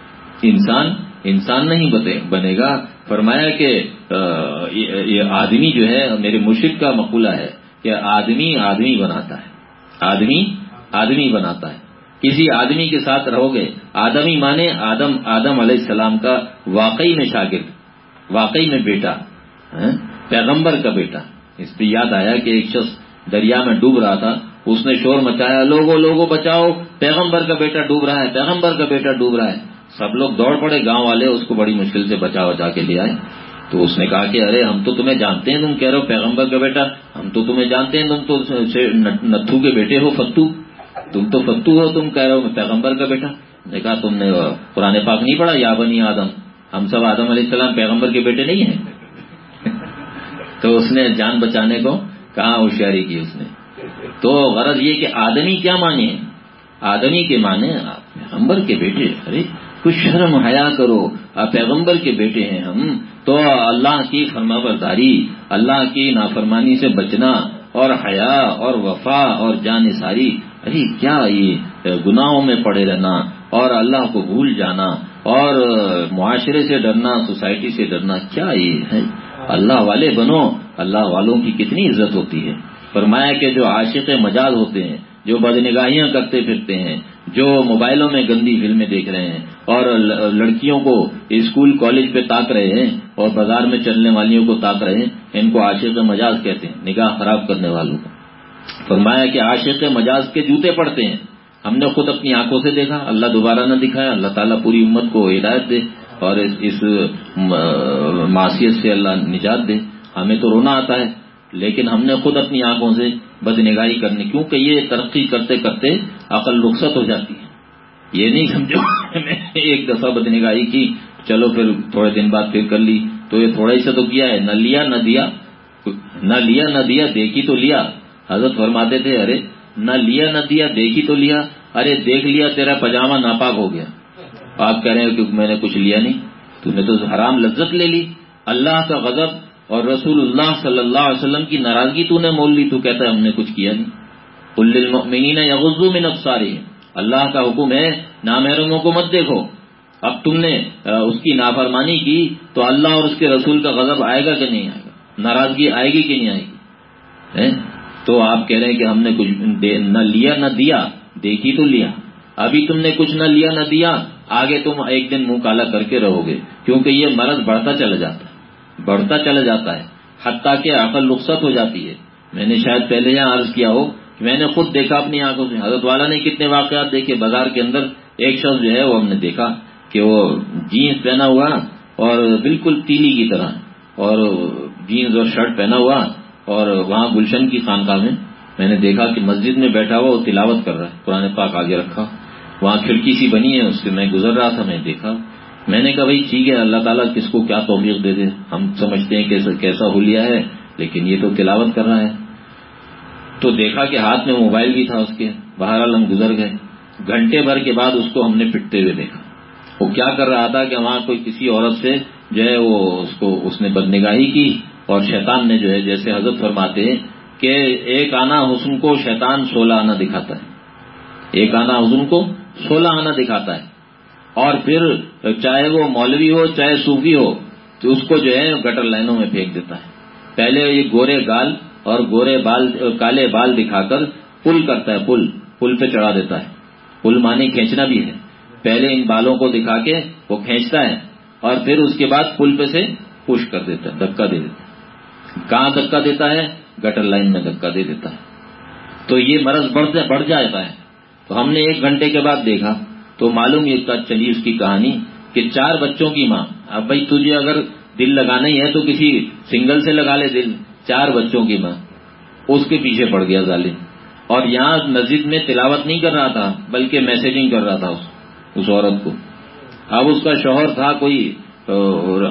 انسان انسان نہیں بنے گا۔ فرمایا کہ یہ آدمی جو ہے، میرے مشرق کا مقولہ ہے کہ آدمی آدمی بناتا ہے۔ آدمی آدمی بناتا ہے۔ کسی آدمی کے ساتھ رہو گے۔ آدمی مانے آدم آدم علیہ السلام کا واقعی میں شاگرد، واقعی میں بیٹا ہاں، پیغمبر کا بیٹا۔ اس پہ یاد آیا کہ ایک شخص دریا میں ڈوب رہا تھا۔ اس نے شور مچایا، لوگوں لوگوں بچاؤ، پیغمبر کا بیٹا ڈوب رہا ہے، پیغمبر کا بیٹا ڈوب رہا ہے۔ سب لوگ دوڑ پڑے، گاؤں والے اس کو بڑی مشکل سے بچا بچا کے لے آئے۔ تو اس نے کہا کہ ارے، ہم تو تمہیں جانتے ہیں، تم کہہ رہے ہو پیغمبر کا بیٹا۔ ہم تو تمہیں جانتے ہیں، تم تو نتھو کے بیٹے ہو، فتو۔ تم تو فتو ہو، تم کہہ رہے ہو پیغمبر کا بیٹا۔ نے کہا، تم نے پرانے پاک نہیں پڑھا؟ یا بنی آدم۔ ہم سب آدم علیہ السلام پیغمبر کے بیٹے نہیں ہیں۔ تو اس نے جان بچانے کو کہاں ہوشیاری کی اس نے۔ تو غرض یہ کہ آدمی کیا مانے؟ آدمی کے مانے پیغمبر کے بیٹے۔ ارے کچھ شرم حیا کرو۔ پیغمبر کے بیٹے ہیں ہم۔ تو اللہ کی فرما برداری اللہ کی نافرمانی سے بچنا اور حیا اور وفا اور جان ساری۔ ارے کیا یہ؟ گناہوں میں پڑے رہنا اور اللہ کو بھول جانا اور معاشرے سے ڈرنا، سوسائٹی سے ڈرنا، کیا یہ ہے؟ اللہ والے بنو، اللہ والوں کی کتنی عزت ہوتی ہے۔ فرمایا کہ جو عاشق مجاز ہوتے ہیں، جو بدنگاہیاں کرتے پھرتے ہیں جو موبائلوں میں گندی فلمیں دیکھ رہے ہیں اور لڑکیوں کو اسکول کالج پہ تاک رہے ہیں اور بازار میں چلنے والیوں کو تاک رہے ہیں، ان کو عاشق مجاز کہتے ہیں، نگاہ خراب کرنے والوں کو۔ فرمایا کہ عاشق مجاز کے جوتے پڑتے ہیں۔ ہم نے خود اپنی آنکھوں سے دیکھا، اللہ دوبارہ نہ دکھایا، اللہ تعالیٰ پوری امت کو ہدایت دے اور اس معاشیت سے اللہ نجات دے۔ ہمیں تو رونا آتا ہے، لیکن ہم نے خود اپنی آنکھوں سے بدنگاہی کرنی کیونکہ یہ ترقی کرتے کرتے عقل رخصت ہو جاتی ہے۔ یہ نہیں سمجھو ایک دفعہ بدنگاہی کی، چلو پھر تھوڑے دن بعد پھر کر لی، تو یہ تھوڑا ہی سا تو کیا ہے، نہ لیا نہ دیا۔ نہ لیا نہ دیا، دیکھی تو لیا۔ حضرت فرماتے تھے، ارے، نہ لیا نہ دیا، دیکھی تو لیا۔ ارے، دیکھ لیا، تیرا پاجامہ ناپاک ہو گیا۔ آپ کہہ رہے ہیں کہ میں نے کچھ لیا نہیں۔ تو نے تو حرام لذت لے لی۔ اللہ کا غضب اور رسول اللہ صلی اللہ علیہ وسلم کی ناراضگی تو نے مول لی، تو کہتا ہے ہم نے کچھ کیا نہیں۔ یا غزو میں نفساری اللہ کا حکم ہے نامحرموں کو مت دیکھو۔ اب تم نے اس کی نافرمانی کی تو اللہ اور اس کے رسول کا غضب آئے گا کہ نہیں آئے گا؟ ناراضگی آئے گی کہ نہیں آئے گی؟ تو آپ کہہ رہے ہیں کہ ہم نے کچھ نہ لیا نہ دیا، دیکھی تو لیا۔ ابھی تم نے کچھ نہ لیا نہ دیا، آگے تم ایک دن منہ کالا کر کے رہو گے، کیونکہ یہ مرض بڑھتا چلا جاتا ہے۔ بڑھتا چلا جاتا ہے، حتیٰ کہ عقل رخصت ہو جاتی ہے۔ میں نے شاید پہلے یہاں عرض کیا ہو کہ میں نے خود دیکھا اپنی آنکھوں سے۔ حضرت والا نے کتنے واقعات دیکھے۔ بازار کے اندر ایک شخص جو ہے وہ ہم نے دیکھا کہ وہ جینس پہنا ہوا اور بالکل تیلی کی طرح، اور جینس اور شرٹ پہنا ہوا اور وہاں گلشن کی خانقاہ میں میں نے دیکھا کہ مسجد میں بیٹھا ہوا وہ تلاوت کر رہا ہے۔ پرانے پاک آگے رکھا۔ وہاں کھڑکی سی بنی ہے، اس سے میں گزر رہا تھا، میں دیکھا۔ میں نے کہا بھائی ٹھیک ہے، اللہ تعالیٰ کس کو کیا توفیق دے دے؟ ہم سمجھتے ہیں کہ کیسا ہولیا ہے، لیکن یہ تو تلاوت کر رہا ہے۔ تو دیکھا کہ ہاتھ میں موبائل بھی تھا اس کے باہر ہم گزر گئے۔ گھنٹے بھر کے بعد اس کو ہم نے پٹتے ہوئے دیکھا۔ وہ کیا کر رہا تھا کہ وہاں کوئی کسی عورت سے جو ہے وہ اس کو اس نے بدنگاہی کی اور شیطان نے جو ہے، جیسے حضرت فرماتے ہیں کہ ایک آنا حسن کو شیطان سولہ آنا دکھاتا ہے۔ ایک آنا حسن کو سولہ آنا دکھاتا ہے۔ اور پھر چاہے وہ مولوی ہو، چاہے صوفی ہو، تو اس کو جو ہے گٹر لائنوں میں پھینک دیتا ہے۔ پہلے یہ گورے گال اور گورے بال، کالے بال دکھا کر پل کرتا ہے، پل پل پہ چڑھا دیتا ہے۔ پل مانی کھینچنا بھی ہے۔ پہلے ان بالوں کو دکھا کے وہ کھینچتا ہے اور پھر اس کے بعد پل پہ سے پش کر دیتا ہے، دھکا دے دیتا ہے۔ کہاں دھکا دیتا ہے؟ گٹر لائن میں دھکا دے دیتا ہے۔ تو یہ مرض بڑھ جاتا ہے۔ تو ہم نے ایک گھنٹے کے بعد دیکھا۔ تو معلوم یہ چلی اس کی کہانی کہ چار بچوں کی ماں، اب بھائی تجھے اگر دل لگانا ہی ہے تو کسی سنگل سے لگا لے دل، چار بچوں کی ماں۔ اس کے پیچھے پڑ گیا ظالم۔ اور یہاں مسجد میں تلاوت نہیں کر رہا تھا، بلکہ میسجنگ کر رہا تھا اس عورت کو۔ اب اس کا شوہر تھا کوئی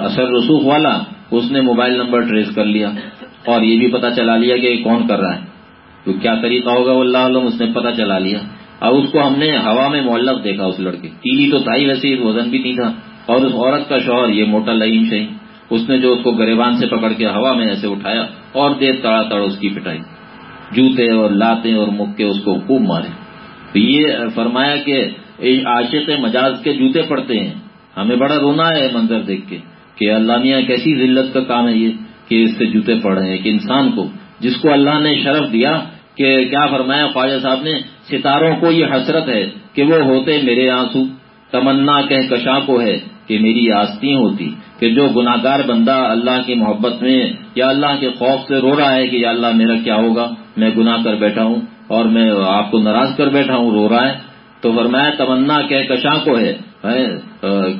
اثر رسوخ والا، اس نے موبائل نمبر ٹریس کر لیا۔ اور یہ بھی پتا چلا لیا کہ کون کر رہا ہے۔ تو کیا طریقہ ہوگا؟ وہ اللہ عالم، اس نے پتا چلا لیا۔ اب اس کو ہم نے ہوا میں معلق دیکھا اس لڑکے۔ تیلی تو تھا ہی ویسے وزن بھی نہیں تھا۔ اور اس عورت کا شوہر، یہ موٹا لئیم شہی اس نے جو اس کو گریبان سے پکڑ کے ہوا میں ایسے اٹھایا، اور دیر تڑا تڑ اس کی پٹائی۔ جوتے اور لاتے اور مکے اس کو خوب مارے۔ تو یہ فرمایا کہ عاشق مجاز کے جوتے پڑتے ہیں۔ ہمیں بڑا رونا ہے منظر دیکھ کے کہ اللہ میاں کیسی ذلت کا کام ہے یہ، کہ اس سے جوتے پڑ رہے ہیں کہ انسان کو، جس کو اللہ نے شرف دیا کہ کیا فرمایا خواجہ صاحب نے؟ ستاروں کو یہ حسرت ہے کہ وہ ہوتے میرے آنسو۔ تمنا کہ کشاں کو ہے کہ میری آستی ہوتی کہ جو گناگار بندہ اللہ کی محبت میں یا اللہ کے خوف سے رو رہا ہے کہ یا اللہ میرا کیا ہوگا؟ میں گناہ کر بیٹھا ہوں اور میں آپ کو ناراض کر بیٹھا ہوں، رو رہا ہے۔ تو فرمایا، تمنا کہ کشاں کو ہے۔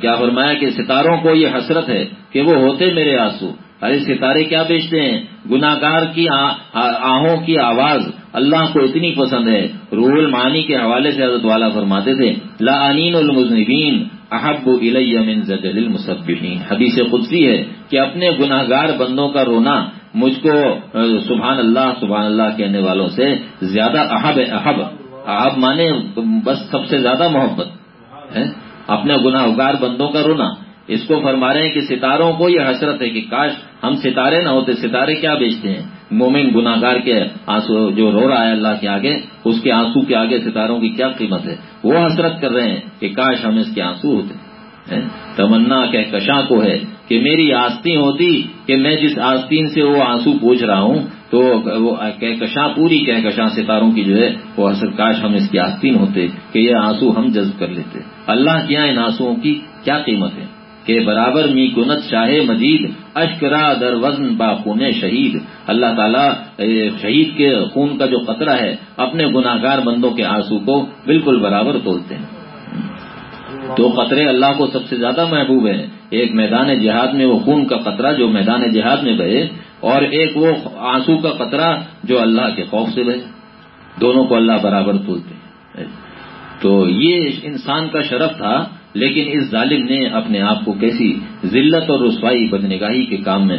کیا فرمایا کہ ستاروں کو یہ حسرت ہے کہ وہ ہوتے میرے آنسو۔ ارے ستارے کیا بیچتے ہیں؟ گناگار کی آہوں کی آواز۔ اللہ کو اتنی پسند ہے۔ روح المانی کے حوالے سے حضرت والا فرماتے تھے، لا المزنبین احب من زجل المصبحین حدیث قدسی ہے کہ اپنے گناہگار بندوں کا رونا مجھ کو سبحان اللہ سبحان اللہ کہنے والوں سے زیادہ احب احب احب مانے بس سب سے زیادہ محبت ہے اپنے گناہگار بندوں کا رونا۔ اس کو فرما رہے ہیں کہ ستاروں کو یہ حسرت ہے کہ کاش ہم ستارے نہ ہوتے، ستارے کیا بیچتے ہیں؟ مومن گناگار کے آنسو جو رو رہا ہے اللہ کے آگے، اس کے آنسو کے آگے ستاروں کی کیا قیمت ہے؟ وہ حسرت کر رہے ہیں کہ کاش ہم اس کے آنسو ہوتے تمنا کہ کشاں کو ہے کہ میری آستین ہوتی کہ میں جس آستین سے وہ آنسو پوچھ رہا ہوں، تو وہ کہکشاں پوری کہکشاں ستاروں کی جو ہے وہ حسر کاش ہم اس کی آستین ہوتے کہ یہ آنسو ہم جذب کر لیتے۔ اللہ کیا ان آنسو کی کیا قیمت ہے؟ کہ برابر می کنت شاہ مجید اشکرا در وزن با خون شہید۔ اللہ تعالیٰ شہید کے خون کا جو قطرہ ہے، اپنے گناگار بندوں کے آنسو کو بالکل برابر تولتے ہیں۔ دو قطرے اللہ کو سب سے زیادہ محبوب ہیں۔ ایک میدان جہاد میں وہ خون کا قطرہ جو میدان جہاد میں بہے، اور ایک وہ آنسو کا قطرہ جو اللہ کے خوف سے بہے۔ دونوں کو اللہ برابر تولتے ہیں۔ تو یہ انسان کا شرف تھا لیکن اس ظالم نے اپنے آپ کو کیسی ذلت اور رسوائی بدنگاہی کے کام میں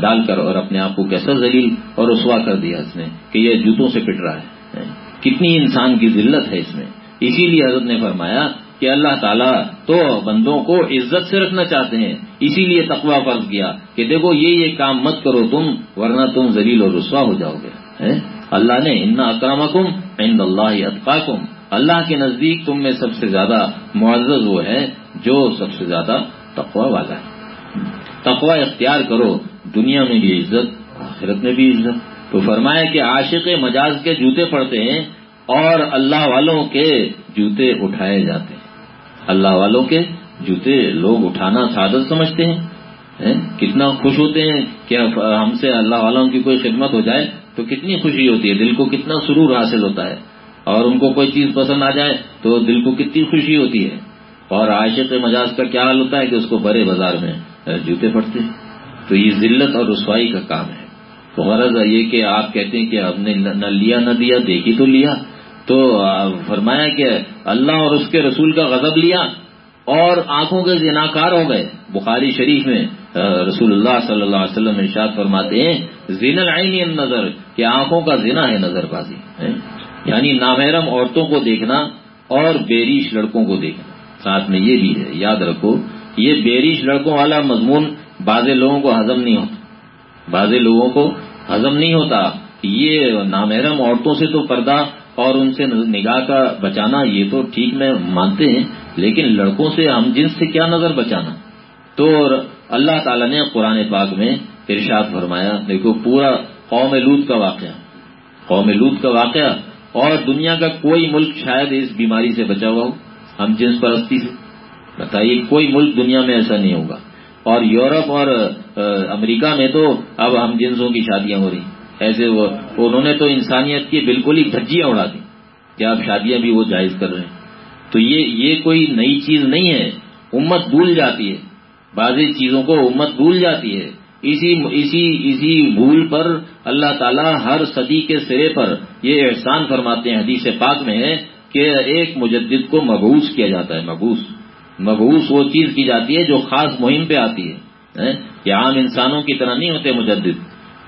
ڈال کر اور اپنے آپ کو کیسا ذلیل اور رسوا کر دیا اس نے کہ یہ جوتوں سے پٹ رہا ہے۔ کتنی انسان کی ذلت ہے اس میں۔ اسی لیے حضرت نے فرمایا کہ اللہ تعالیٰ تو بندوں کو عزت سے رکھنا چاہتے ہیں۔ اسی لیے تقوا فرض کیا کہ دیکھو یہ یہ کام مت کرو تم، ورنہ تم ذلیل اور رسوا ہو جاؤ گے۔ اللہ نے، ان اکرامکم عند اللہ اطقاکم اللہ کے نزدیک تم میں سب سے زیادہ معزز وہ ہے جو سب سے زیادہ تقوا والا ہے۔ تقوا اختیار کرو، دنیا میں بھی عزت، آخرت میں بھی عزت۔ تو فرمایا کہ عاشق مجاز کے جوتے پڑتے ہیں اور اللہ والوں کے جوتے اٹھائے جاتے ہیں۔ اللہ والوں کے جوتے لوگ اٹھانا سعادت سمجھتے ہیں کتنا خوش ہوتے ہیں کہ ہم سے اللہ والوں کی کوئی خدمت ہو جائے تو کتنی خوشی ہوتی ہے، دل کو کتنا سرور حاصل ہوتا ہے۔ اور ان کو کوئی چیز پسند آ جائے تو دل کو کتنی خوشی ہوتی ہے۔ اور عاشق مجاز کا کیا حال ہوتا ہے کہ اس کو بڑے بازار میں جوتے پڑتے ہیں۔ تو یہ ذلت اور رسوائی کا کام ہے۔ تو غرض یہ کہ آپ کہتے ہیں کہ ہم نے نہ لیا، نہ دیا، دیکھی تو لیا۔ تو فرمایا کہ اللہ اور اس کے رسول کا غضب لیا اور آنکھوں کے زناکار ہو گئے۔ بخاری شریف میں رسول اللہ صلی اللہ علیہ وسلم ارشاد فرماتے ہیں زین العین نظر کہ آنکھوں کا زنا ہے نظر بازی۔ یعنی نامحرم عورتوں کو دیکھنا اور بیریش لڑکوں کو دیکھنا۔ ساتھ میں یہ بھی ہے، یاد رکھو، یہ بیریش لڑکوں والا مضمون بعض لوگوں کو ہضم نہیں ہوتا۔ بعض لوگوں کو ہضم نہیں ہوتا۔ یہ نامحرم عورتوں سے تو پردہ اور ان سے نگاہ کا بچانا یہ تو ٹھیک میں مانتے ہیں، لیکن لڑکوں سے ہم جنس سے کیا نظر بچانا؟ تو اللہ تعالیٰ نے قرآن پاک میں ارشاد فرمایا، دیکھو، پورا قوم لوت کا واقعہ۔ قوم لوت کا واقعہ اور دنیا کا کوئی ملک شاید اس بیماری سے بچا ہوا ہو۔ ہم جنس پرستی سے۔ بتائیے، کوئی ملک دنیا میں ایسا نہیں ہوگا۔ اور یورپ اور امریکہ میں تو اب ہم جنسوں کی شادیاں ہو رہی ایسے وہ، انہوں نے تو انسانیت کی بالکل ہی دھجیاں اڑا دی کیا اب شادیاں بھی وہ جائز کر رہے ہیں۔ تو یہ یہ کوئی نئی چیز نہیں ہے۔ امت بھول جاتی ہے۔ بعضی چیزوں کو امت بھول جاتی ہے۔ اسی اسی اسی بھول پر اللہ تعالیٰ ہر صدی کے سرے پر یہ احسان فرماتے ہیں، حدیث پاک میں ہے کہ ایک مجدد کو مبوس کیا جاتا ہے مبوس مبوس وہ چیز کی جاتی ہے جو خاص مہم پہ آتی ہے کہ عام انسانوں کی طرح نہیں ہوتے مجدد۔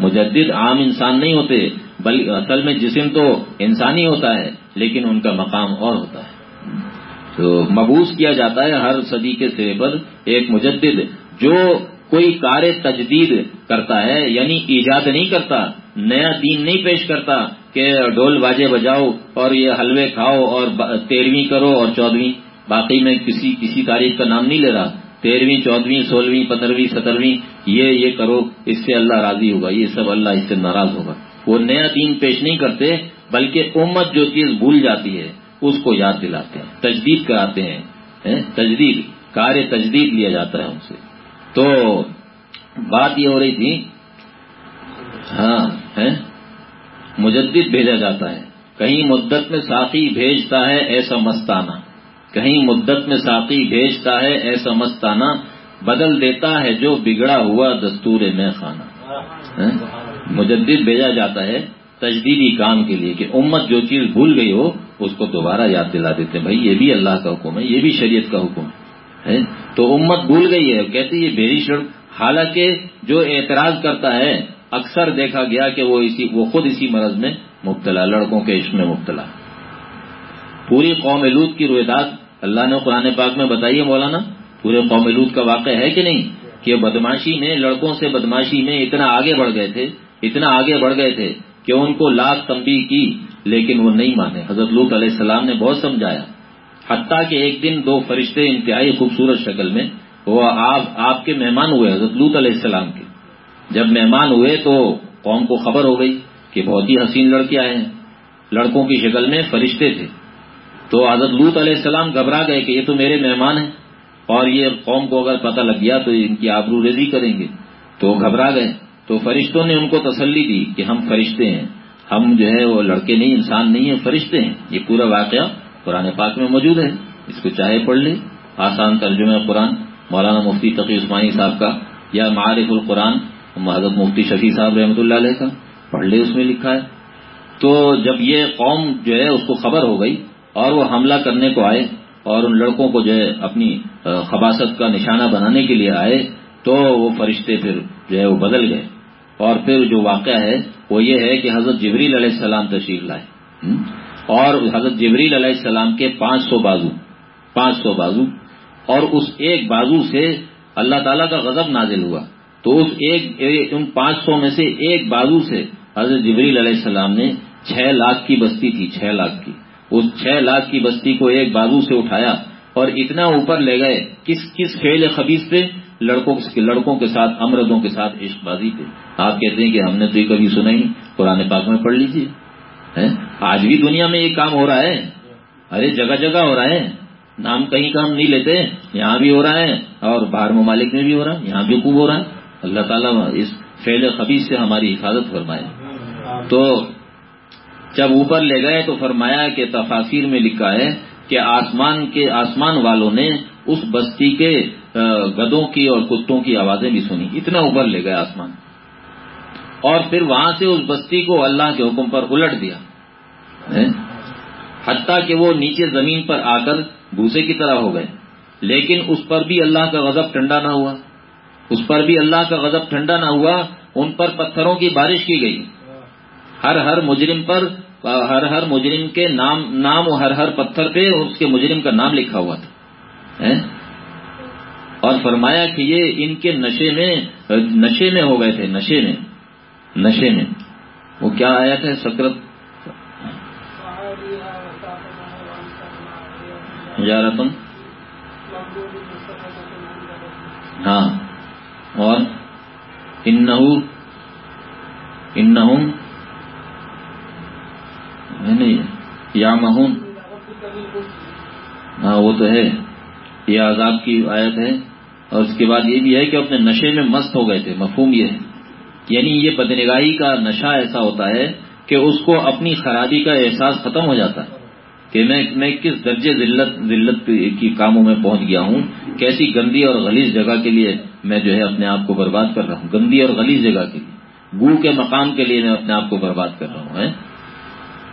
مجدد عام انسان نہیں ہوتے، بلکہ اصل میں جسم تو انسانی ہوتا ہے، لیکن ان کا مقام اور ہوتا ہے۔ تو مبوس کیا جاتا ہے ہر صدی کے سرے پر ایک مجدد جو کوئی کار تجدید کرتا ہے یعنی ایجاد نہیں کرتا، نیا دین نہیں پیش کرتا کہ ڈول باجے بجاؤ اور یہ حلوے کھاؤ اور تیرہویں کرو اور چودہویں باقی میں کسی کسی تاریخ کا نام نہیں لے رہا۔ تیرہویں چودہویں سولہویں، پندرہویں، سترویں، یہ یہ کرو، اس سے اللہ راضی ہوگا، یہ سب اللہ اس سے ناراض ہوگا۔ وہ نیا دین پیش نہیں کرتے، بلکہ امت جو چیز بھول جاتی ہے، اس کو یاد دلاتے ہیں، تجدید کراتے ہیں، تجدید، کار تجدید لیا جاتا ہے ان سے۔ تو بات یہ ہو رہی تھی ہاں مجدد بھیجا جاتا ہے۔ کہیں مدت میں ساقی بھیجتا ہے ایسا مستانہ۔ کہیں مدت میں ساقی بھیجتا ہے ایسا مستانہ۔ بدل دیتا ہے جو بگڑا ہوا دستور میں خانہ۔ مجدد بھیجا جاتا ہے تجدیدی کام کے لیے کہ امت جو چیز بھول گئی ہو، اس کو دوبارہ یاد دلا دیتے ہیں۔ بھائی، یہ بھی اللہ کا حکم ہے، یہ بھی شریعت کا حکم ہے۔ تو امت بھول گئی ہے کہتے یہ بیری شرط حالانکہ جو اعتراض کرتا ہے، اکثر دیکھا گیا کہ وہ اسی، وہ خود اسی مرض میں مبتلا، لڑکوں کے عشق میں مبتلا۔ پوری قوم لوت کی رویداد اللہ نے قرآن پاک میں بتائیے مولانا۔ پورے قوم لوت کا واقعہ ہے کہ نہیں؟ کہ بدماشی میں، لڑکوں سے بدماشی میں اتنا آگے بڑھ گئے تھے، اتنا آگے بڑھ گئے تھے کہ ان کو لاکھ تمبی کی، لیکن وہ نہیں مانے۔ حضرت لوت علیہ السلام نے بہت سمجھایا۔ حتیٰ کہ ایک دن دو فرشتے انتہائی خوبصورت شکل میں، وہ آپ آپ کے مہمان ہوئے، حضرت لوت علیہ السلام کے۔ جب مہمان ہوئے تو قوم کو خبر ہو گئی کہ بہت ہی حسین لڑکے آئے ہیں۔ لڑکوں کی شکل میں فرشتے تھے۔ تو حضرت لوت علیہ السلام گھبرا گئے کہ یہ تو میرے مہمان ہیں۔ اور یہ قوم کو اگر پتہ لگ گیا تو ان کی آبرو ریزی کریں گے۔ تو گھبرا گئے۔ تو فرشتوں نے ان کو تسلی دی کہ ہم فرشتے ہیں۔ ہم جو ہے وہ لڑکے نہیں، انسان نہیں ہیں، فرشتے ہیں۔ یہ پورا واقعہ قرآن پاک میں موجود ہے۔ اس کو چاہے پڑھ لے۔ آسان ترجمہ قرآن۔ مولانا مفتی تقی عثمانی صاحب کا یا معارف القرآن۔ حضرت مفتی شفیع صاحب رحمۃ اللہ علیہ کا۔ پڑھ لے، اس میں لکھا ہے۔ تو جب یہ قوم جو ہے، اس کو خبر ہو گئی اور وہ حملہ کرنے کو آئے اور ان لڑکوں کو جو ہے، اپنی خباست کا نشانہ بنانے کے لیے آئے، تو وہ فرشتے پھر جو ہے، وہ بدل گئے۔ اور پھر جو واقعہ ہے، وہ یہ ہے کہ حضرت جبریل علیہ السلام تشریف لائے۔ اور حضرت جبریل علیہ السلام کے پانچ سو بازو، پانچ سو بازو۔ اور اس ایک بازو سے اللہ تعالیٰ کا غضب نازل ہوا۔ تو اس ایک، ان پانچ سو میں سے ایک بازو سے حضرت جبریل علیہ السلام نے چھ لاکھ کی بستی تھی، چھ لاکھ کی۔ اس چھ لاکھ کی بستی کو ایک بازو سے اٹھایا اور اتنا اوپر لے گئے، کس کس فیل خبیص سے لڑکوں لڑکوں کے ساتھ امردوں کے ساتھ عشق بازی تھے۔ آپ کہتے ہیں کہ ہم نے تو یہ کبھی سنا ہی قرآن پاک میں پڑھ لیجیے آج بھی دنیا میں یہ کام ہو رہا ہے۔ ارے، جگہ جگہ ہو رہا ہے۔ نام کہیں کا ہم نہیں لیتے۔ یہاں بھی ہو رہا ہے اور باہر ممالک میں بھی ہو رہا ہے۔ یہاں بھی خوب ہو رہا ہے۔ اللہ تعالیٰ اس فیل خبیص سے ہماری حفاظت فرمائے۔ تو جب اوپر لے گئے تو فرمایا کہ تفاصیر میں لکھا ہے کہ آسمان کے آسمان والوں نے اس بستی کے گدوں کی اور کتوں کی آوازیں بھی سنی اتنا اوپر لے گئے آسمان۔ اور پھر وہاں سے اس بستی کو اللہ کے حکم پر الٹ دیا۔ ہاں؟ حتیٰ کہ وہ نیچے زمین پر آ کر بھوسے کی طرح ہو گئے۔ لیکن اس پر بھی اللہ کا غضب ٹھنڈا نہ ہوا۔ اس پر بھی اللہ کا غضب ٹھنڈا نہ ہوا۔ ان پر پتھروں کی بارش کی گئی۔ ہر ہر مجرم پر، ہر ہر مجرم کے نام نام ہر ہر پتھر پہ اس کے مجرم کا نام لکھا ہوا تھا۔ ہاں؟ اور فرمایا کہ یہ ان کے نشے میں نشے میں ہو گئے تھے، نشے میں۔ نشے میں وہ کیا آیا تھا سکرت۔ رتن ہاں۔ اور ان نہیں یا مہون ہاں وہ تو ہے۔ یہ عذاب کی آیت ہے۔ اور اس کے بعد یہ بھی ہے کہ اپنے نشے میں مست ہو گئے تھے۔ مفہوم یہ ہے۔ یعنی یہ بدنگاہی کا نشہ ایسا ہوتا ہے کہ اس کو اپنی خرابی کا احساس ختم ہو جاتا ہے کہ میں میں کس درجے ذلت ذلت کی کاموں میں پہنچ گیا ہوں، کیسی گندی اور غلیظ جگہ کے لیے میں جو ہے اپنے آپ کو برباد کر رہا ہوں، گندی اور غلیظ جگہ کے لیے، گو کے مقام کے لیے میں اپنے آپ کو برباد کر رہا ہوں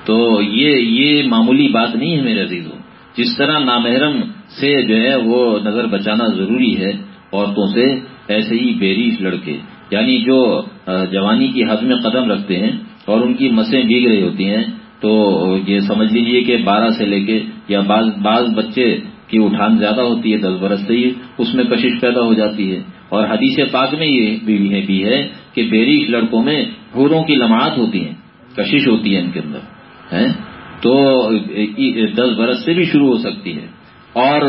تو یہ یہ معمولی بات نہیں ہے میرے عزیزوں۔ جس طرح نامحرم سے جو ہے وہ نظر بچانا ضروری ہے، عورتوں سے، ایسے ہی بیریش لڑکے۔ یعنی جو جوانی کی حد میں قدم رکھتے ہیں اور ان کی مسیں بھیگ رہی ہوتی ہیں، تو یہ سمجھ لیجیے کہ بارہ سے لے کے یا بعض بعض بچے کی اٹھان زیادہ ہوتی ہے، دس برس سے ہی اس میں کشش پیدا ہو جاتی ہے۔ اور حدیث پاک میں یہ بھی ہے کہ بیریش لڑکوں میں پھوروں کی لمحات ہوتی ہیں، کشش ہوتی ہے ان کے اندر تو دس برس سے بھی شروع ہو سکتی ہے۔ اور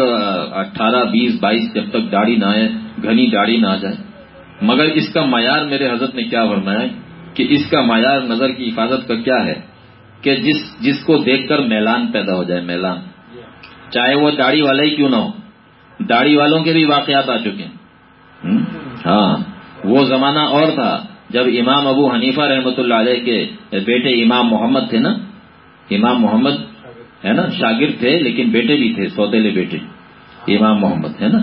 اٹھارہ، بیس، بائیس جب تک داڑھی نہ آئے، گھنی داڑھی نہ آ جائے۔ مگر اس کا معیار میرے حضرت نے کیا فرمایا کہ اس کا معیار نظر کی حفاظت کا کیا ہے کہ جس جس کو دیکھ کر میلان پیدا ہو جائے، میلان۔ چاہے وہ داڑھی والا ہی کیوں نہ ہو۔ داڑھی والوں کے بھی واقعات آ چکے ہیں۔ ہاں۔ وہ زمانہ اور تھا جب امام ابو حنیفہ رحمۃ اللہ علیہ کے بیٹے امام محمد تھے نا؟ امام محمد ہے نا؟ شاگرد تھے لیکن بیٹے بھی تھے سوتےلے بیٹے۔ امام محمد ہے نا؟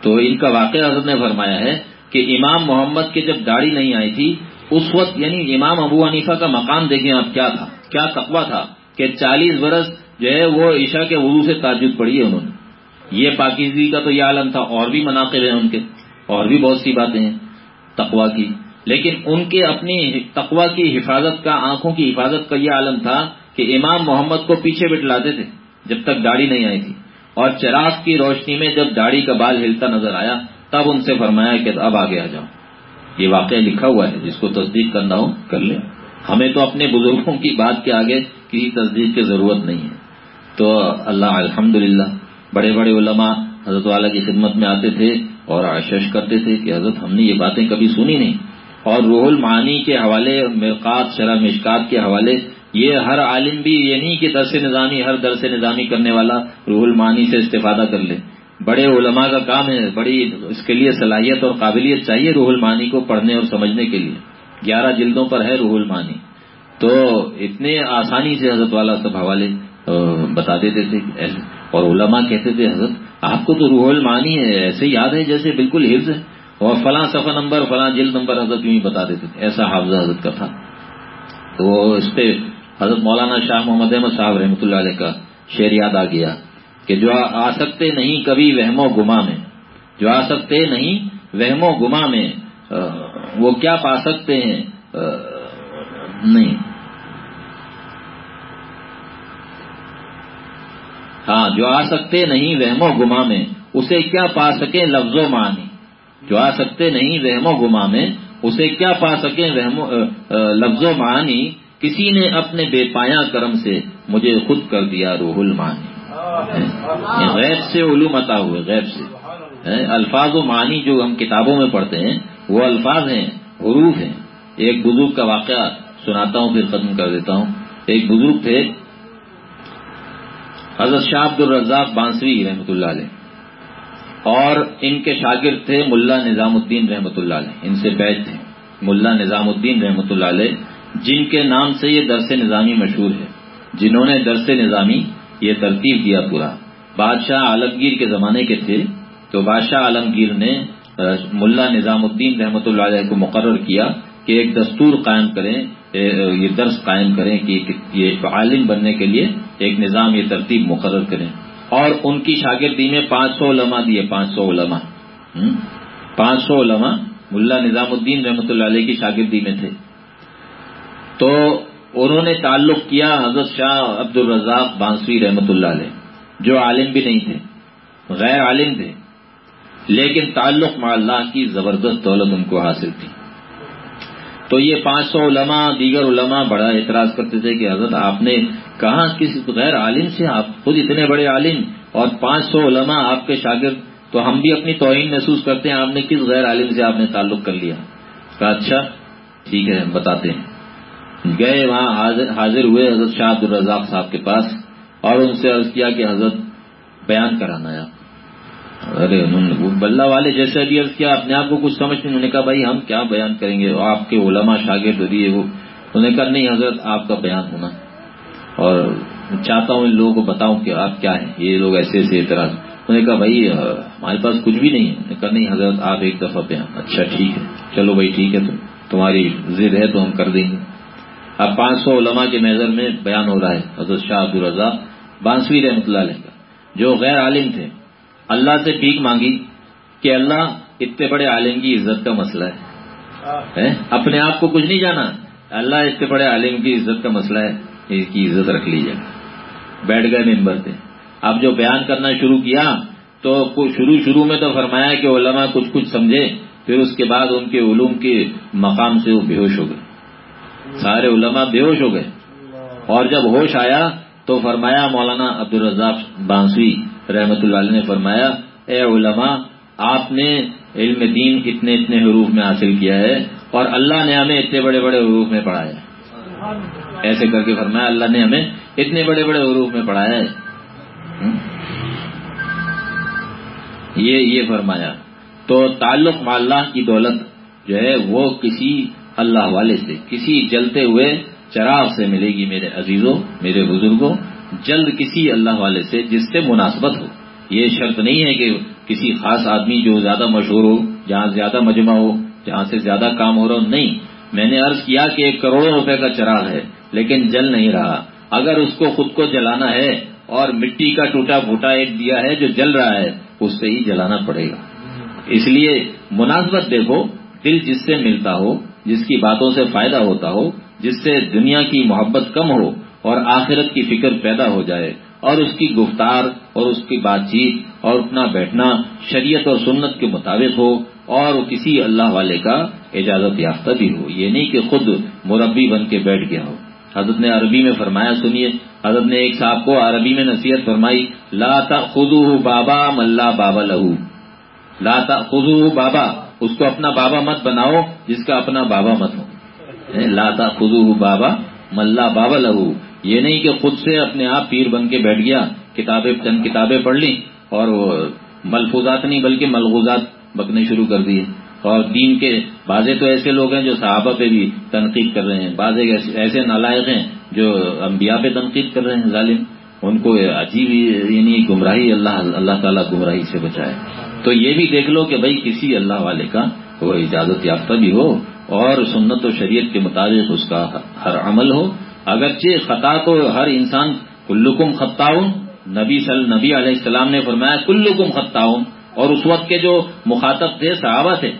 تو ان کا واقعہ حضرت نے فرمایا ہے کہ امام محمد کے جب داڑھی نہیں آئی تھی، اس وقت یعنی امام ابو حنیفہ کا مقام دیکھیں آپ کیا تھا، کیا تقوا تھا کہ چالیس برس جو ہے وہ عشاء کے وضو سے تعجد پڑھی ہے انہوں نے۔ یہ پاکیزگی کا تو یہ عالم تھا، اور بھی مناقب ہیں ان کے، اور بھی بہت سی باتیں ہیں تقوا کی۔ لیکن ان کے اپنی تقوا کی حفاظت کا، آنکھوں کی حفاظت کا یہ عالم تھا کہ امام محمد کو پیچھے بٹلاتے تھے جب تک داڑھی نہیں آئی تھی۔ اور چراغ کی روشنی میں جب داڑھی کا بال ہلتا نظر آیا تب ان سے فرمایا کہ اب آگے آ جاؤ۔ یہ واقعہ لکھا ہوا ہے، جس کو تصدیق کرنا ہو، کر لیں۔ ہمیں تو اپنے بزرگوں کی بات کے آگے کسی تصدیق کی ضرورت نہیں ہے۔ تو اللہ الحمد بڑے بڑے علماء حضرت والا کی خدمت میں آتے تھے اور آشش کرتے تھے کہ حضرت، ہم نے یہ باتیں کبھی سنی نہیں۔ اور روح المعانی کے حوالے، مرقات، شرح مشکات کے حوالے، یہ ہر عالم بھی یہ نہیں کہ درس نظامی، ہر درس نظامی کرنے والا روح المعانی سے استفادہ کر لے۔ بڑے علماء کا کام ہے، بڑی اس کے لیے صلاحیت اور قابلیت چاہیے روح المعانی کو پڑھنے اور سمجھنے کے لیے۔ گیارہ جلدوں پر ہے روح المانی۔ تو اتنے آسانی سے حضرت والا سب حوالے بتا دیتے تھے۔ اور علماء کہتے تھے، حضرت، آپ کو تو روح المانی ہے ایسے یاد ہے جیسے بالکل حفظ ہے۔ اور فلاں صفحہ نمبر، فلاں جلد نمبر حضرت یوں ہی بتا دیتے تھے، ایسا حافظہ حضرت کا تھا۔ تو اس پہ حضرت مولانا شاہ محمد احمد صاحب رحمۃ اللہ علیہ کا شعر یاد آ گیا۔ کہ جو آ سکتے نہیں کبھی وہم و گما میں، جو آ سکتے نہیں وہم و گما میں وہ کیا پا سکتے ہیں؟ نہیں۔ ہاں جو آ سکتے نہیں وہم و گما میں، اسے کیا پا سکیں لفظ و معنی؟ جو آ سکتے نہیں وہم و گما میں، اسے کیا پا سکیں لفظ و معنی؟ کسی نے اپنے بے پایا کرم سے مجھے خود کر دیا روح المانی۔ غیب سے علوم عطا ہوئے، غیب سے۔ الفاظ و معنی جو ہم کتابوں میں پڑھتے ہیں، وہ الفاظ ہیں، حروف ہیں۔ ایک بزرگ کا واقعہ سناتا ہوں، پھر ختم کر دیتا ہوں۔ ایک بزرگ تھے، حضرت شاہ عبد الرزاق بانسوی رحمۃ اللہ علیہ۔ اور ان کے شاگرد تھے، ملا نظام الدین رحمۃ اللہ علیہ۔ ان سے بیچ تھے، ملا نظام الدین رحمۃ اللہ علیہ، جن کے نام سے یہ درس نظامی مشہور ہے۔ جنہوں نے درس نظامی یہ ترتیب دیا پورا۔ بادشاہ عالمگیر کے زمانے کے تھے، تو بادشاہ عالمگیر نے ملا نظام الدین رحمۃ اللہ علیہ کو مقرر کیا کہ ایک دستور قائم کریں یہ درس قائم کریں کہ یہ عالم بننے کے لیے ایک نظام، یہ ترتیب مقرر کریں۔ اور ان کی شاگردی میں پانچ سو علماء دیے پانچ سو علماء۔ پانچ سو علماء ملا نظام الدین رحمۃ اللہ علیہ کی شاگردی میں تھے۔ تو انہوں نے تعلق کیا حضرت شاہ عبد الرزاق بانسوی رحمۃ اللہ علیہ، جو عالم بھی نہیں تھے، غیر عالم تھے۔ لیکن تعلق مع اللہ کی زبردست دولت ان کو حاصل تھی۔ تو یہ پانچ سو علماء، دیگر علماء بڑا اعتراض کرتے تھے کہ حضرت آپ نے کہا کسی غیر عالم سے، آپ خود اتنے بڑے عالم اور پانچ سو علماء آپ کے شاگرد، تو ہم بھی اپنی توہین محسوس کرتے ہیں، آپ نے کس غیر عالم سے آپ نے تعلق کر لیا؟ کہا اچھا ٹھیک ہے، ہم بتاتے ہیں۔ گئے، وہاں حاضر ہوئے حضرت شاہ عبد الرزاق صاحب کے پاس اور ان سے عرض کیا کہ حضرت بیان کرانا ہے۔ آپ ارے بلہ والے جیسے بھی عرض کیا، اپنے آپ کو کچھ سمجھ نہیں، انہوں نے کہا، بھائی، ہم کیا بیان کریں گے؟ آپ کے علماء شاگرد دیے وہ۔ انہوں نے کہا، نہیں حضرت، آپ کا بیان ہونا۔ اور چاہتا ہوں ان لوگوں کو بتاؤں کہ آپ کیا ہیں۔ یہ لوگ ایسے ایسے اعتراض۔ انہوں نے کہا، بھائی ہمارے پاس کچھ بھی نہیں ہے۔ کہا، نہیں حضرت، آپ ایک دفعہ بیان۔ اچھا ٹھیک ہے۔ چلو بھائی، ٹھیک ہے، تم تمہاری ضد ہے تو ہم کر دیں گے۔ اب پانچ سو علماء کے نظر میں بیان ہو رہا ہے حضرت شاہ عبد الرضا بانسوی رحمۃ اللہ علیہ کا جو غیر عالم تھے۔ اللہ سے بھیک مانگی کہ اللہ اتنے بڑے عالم کی عزت کا مسئلہ ہے۔ اپنے آپ کو کچھ نہیں جانا۔ اللہ اتنے بڑے عالم کی عزت کا مسئلہ ہے اس کی عزت رکھ لیجیے بیٹھ گئے ممبر تھے اب جو بیان کرنا شروع کیا تو شروع شروع میں تو فرمایا کہ علماء کچھ کچھ سمجھے پھر اس کے بعد ان کے علوم کے مقام سے وہ بے ہوش ہو گئے۔ سارے علماء بے ہوش ہو گئے۔ اور جب ہوش آیا تو فرمایا مولانا عبد الرزاق بانسوی رحمت اللہ علیہ نے فرمایا، اے علماء، آپ نے علم دین اتنے اتنے حروف میں حاصل کیا ہے اور اللہ نے ہمیں اتنے بڑے بڑے حروف میں پڑھایا ایسے کر کے فرمایا، اللہ نے ہمیں اتنے بڑے بڑے حروف میں پڑھایا ہے۔ یہ یہ فرمایا۔ تو تعلق مع اللہ کی دولت جو ہے وہ کسی اللہ والے سے کسی جلتے ہوئے چراغ سے ملے گی میرے عزیزوں، میرے بزرگوں، جلد کسی اللہ والے سے جس سے مناسبت ہو۔ یہ شرط نہیں ہے کہ کسی خاص آدمی جو زیادہ مشہور ہو، جہاں زیادہ مجمع ہو، جہاں سے زیادہ کام ہو رہا ہو، نہیں۔ میں نے عرض کیا کہ ایک کروڑوں روپے کا چراغ ہے، لیکن جل نہیں رہا۔ اگر اس کو خود کو جلانا ہے اور مٹی کا ٹوٹا پھوٹا ایک دیا ہے جو جل رہا ہے، اس سے ہی جلانا پڑے گا۔ اس لیے مناسبت دیکھو، دل جس سے ملتا ہو جس کی باتوں سے فائدہ ہوتا ہو، جس سے دنیا کی محبت کم ہو اور آخرت کی فکر پیدا ہو جائے، اور اس کی گفتار اور اس کی بات چیت اور اٹھنا بیٹھنا شریعت اور سنت کے مطابق ہو، اور کسی اللہ والے کا اجازت یافتہ بھی ہو یہ نہیں کہ خود مربی بن کے بیٹھ گیا ہو۔ حضرت نے عربی میں فرمایا، سنیے، حضرت نے ایک صاحب کو عربی میں نصیحت فرمائی لاتا خدو بابا ملا بابا لہو لاتا خدو بابا۔ اس کو اپنا بابا مت بناؤ جس کا اپنا بابا مت ہو۔ یعنی لاتا خدو بابا ملا بابا لہو۔ یہ نہیں کہ خود سے اپنے آپ پیر بن کے بیٹھ گیا، کتابیں، چند کتابیں پڑھ لی اور ملفوظات نہیں بلکہ ملغوزات بکنے شروع کر دیے۔ اور دین کے بازے تو ایسے لوگ ہیں جو صحابہ پہ بھی تنقید کر رہے ہیں بعض ایسے نالائق ہیں جو انبیاء پہ تنقید کر رہے ہیں، ظالم۔ ان کو عجیب یعنی گمراہی اللہ اللہ تعالیٰ گمراہی سے بچائے۔ تو یہ بھی دیکھ لو کہ بھائی کسی اللہ والے کا وہ اجازت یافتہ بھی ہو اور سنت و شریعت کے مطابق اس کا ہر عمل ہو۔ اگرچہ خطا تو ہر انسان کلکم خطاؤن، نبی صلی نبی علیہ السلام نے فرمایا کلکم خطاؤن، اور اس وقت کے جو مخاطب تھے، صحابہ تھے۔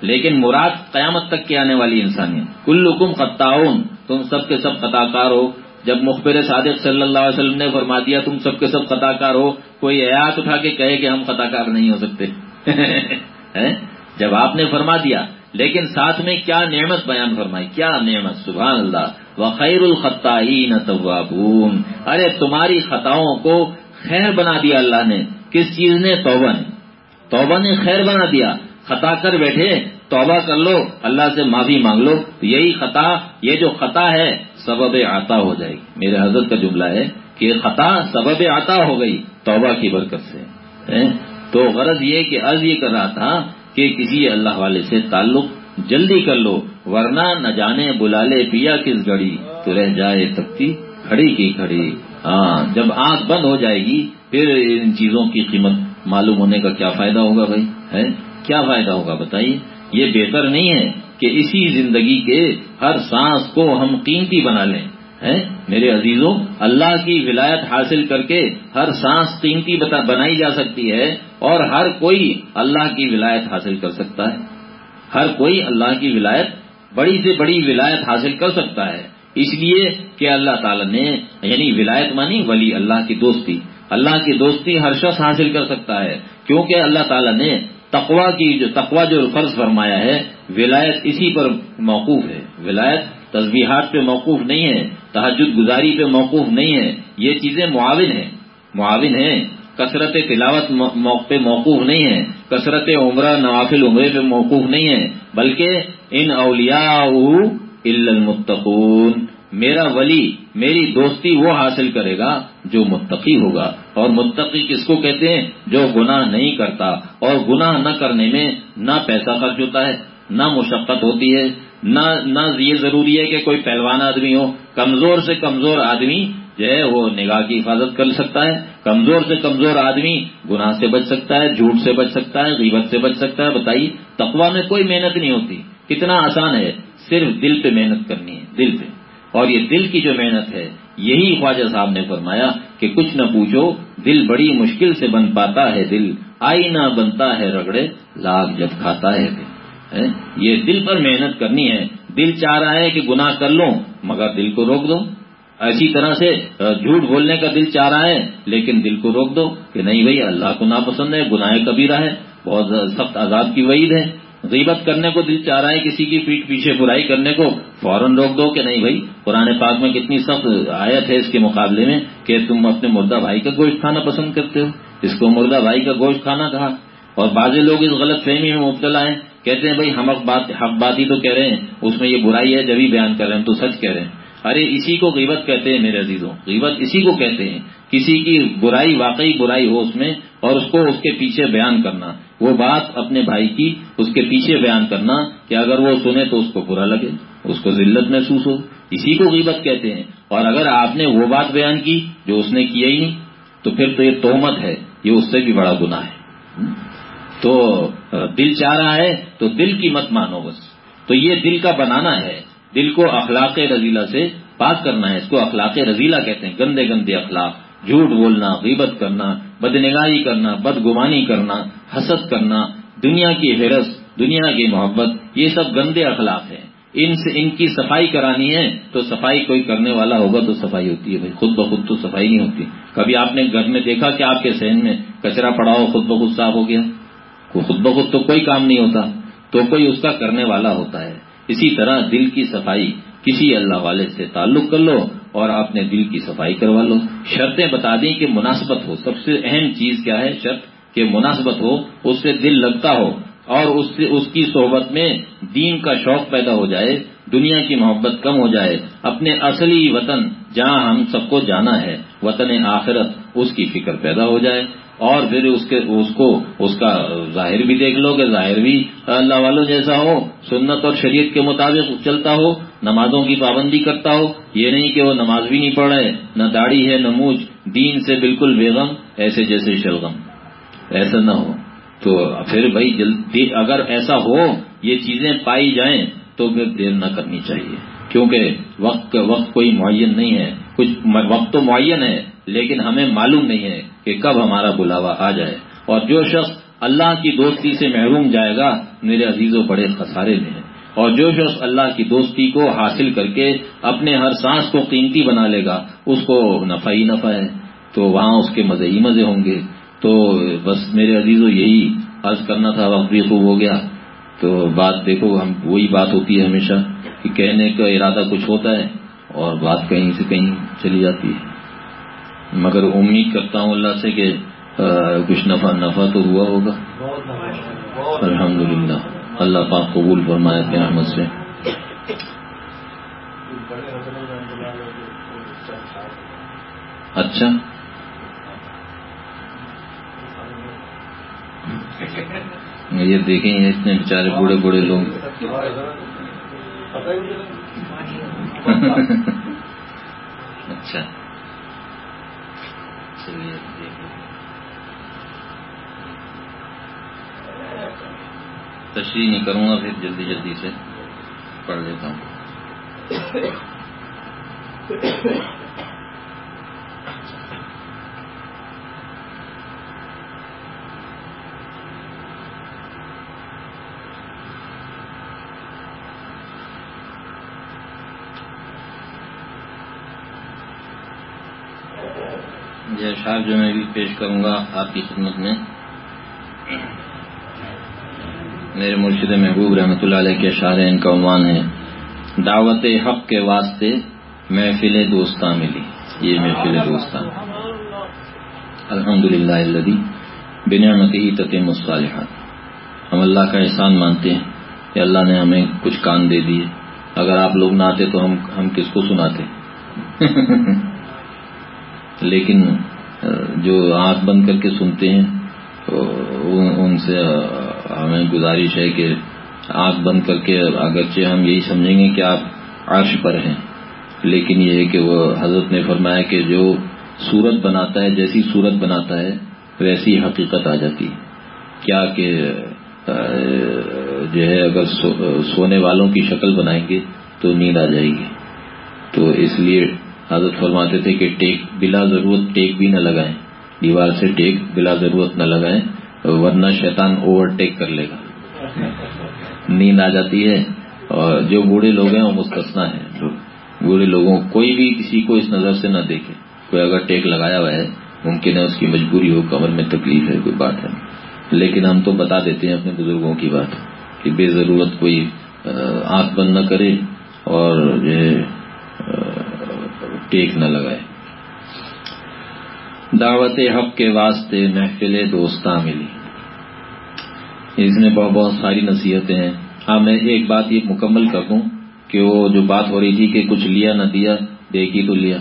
لیکن مراد قیامت تک کے آنے والی انسانیت، کلکم خطاؤن، تم سب کے سب خطا کار ہو۔ جب مخبر صادق صلی اللہ علیہ وسلم نے فرما دیا، تم سب کے سب خطا کار ہو، کوئی احاط اٹھا کے کہے کہ ہم خطا کار نہیں ہو سکتے۔ جب آپ نے فرما دیا، لیکن ساتھ میں کیا نعمت بیان فرمائی؟ کیا نعمت؟ سبحان اللہ۔ و خیر الخطائی توابون۔ ارے، تمہاری خطاؤں کو خیر بنا دیا اللہ نے۔ کس چیز نے؟ توبہ نے۔ توبہ نے خیر بنا دیا۔ خطا کر بیٹھے توبہ کر لو، اللہ سے معافی مانگ لو۔ یہی خطا، یہ جو خطا ہے، سبب عطا ہو جائے گی۔ میرے حضرت کا جملہ ہے کہ خطا سبب عطا ہو گئی توبہ کی برکت سے۔ تو غرض یہ کہ عرض یہ کر رہا تھا کہ کسی اللہ والے سے تعلق جلدی کر لو، ورنہ نہ جانے بلا لے پیا کس گھڑی۔ تو رہ جائے تکتی کھڑی کی کھڑی۔ ہاں جب آنکھ بند ہو جائے گی، پھر ان چیزوں کی قیمت معلوم ہونے کا کیا فائدہ ہوگا بھائی؟ ہے کیا فائدہ ہوگا بتائیے؟ یہ بہتر نہیں ہے کہ اسی زندگی کے ہر سانس کو ہم قیمتی بنا لیں میرے عزیزوں، اللہ کی ولایت حاصل کر کے ہر سانس قیمتی بنائی جا سکتی ہے اور ہر کوئی اللہ کی ولایت حاصل کر سکتا ہے۔ ہر کوئی اللہ کی ولایت بڑی سے بڑی ولایت حاصل کر سکتا ہے۔ اس لیے کہ اللہ تعالی نے یعنی ولایت مانی ولی اللہ کی دوستی۔ اللہ کی دوستی ہر شخص حاصل کر سکتا ہے۔ کیونکہ اللہ تعالیٰ نے تقوا کی جو تقوا جو فرض فرمایا ہے، ولایت اسی پر موقوف ہے۔ ولایت تصبیحات پہ موقوف نہیں ہے تحجد گزاری پہ موقوف نہیں ہے۔ یہ چیزیں معاون ہیں۔ معاون ہیں۔ کثرت تلاوت پہ موقوف نہیں ہے۔ کثرت عمرہ، نوافل عمرے پہ موقوف نہیں ہے۔ بلکہ ان اولیاء المتقون۔ میرا ولی، میری دوستی وہ حاصل کرے گا جو متقی ہوگا۔ اور متقی کس کو کہتے ہیں؟ جو گناہ نہیں کرتا۔ اور گناہ نہ کرنے میں نہ پیسہ خرچ ہوتا ہے، نہ مشقت ہوتی ہے، نہ نہ یہ ضروری ہے کہ کوئی پہلوان آدمی ہو۔ کمزور سے کمزور آدمی جو ہے وہ نگاہ کی حفاظت کر سکتا ہے۔ کمزور سے کمزور آدمی گناہ سے بچ سکتا ہے، جھوٹ سے بچ سکتا ہے، غیبت سے بچ سکتا ہے۔ بتائیے تقوا میں کوئی محنت نہیں ہوتی۔ کتنا آسان ہے، صرف دل پہ محنت کرنی ہے، دل پہ۔ اور یہ دل کی جو محنت ہے، یہی خواجہ صاحب نے فرمایا کہ کچھ نہ پوچھو، دل بڑی مشکل سے بن پاتا ہے دل آئی نہ بنتا ہے رگڑے لاگ جب کھاتا ہے دل یہ دل پر محنت کرنی ہے۔ دل چاہ رہا ہے کہ گناہ کر لوں، مگر دل کو روک دو۔ ایسی طرح سے جھوٹ بولنے کا دل چاہ رہا ہے، لیکن دل کو روک دو کہ نہیں بھائی اللہ کو ناپسند ہے، گناہ کبیرہ ہے، بہت سخت عذاب کی وعید ہے۔ غیبت کرنے کو دل چاہ رہا ہے کسی کی پیٹ پیچھے برائی کرنے کو، فوراً روک دو کہ نہیں بھائی پرانے پاک میں کتنی سخت آیت ہے اس کے مقابلے میں کہ تم اپنے مردہ بھائی کا گوشت کھانا پسند کرتے ہو۔ اس کو مردہ بھائی کا گوشت کھانا کہا۔ اور بعض لوگ اس غلط فہمی میں مبتلا ہیں، کہتے ہیں بھائی ہم بات، حق بات ہی تو کہہ رہے ہیں، اس میں یہ برائی ہے جبھی بیان کر رہے ہیں تو سچ کہہ رہے ہیں۔ ارے اسی کو غیبت کہتے ہیں میرے عزیزوں، غیبت اسی کو کہتے ہیں۔ کسی کی برائی واقعی برائی ہو اس میں، اور اس کو اس کے پیچھے بیان کرنا۔ وہ بات اپنے بھائی کی اس کے پیچھے بیان کرنا کہ اگر وہ سنے تو اس کو برا لگے، اس کو ذلت محسوس ہو۔ اسی کو غیبت کہتے ہیں۔ اور اگر آپ نے وہ بات بیان کی جو اس نے کیا ہی نہیں، تو پھر تو یہ توہمت ہے، یہ اس سے بھی بڑا گناہ ہے۔ تو دل چاہ رہا ہے تو دل کی مت مانو بس۔ تو یہ دل کا بنانا ہے۔ دل کو اخلاق رضیلہ سے پاک کرنا ہے۔ اس کو اخلاق رضیلہ کہتے ہیں، گندے گندے اخلاق۔ جھوٹ بولنا، غیبت کرنا بدنگاری کرنا، بدگمانی کرنا، حسد کرنا، دنیا کی حیرت دنیا کی محبت، یہ سب گندے اخلاق ہیں۔ ان سے ان کی صفائی کرانی ہے تو صفائی کوئی کرنے والا ہوگا تو صفائی ہوتی ہے بھائی۔ خود بخود تو صفائی نہیں ہوتی۔ کبھی آپ نے گھر میں دیکھا کہ آپ کے سہن میں کچرا پڑا ہو، خود بخود صاف ہو گیا؟ خود بخود تو کوئی کام نہیں ہوتا۔ تو کوئی اس کا کرنے والا ہوتا ہے۔ اسی طرح دل کی صفائی کسی اللہ والے سے تعلق کر لو۔ اور اپنے دل کی صفائی کروا لو۔ شرطیں بتا دیں کہ مناسبت ہو۔ سب سے اہم چیز کیا ہے؟ شرط کہ مناسبت ہو، اس سے دل لگتا ہو اور اس سے، اس کی صحبت میں دین کا شوق پیدا ہو جائے، دنیا کی محبت کم ہو جائے۔ اپنے اصلی وطن جہاں ہم سب کو جانا ہے۔ وطن آخرت اس کی فکر پیدا ہو جائے اور پھر اس کے اس کو اس کا ظاہر بھی دیکھ لو کہ ظاہر بھی اللہ والوں جیسا ہو، سنت اور شریعت کے مطابق چلتا ہو، نمازوں کی پابندی کرتا ہو، یہ نہیں کہ وہ نماز بھی نہیں پڑھ رہے نہ داڑھی ہے، نہ موج، دین سے بالکل بیگم ایسے جیسے شلغم، ایسا نہ ہو۔ تو پھر بھائی جلدی اگر ایسا ہو، یہ چیزیں پائی جائیں، تو پھر دیر نہ کرنی چاہیے۔ کیونکہ وقت وقت کوئی معین نہیں ہے۔ کچھ وقت تو معین ہے، لیکن ہمیں معلوم نہیں ہے کہ کب ہمارا بلاوا آ جائے۔ اور جو شخص اللہ کی دوستی سے محروم جائے گا، میرے عزیز و بڑے خسارے میں ہیں اور جو شخص اللہ کی دوستی کو حاصل کر کے اپنے ہر سانس کو قیمتی بنا لے گا، اس کو نفع ہی نفع ہے۔ تو وہاں اس کے مزے ہی مزے ہوں گے۔ تو بس میرے عزیزوں یہی عرض کرنا تھا، وقت بھی خوب ہو گیا۔ تو بات دیکھو، ہم وہی بات ہوتی ہے ہمیشہ کہ کہنے کا ارادہ کچھ ہوتا ہے۔ اور بات کہیں سے کہیں چلی جاتی ہے۔ مگر امید کرتا ہوں اللہ سے کہ کچھ نفع نفع تو ہوا ہوگا۔ الحمد للہ اللہ پاک قبول فرمایا کہ احمد سے۔ اچھا۔ یہ دیکھیں اتنے بیچارے بوڑھے بوڑھے لوگ۔ اچھا۔ چلیے تشریح نہیں کروں گا پھر جلدی جلدی سے پڑھ لیتا ہوں یہ اشعار جو میں بھی پیش کروں گا آپ کی خدمت میں۔ میرے مرشد محبوب رحمۃ اللہ علیہ کے اشعار ان کا عنوان ہے، دعوت حق کے واسطے محفل دوستاں ملی۔ یہ محفل دوستاں۔ الحمد للہ اللہ بنعمت ہی تتیم الصالحات۔ ہم اللہ کا احسان مانتے ہیں کہ اللہ نے ہمیں کچھ کان دے دیے۔ اگر آپ لوگ نہ آتے تو ہم ہم کس کو سناتے؟ لیکن جو آنکھ بند کر کے سنتے ہیں ان سے ہمیں گزارش ہے کہ آنکھ بند کر کے اگرچہ ہم یہی سمجھیں گے کہ آپ عرش پر ہیں، لیکن یہ ہے کہ وہ حضرت نے فرمایا کہ جو صورت بناتا ہے، جیسی صورت بناتا ہے، ویسی حقیقت آ جاتی۔ کیا کہ جو ہے، اگر سونے والوں کی شکل بنائیں گے تو نیند آ جائے گی۔ تو اس لیے حضرت فرماتے تھے کہ ٹیک بلا ضرورت ٹیک بھی نہ لگائیں۔ دیوار سے ٹیک بلا ضرورت نہ لگائیں، ورنہ شیطان اوور ٹیک کر لے گا۔ نیند آ جاتی ہے اور جو بوڑھے لوگ ہیں وہ مستثنا ہیں۔ بوڑھے لوگوں کوئی بھی کسی کو اس نظر سے نہ دیکھے۔ کوئی اگر ٹیک لگایا ہوا ہے، ممکن ہے اس کی مجبوری ہو، کمر میں تکلیف ہے، کوئی بات ہے۔ لیکن ہم تو بتا دیتے ہیں اپنے بزرگوں کی بات کہ بے ضرورت کوئی آنکھ بند نہ کرے اور ٹیک نہ لگائے۔ دعوت حق کے واسطے محفل دوستاں ملی۔ اس میں بہت بہت ساری نصیحتیں ہیں۔ ہاں میں ایک بات یہ مکمل کر دوں کہ وہ جو بات ہو رہی تھی کہ کچھ لیا نہ دیا دیکھی تو لیا۔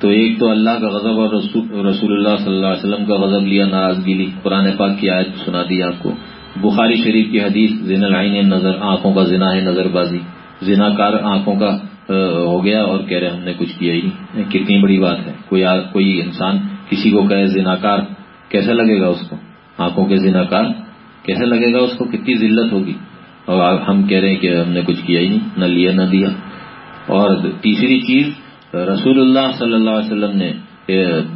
تو ایک تو اللہ کا غضب اور رسول اللہ صلی اللہ علیہ وسلم کا غضب لیا، ناراضگی لی۔ قرآن پاک کی آیت سنا دی آپ کو۔ بخاری شریف کی حدیث، زین العین نظر، آنکھوں کا زنا ہے نظر بازی۔ زنا کار آنکھوں کا ہو گیا اور کہہ رہے ہم نے کچھ کیا ہی نہیں۔ کتنی بڑی بات ہے۔ کوئی کوئی انسان کسی کو کہے زناکار کیسے لگے گا اس کو؟ آنکھوں کے زناکار کیسے لگے گا اس کو؟ کتنی ذلت ہوگی۔ اور ہم کہہ رہے ہیں کہ ہم نے کچھ کیا ہی نہیں، نہ لیا، نہ دیا۔ اور تیسری چیز، رسول اللہ صلی اللہ علیہ وسلم نے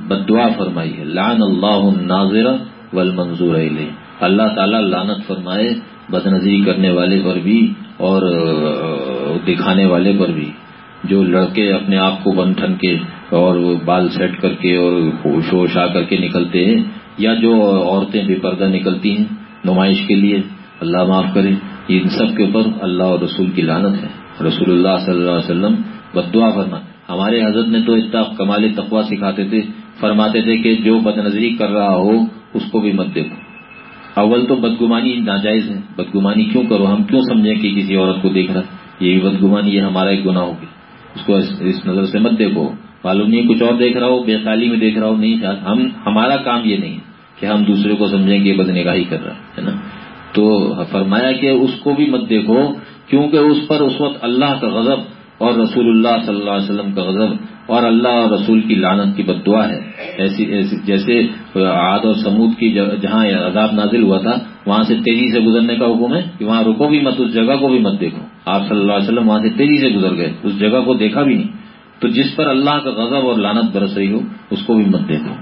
بدعا فرمائی ہے لان اللہ ناظر ول منظور اللہ تعالیٰ لانت فرمائے بد نظری کرنے والے پر بھی، اور دکھانے والے پر بھی، جو لڑکے اپنے آپ کو بن ٹھن کے اور بال سیٹ کر کے اور ہوش آ کر کے نکلتے ہیں، یا جو عورتیں بے پردہ نکلتی ہیں نمائش کے لیے، اللہ معاف کرے، ان سب کے اوپر اللہ اور رسول کی لانت ہے۔ رسول اللہ صلی اللہ علیہ وسلم بدعا فرما، ہمارے حضرت نے تو اتنا کمال تقوا سکھاتے تھے، فرماتے تھے کہ جو بد نظری کر رہا ہو، اس کو بھی مت دیکھو۔ اول تو بدگمانی ناجائز ہے۔ بدگمانی کیوں کرو؟ ہم کیوں سمجھیں کہ کسی عورت کو دیکھ رہا یہ بھی بدگمانی یہ ہمارا ایک گناہ ہوگی اس کو اس نظر سے مت دیکھو۔ معلوم نہیں، کچھ اور دیکھ رہا ہو، بے خیالی میں دیکھ رہا ہو، نہیں ہم ہمارا کام یہ نہیں کہ ہم دوسرے کو سمجھیں کہ بد نگاہی کر رہا ہے نا؟ تو فرمایا کہ اس کو بھی مت دیکھو، کیونکہ اس پر اس وقت اللہ کا غضب اور رسول اللہ صلی اللہ علیہ وسلم کا غضب اور اللہ اور رسول کی لانت کی بد دعا ہے۔ ایسی ایسی جیسے عاد اور سمود کی جہاں عذاب نازل ہوا تھا، وہاں سے تیزی سے گزرنے کا حکم ہے کہ وہاں رکو بھی مت، اس جگہ کو بھی مت دیکھو۔ آپ صلی اللہ علیہ وسلم وہاں سے تیزی سے گزر گئے، اس جگہ کو دیکھا بھی نہیں۔ تو جس پر اللہ کا غضب اور لانت برس رہی ہو، اس کو بھی مت دیکھو۔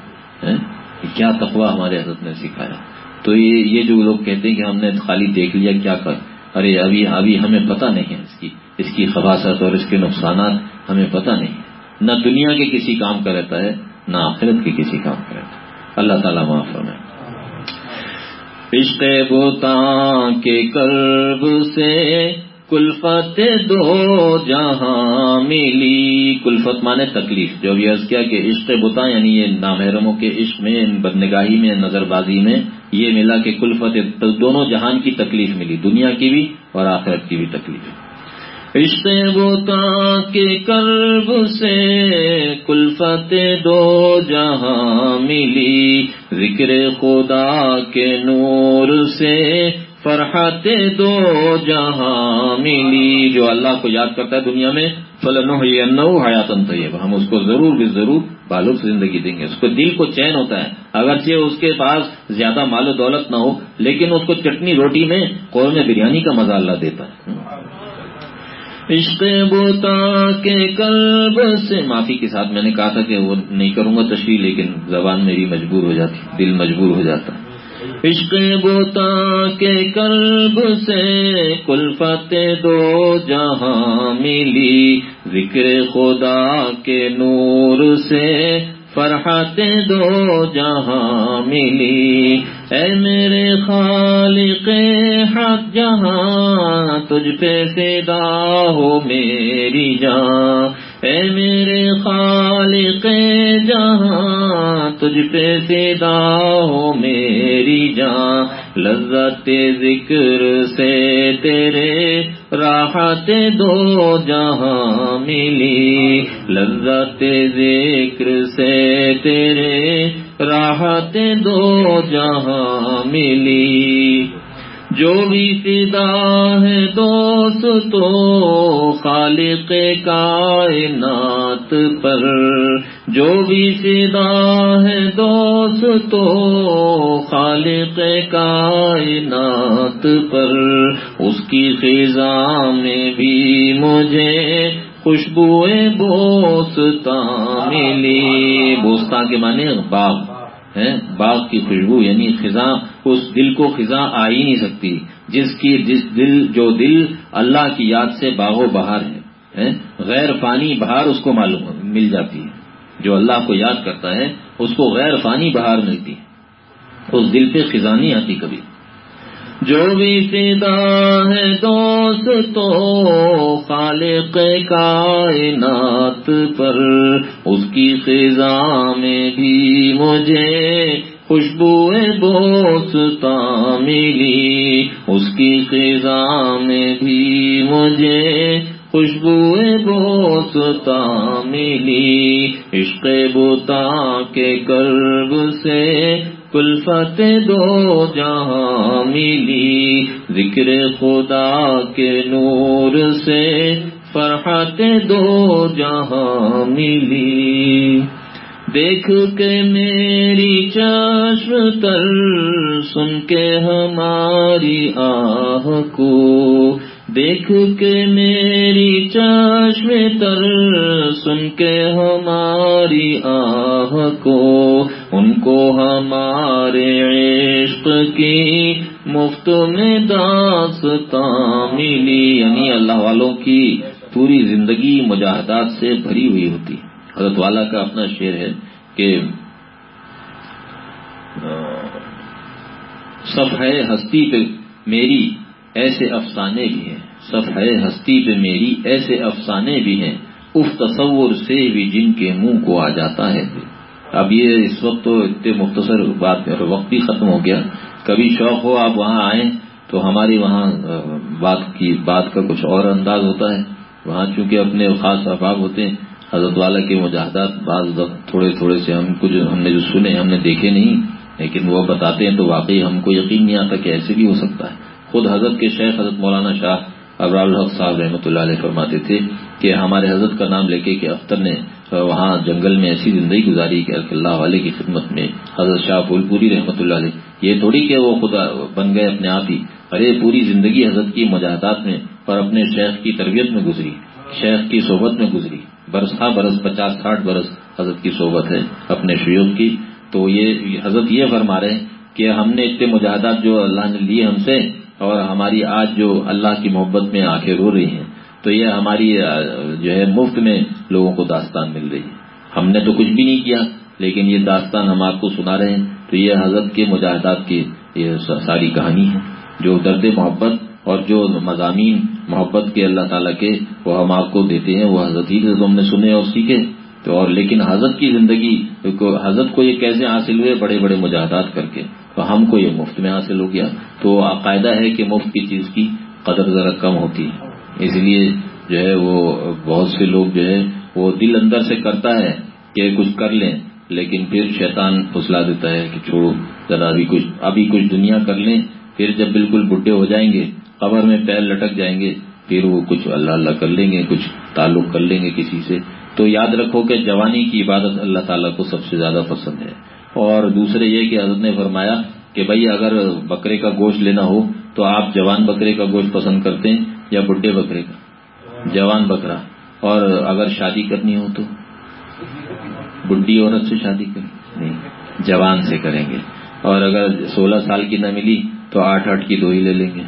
کیا تقوی ہمارے حضرت نے سکھایا۔ تو یہ جو لوگ کہتے ہیں کہ ہم نے خالی دیکھ لیا، کیا کر؟ ارے ابھی ابھی ہمیں پتہ نہیں ہے اس کی اس کی خباصت اور اس کے نقصانات، ہمیں پتہ نہیں۔ ہے نہ دنیا کے کسی کام کا رہتا ہے، نہ آخرت کے کسی کام کا رہتا ہے۔ اللہ تعالیٰ معاف ہمیں عشق بوتا کے کرب سے کلفت دو جہاں ملی۔ کلفت مانے تکلیف۔ جو ابھی عرض کیا کہ عشق بتا یعنی یہ نامحرموں کے عشق میں بدنگاہی میں نظر بازی میں، یہ ملا کہ کلفت دونوں جہان کی تکلیف ملی۔ دنیا کی بھی اور آخرت کی بھی تکلیف۔ عشق بوتا کے کرب سے کلفت دو جہاں ملی ذکر خدا کے نور سے فرحت دو جہاں ملی جو اللہ کو یاد کرتا ہے دنیا میں۔ فلن حیاتن طیب ہم اس کو ضرور بھی ضرور بالوں سے زندگی دیں گے۔ اس کو دل کو چین ہوتا ہے۔ اگرچہ اس کے پاس زیادہ مال و دولت نہ ہو، لیکن اس کو چٹنی روٹی میں قورمے بریانی کا مزہ اللہ دیتا ہے۔ عشق بوتا کے قلب سے معافی کے ساتھ میں نے کہا تھا کہ وہ نہیں کروں گا تشریح، لیکن زبان میری مجبور ہو جاتی، دل مجبور ہو جاتا۔ عشق بوتا کے قلب سے کلفت دو جہاں ملی۔ ذکر خدا کے نور سے فرحت دو جہاں ملی۔ اے میرے خالق حق جہاں، تجھ پہ سیدا ہو میری جان۔ اے میرے خالق جہاں، تجھ پہ سیدا ہو میری جان۔ لذت ذکر سے تیرے راحت دو جہاں ملی، لذت ذکر سے تیرے راحت دو جہاں ملی۔ جو بھی فدا ہے دوست تو خالق کائنات پر جو بھی فدا ہے دوست تو خالق کائنات پر اس کی خزاں میں بھی مجھے خوشبو بوستا ملی۔ بوستا کے معنی باغ ہے۔ باغ کی خوشبو یعنی خزاں اس دل کو خزاں آ ہی نہیں سکتی جس کی جس دل جو دل اللہ کی یاد سے باغ و بہار ہے؟ غیر فانی بہار اس کو معلوم مل جاتی ہے۔ جو اللہ کو یاد کرتا ہے، اس کو غیر فانی بہار ملتی ہے۔ اس دل پہ خزاں نہیں آتی کبھی۔ جو بھی فدا ہے دوست تو خالق کائنات پر، اس کی خزاں میں بھی مجھے خوشبو بوستا ملی۔ اس کی خزاں میں بھی مجھے خوشبو بوستا ملی، عشق بوتا کے قرب سے کلفت دو جہاں ملی، ذکر خدا کے نور سے فرحت دو جہاں ملی۔ دیکھ کے میری چشم تر، سن کے ہماری آہ کو دیکھ کے میری چشم تر، سن کے ہماری آہ کو، ان کو ہمارے عشق کی مفت میں داستان ملی۔ یعنی اللہ والوں کی پوری زندگی مجاہدات سے بھری ہوئی ہوتی۔ حضرت والا کا اپنا شعر ہے کہ سب ہے ہستی پہ میری ایسے افسانے بھی ہیں۔ سب ہے ہستی پہ میری ایسے افسانے بھی ہیں۔ اس تصور سے بھی جن کے منہ کو آ جاتا ہے۔ اب یہ اس وقت تو اتنے مختصر بات اور وقت بھی ختم ہو گیا۔ کبھی شوق ہو آپ وہاں آئیں تو ہماری وہاں بات کی، بات کا کچھ اور انداز ہوتا ہے۔ وہاں چونکہ اپنے خاص احباب ہوتے ہیں، حضرت والا کے مجاہدات بعض تھوڑے تھوڑے سے ہم کچھ ہم نے جو سنے، ہم نے دیکھے نہیں، لیکن وہ بتاتے ہیں تو واقعی ہم کو یقین نہیں آتا کہ ایسے بھی ہو سکتا ہے۔ خود حضرت کے شیخ حضرت مولانا شاہ ابرال الحق صاحب رحمۃ اللہ علیہ فرماتے تھے کہ ہمارے حضرت کا نام لے کے کہ اختر نے وہاں جنگل میں ایسی زندگی گزاری کہ اللہ والے کی خدمت میں حضرت شاہ پھول پوری رحمۃ اللہ علیہ، یہ تھوڑی کہ وہ خدا بن گئے اپنے آپ ہی ارے پوری زندگی حضرت کی مجاہدات میں اور اپنے شیخ کی تربیت میں گزری، شیخ کی صحبت میں گزری۔ برس ہاں برس، پچاس ساٹھ برس حضرت کی صحبت ہے اپنے شیوخ کی۔ تو یہ حضرت یہ فرما رہے ہیں کہ ہم نے اتنے مجاہدات جو اللہ نے لیے ہم سے اور ہماری آج جو اللہ کی محبت میں آنکھیں رو رہی ہیں، تو یہ ہماری جو ہے، مفت میں لوگوں کو داستان مل رہی ہے۔ ہم نے تو کچھ بھی نہیں کیا، لیکن یہ داستان ہم آپ کو سنا رہے ہیں۔ تو یہ حضرت کے مجاہدات کی یہ ساری کہانی ہے۔ جو درد محبت اور جو مضامین محبت کے اللہ تعالیٰ کے وہ ہم آپ کو دیتے ہیں، وہ حضرت ہی سے ہم نے سنے اور سیکھے تو اور لیکن حضرت کی زندگی حضرت کو یہ کیسے حاصل ہوئے بڑے بڑے مجاہدات کر کے؟ تو ہم کو یہ مفت میں حاصل ہو گیا۔ تو قاعدہ ہے کہ مفت کی چیز کی قدر ذرا کم ہوتی ہے۔ اس لیے جو ہے وہ بہت سے لوگ جو ہے وہ دل اندر سے کرتا ہے کہ کچھ کر لیں، لیکن پھر شیطان پھسلا دیتا ہے کہ چھوڑو، ذرا ابھی کچھ ابھی کچھ دنیا کر لیں، پھر جب بالکل بڈھے ہو جائیں گے، قبر میں پیر لٹک جائیں گے، پھر وہ کچھ اللہ اللہ کر لیں گے، کچھ تعلق کر لیں گے کسی سے۔ تو یاد رکھو کہ جوانی کی عبادت اللہ تعالیٰ کو سب سے زیادہ پسند ہے۔ اور دوسرے یہ کہ حضرت نے فرمایا کہ بھائی اگر بکرے کا گوشت لینا ہو تو آپ جوان بکرے کا گوشت پسند کرتے ہیں یا بڈھے بکرے کا؟ جوان بکرا۔ اور اگر شادی کرنی ہو تو؟ بڈی عورت سے شادی کریں۔ نہیں، جوان سے کریں گے۔ اور اگر سولہ سال کی نہ ملی تو آٹھ آٹھ کی دو ہی لے لیں گے۔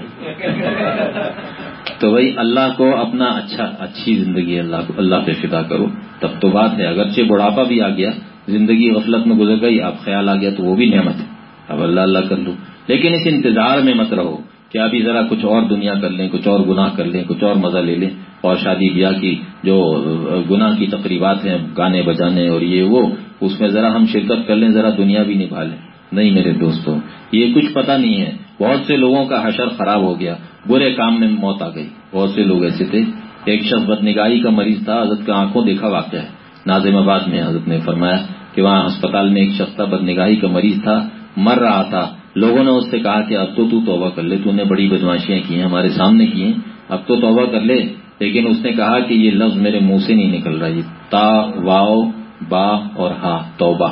تو بھائی اللہ کو اپنا اچھا اچھی زندگی اللہ کو، اللہ پہ فدا کرو۔ تب تو بات ہے۔ اگرچہ بڑھاپا بھی آ گیا زندگی غفلت میں گزر گئی اب خیال آ گیا تو وہ بھی نعمت ہے۔ اب اللہ اللہ کر لو۔ لیکن اس انتظار میں مت رہو کہ ابھی ذرا کچھ اور دنیا کر لیں، کچھ اور گناہ کر لیں، کچھ اور مزہ لے لیں۔ اور شادی بیاہ کی جو گناہ کی تقریبات ہیں، گانے بجانے اور یہ وہ، اس میں ذرا ہم شرکت کر لیں، ذرا دنیا بھی نبھا لیں۔ نہیں میرے دوستوں یہ کچھ پتہ نہیں ہے۔ بہت سے لوگوں کا حشر خراب ہو گیا، برے کام میں موت آ گئی۔ بہت سے لوگ ایسے تھے۔ ایک شخص بدنگاہی کا مریض تھا، حضرت کا آنکھوں دیکھا واقعہ ہے۔ نازم آباد میں حضرت نے فرمایا کہ وہاں اسپتال میں ایک شخص تھا، بدنگاہی کا مریض تھا، مر رہا تھا۔ لوگوں نے اس سے کہا کہ اب تو تو توبہ کر لے، تو نے بڑی بدماشیاں کی ہیں، ہمارے سامنے کی ہیں۔ اب تو توبہ کر لے۔ لیکن اس نے کہا کہ یہ لفظ میرے منہ سے نہیں نکل رہا، یہ تا، واؤ، با اور ہا، توبہ۔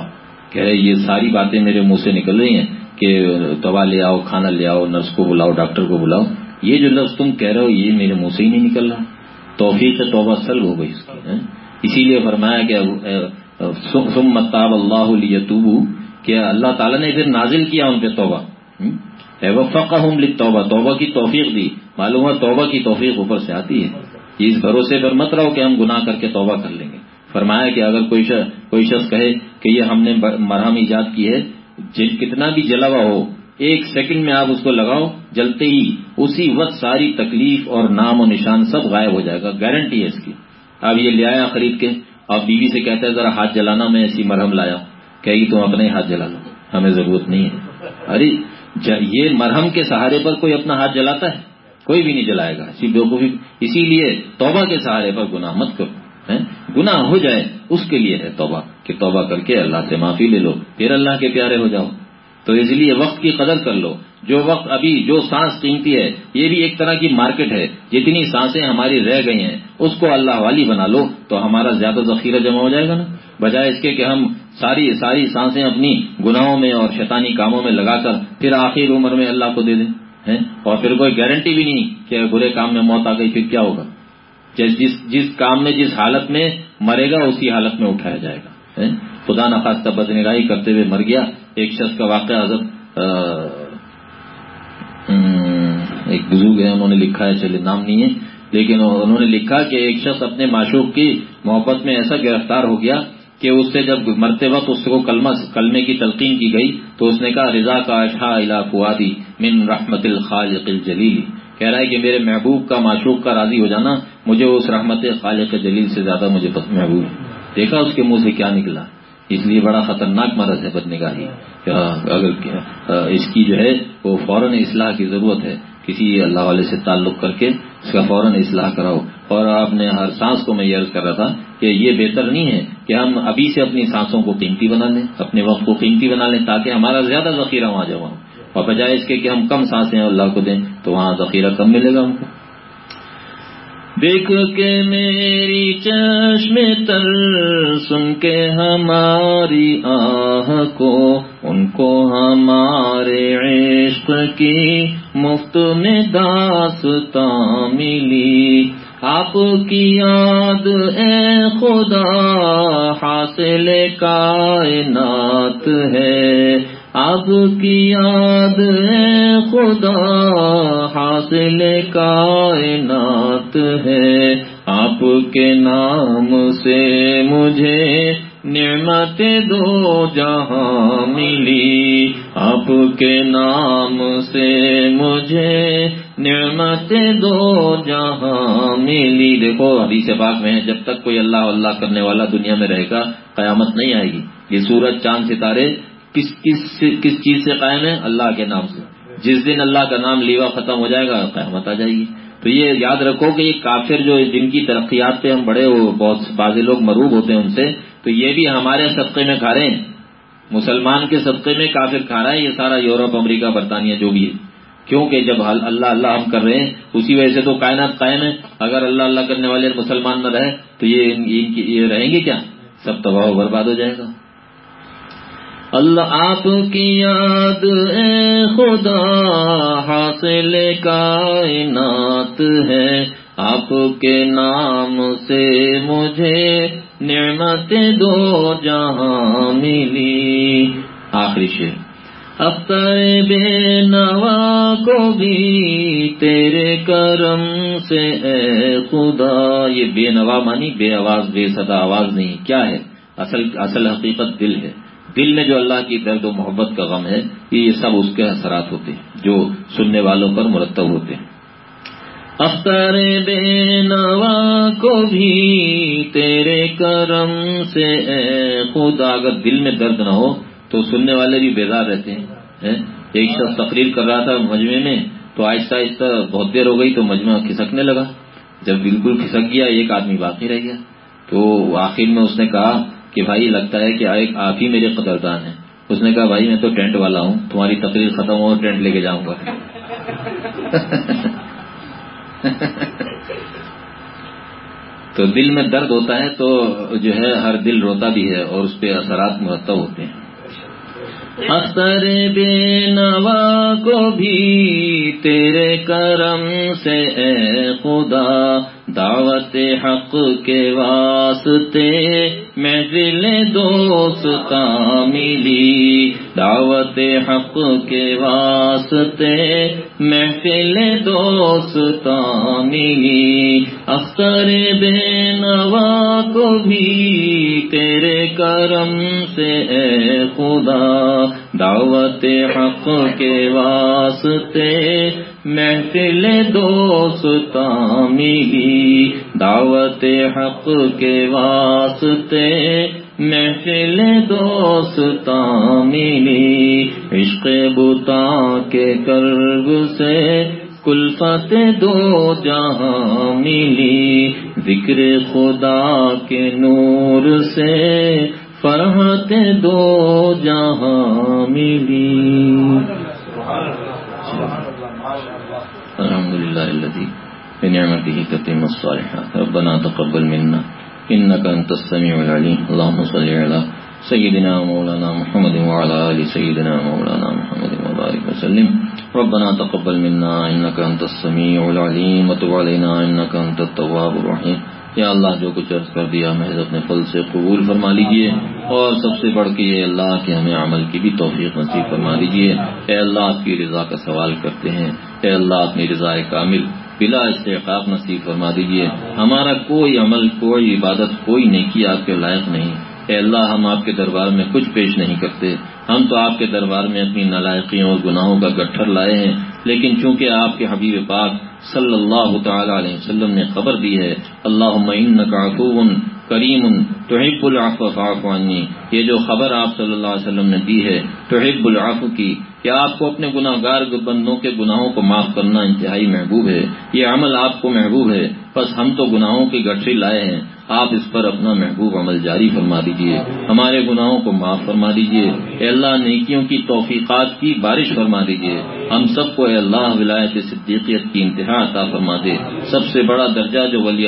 کہہ رہے، یہ ساری باتیں میرے منہ سے نکل رہی ہیں کہ دوا لے آؤ، کھانا لے آؤ، نرس کو بلاؤ، ڈاکٹر کو بلاؤ۔ یہ جو لفظ تم کہہ رہے ہو، یہ میرے منہ سے ہی نہیں نکل رہا۔ توفیق توبہ سلب ہو گئی اس کی اسی لیے فرمایا کہ سم متاب اللہ علیہ کہ اللہ تعالیٰ نے پھر نازل کیا ان پہ توبہ۔ ہوں توبہ توبہ کی توفیق دی۔ معلوم ہے توبہ کی توفیق اوپر سے آتی ہے۔ اس بھروسے پر مت رہو کہ ہم گناہ کر کے توبہ کر لیں گے۔ فرمایا کہ اگر کوئی شخص کوئی شخص کہے کہ یہ ہم نے مرہم ایجاد کی ہے کتنا بھی جلا ہوا ہو، ایک سیکنڈ میں آپ اس کو لگاؤ، جلتے ہی اسی وقت ساری تکلیف اور نام و نشان سب غائب ہو جائے گا گارنٹی ہے اس کی۔ اب یہ لے آیا خرید کے۔ اب بیوی سے کہتا ہے، ذرا ہاتھ جلانا، میں ایسی مرہم لایا کہ تم اپنے ہاتھ جلا لو، ہمیں ضرورت نہیں ہے. ارے یہ مرہم کے سہارے پر کوئی اپنا ہاتھ جلاتا ہے؟ کوئی بھی نہیں جلائے گا، اسی اسی لیے توبہ کے سہارے پر گناہ مت کرو گناہ ہو جائے، اس کے لیے ہے توبہ، کہ توبہ کر کے اللہ سے معافی لے لو، پھر اللہ کے پیارے ہو جاؤ۔ تو اس لیے وقت کی قدر کر لو۔ جو وقت ابھی، جو سانس قیمتی ہے، یہ بھی ایک طرح کی مارکیٹ ہے۔ جتنی سانسیں ہماری رہ گئی ہیں، اس کو اللہ والی بنا لو تو ہمارا زیادہ ذخیرہ جمع ہو جائے گا نا۔ بجائے اس کے کہ ہم ساری ساری سانسیں اپنی گناہوں میں اور شیطانی کاموں میں لگا کر پھر آخر عمر میں اللہ کو دے دیں اور پھر کوئی گارنٹی بھی نہیں کہ برے کام میں موت آ گئی، پھر کیا ہوگا؟ جس جس کام میں، جس حالت میں مرے گا، اسی حالت میں اٹھایا جائے گا خدا نخواستہ بدنگاہی کرتے ہوئے مر گیا۔ ایک شخص کا واقعہ حضرت ایک بزرگ ہے انہوں نے لکھا ہے چلے نام نہیں ہے، لیکن انہوں نے لکھا کہ ایک شخص اپنے معشوق کی محبت میں ایسا گرفتار ہو گیا کہ اس سے جب مرتے وقت اس کو کلمہ، کلمے کی تلقین کی گئی تو اس نے کہا، رضا کا اشا الا فوادی من رحمت الخالق الجلیلی کہہ رہا ہے کہ میرے محبوب کا، معشوق کا راضی ہو جانا، مجھے اس رحمت خالق جلیل سے زیادہ مجھے محبوب۔ دیکھا اس کے منہ سے کیا نکلا۔ اس لیے بڑا خطرناک مرض ہے بد نگاہی ہاں، اگر اس کی جو ہے، وہ فوراً اصلاح کی ضرورت ہے۔ کسی اللہ والے سے تعلق کر کے اس کا فوراً اصلاح کراؤ۔ اور آپ نے ہر سانس کو میں یہ عرض کر رہا تھا کہ یہ بہتر نہیں ہے کہ ہم ابھی سے اپنی سانسوں کو قیمتی بنا لیں، اپنے وقت کو قیمتی بنا لیں، تاکہ ہمارا زیادہ ذخیرہ وہاں جمع ہو۔ اور بجائے اس کے کہ ہم کم سانسیں اللہ کو دیں، تو وہاں ذخیرہ کم ملے گا ہم کو۔ دیکھ کے میری چشم تر سن کے ہماری آہ کو، ان کو ہمارے عشق کی مفت میں داستہ ملی۔ آپ کی یاد اے خدا، حاصل کائنات ہے۔ آپ کی یاد ہے خدا، حاصل کائنات ہے۔ آپ کے نام سے مجھے نعمت دو جہاں ملی۔ آپ کے نام سے مجھے نعمت دو جہاں ملی۔ دیکھو، حدیث پاک میں جب تک کوئی اللہ اللہ کرنے والا دنیا میں رہے گا، قیامت نہیں آئے گی۔ یہ سورج، چاند، ستارے، کس کس کس چیز سے قائم ہے؟ اللہ کے نام سے۔ جس دن اللہ کا نام لیوا ختم ہو جائے گا، قیامت آ جائے گی۔ تو یہ یاد رکھو کہ یہ کافر جو جن کی ترقیات پہ ہم بڑے بہت بازی لوگ مروب ہوتے ہیں ان سے، تو یہ بھی ہمارے صدقے میں کھا رہے ہیں۔ مسلمان کے صدقے میں کافر کھا رہا ہے، یہ سارا یورپ، امریکہ، برطانیہ جو بھی ہے۔ کیونکہ جب اللہ اللہ ہم کر رہے ہیں، اسی وجہ سے تو کائنات قائم ہے۔ اگر اللہ اللہ کرنے والے مسلمان نہ رہے، تو یہ رہیں گے کیا؟ سب تباہ و برباد ہو جائے گا۔ اللہ آپ کی یاد اے خدا حاصل کائنات ہے۔ آپ کے نام سے مجھے نعمت دو جہاں ملی۔ آخری شیر اختر بے نوا کو بھی تیرے کرم سے اے خدا۔ یہ بے نوا مانی بے آواز، بے صدا آواز نہیں۔ کیا ہے؟ اصل اصل حقیقت دل ہے۔ دل میں جو اللہ کی درد و محبت کا غم ہے، یہ سب اس کے اثرات ہوتے ہیں، جو سننے والوں پر مرتب ہوتے ہیں۔ اختر بے نوا کو بھی تیرے کرم سے، اے خدا، اگر دل میں درد نہ ہو، تو سننے والے بھی بیدار رہتے ہیں ایک شخص تقریر کر رہا تھا مجمے میں، تو آہستہ آہستہ بہت دیر ہو گئی، تو مجمع کھسکنے لگا۔ جب بالکل کھسک گیا، ایک آدمی باقی رہ گیا۔ تو آخر میں اس نے کہا کہ بھائی لگتا ہے کہ آپ ہی میرے قدردان ہیں۔ اس نے کہا، بھائی میں تو ٹینٹ والا ہوں، تمہاری تقریر ختم ہو، ٹینٹ لے کے جاؤں گا۔ تو دل میں درد ہوتا ہے تو جو ہے ہر دل روتا بھی ہے اور اس پہ اثرات مرتب ہوتے ہیں۔ اختر بے نوا کو بھی تیرے کرم سے اے خدا، دعوت حق کے واسطے محفل دوست ملی دعوت حق کے واسطے محفل دوست ملی اختر بے نوا کو بھی تیرے کرم سے اے خدا دعوت حق کے واسطے محفل دوست ملی دعوت حق کے واسطے محفل دوست ملی عشق بتا کے کرب سے کلفت دو جہاں ملی۔ ذکر خدا کے نور سے فرحت دو جہاں ملی۔ الحمد للہ الذي بنعمته تتم الصالحات۔ ربنا تقبل منا انك انت السميع العليم اللهم صل على سيدنا مولانا محمد وعلى ال سيدنا مولانا محمد وبارك وسلم۔ ربنا تقبل منا انك انت السميع العليم وتب علينا انك انت التواب الرحيم یا اللہ جو کچھ عرض کر دیا محض اپنے پھل سے قبول فرما لیجیے اور سب سے بڑھ کے یہ اللہ کہ ہمیں عمل کی بھی توفیق نصیب فرما دیجیے اے اللہ، آپ کی رضا کا سوال کرتے ہیں۔ اے اللہ، اپنی رضا کامل بلا استحقاق نصیب فرما دیجیے ہمارا کوئی عمل، کوئی عبادت، کوئی نیکی آپ کے لائق نہیں۔ اے اللہ، ہم آپ کے دربار میں کچھ پیش نہیں کرتے۔ ہم تو آپ کے دربار میں اپنی نالائقیوں اور گناہوں کا گٹھر لائے ہیں۔ لیکن چونکہ آپ کے حبیب پاک صلی اللہ تعالی علیہ وسلم نے خبر دی ہے اللہ عفو کریم توحب العفو فاعف عنی، یہ جو خبر آپ صلی اللہ علیہ وسلم نے دی ہے توحب العفو کی کہ آپ کو اپنے گناہ گار بندوں کے گناہوں کو معاف کرنا انتہائی محبوب ہے۔ یہ عمل آپ کو محبوب ہے۔ بس ہم تو گناہوں کی گٹری لائے ہیں۔ آپ اس پر اپنا محبوب عمل جاری فرما دیجیے۔ ہمارے گناہوں کو معاف فرما دیجیے۔ اے اللہ، نیکیوں کی توفیقات کی بارش فرما دیجیے۔ ہم سب کو اے اللہ ولایت صدیقیت کی انتہا عطا فرما دے۔ سب سے بڑا درجہ جو ولی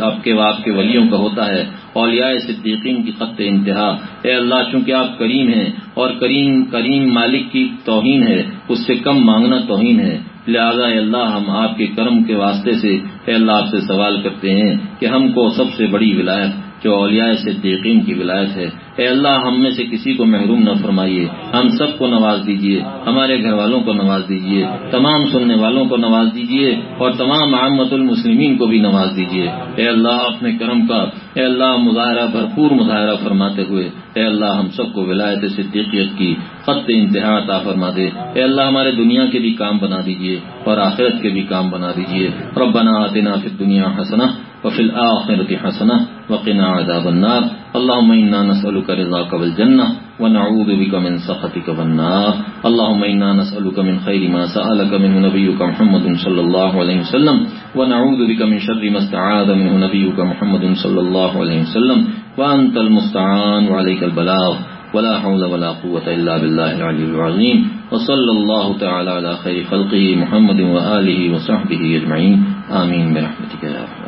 آپ کے آپ کے ولیوں کا ہوتا ہے، اولیاء صدیقین کی خط انتہا۔ اے اللہ، چونکہ آپ کریم ہیں اور کریم کریم مالک کی توہین ہے، اس سے کم مانگنا توہین ہے۔ لہذا اے اللہ، ہم آپ کے کرم کے واسطے سے، اے اللہ آپ سے سوال کرتے ہیں کہ ہم کو سب سے بڑی ولایت جو اولیاء صدیقین کی ولایت ہے۔ اے اللہ، ہم میں سے کسی کو محروم نہ فرمائیے۔ ہم سب کو نواز دیجیے۔ ہمارے گھر والوں کو نواز دیجیے۔ تمام سننے والوں کو نواز دیجیے۔ اور تمام عامت المسلمین کو بھی نواز دیجیے۔ اے اللہ، اپنے کرم کا، اے اللہ، مظاہرہ، بھرپور مظاہرہ فرماتے ہوئے، اے اللہ، ہم سب کو ولایت صدیقیت کی خط انتہا عطا فرما دے۔ اے اللہ، ہمارے دنیا کے بھی کام بنا دیجیے اور آخرت کے بھی کام بنا دیجیے۔ ربنا آتنا فی الدنیا حسنہ وفي الآخرة حسنة وقنا عذاب النار. اللهم إنا نسألك رضاك والجنة ونعوذ بك من سخطك والنار. اللهم إنا نسألك من خير ما سألك منه نبيك محمد صلى الله عليه وسلم. ونعوذ بك من شر ما استعاذ منه نبيك محمد صلى الله عليه وسلم. وأنت المستعان وعليك البلاغ. ولا حول ولا قوة إلا بالله العلي العظيم. وصلى الله تعالى على خير خلقه محمد وآله وصحبه أجمعين. آمين برحمتك يا رحمة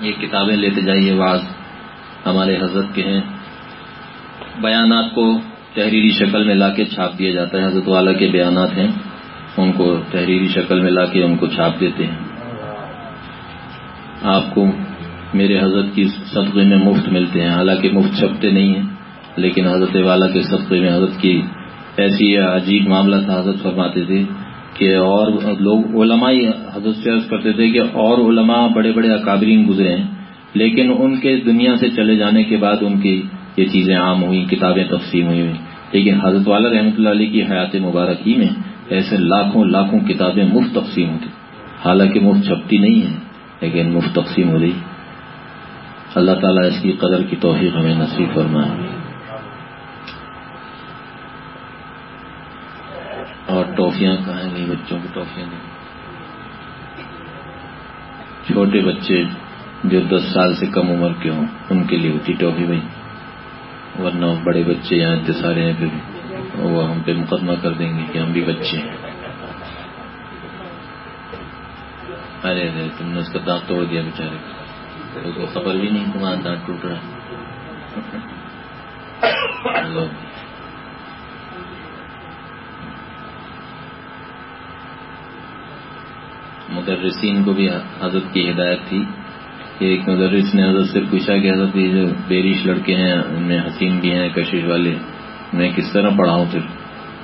یہ کتابیں لیتے جائیے، بعض ہمارے حضرت کے ہیں۔ بیانات کو تحریری شکل میں لا کے چھاپ دیا جاتا ہے۔ حضرت والا کے بیانات ہیں، ان کو تحریری شکل میں لا کے ان کو چھاپ دیتے ہیں۔ آپ کو میرے حضرت کی صدقے میں مفت ملتے ہیں۔ حالانکہ مفت چھپتے نہیں ہیں، لیکن حضرت والا کے صدقے میں حضرت کی ایسی عجیب معاملہ تھا۔ حضرت فرماتے تھے کہ اور لوگ علماء حضرت سے عرض کرتے تھے کہ اور علماء بڑے بڑے اکابرین گزرے ہیں، لیکن ان کے دنیا سے چلے جانے کے بعد ان کی یہ چیزیں عام ہوئی کتابیں تقسیم ہوئی ہوئی لیکن حضرت والا رحمۃ اللہ علیہ کی حیات مبارک ہی میں ایسے لاکھوں لاکھوں کتابیں مفت تقسیم ہوتی۔ حالانکہ مفت چھپتی نہیں ہیں، لیکن مفت تقسیم ہو رہی اللہ تعالیٰ اس کی قدر کی توفیق ہمیں نصیب فرمائے۔ اور ٹافیاں کہاں ہیں بچوں کو ٹافیاں دیں چھوٹے بچے جو دس سال سے کم عمر کے ہوں، ان کے لیے ہوتی ٹافی بھائی۔ ورنہ بڑے بچے یہاں انتظار ہیں پھر وہ ہم پہ مقدمہ کر دیں گے کہ ہم بھی بچے ہیں۔ ارے ارے، تم نے اس کا دانت توڑ دیا بیچارے۔ اس کو خبر بھی نہیں تمہارا دانت ٹوٹ رہا مدرسین کو بھی حضرت کی ہدایت تھی کہ ایک مدرس نے حضرت سے پوچھا کہ حضرت یہ جو بیرش لڑکے ہیں، ان میں حسین بھی ہیں، کشش والے، میں کس طرح پڑھاؤں پھر؟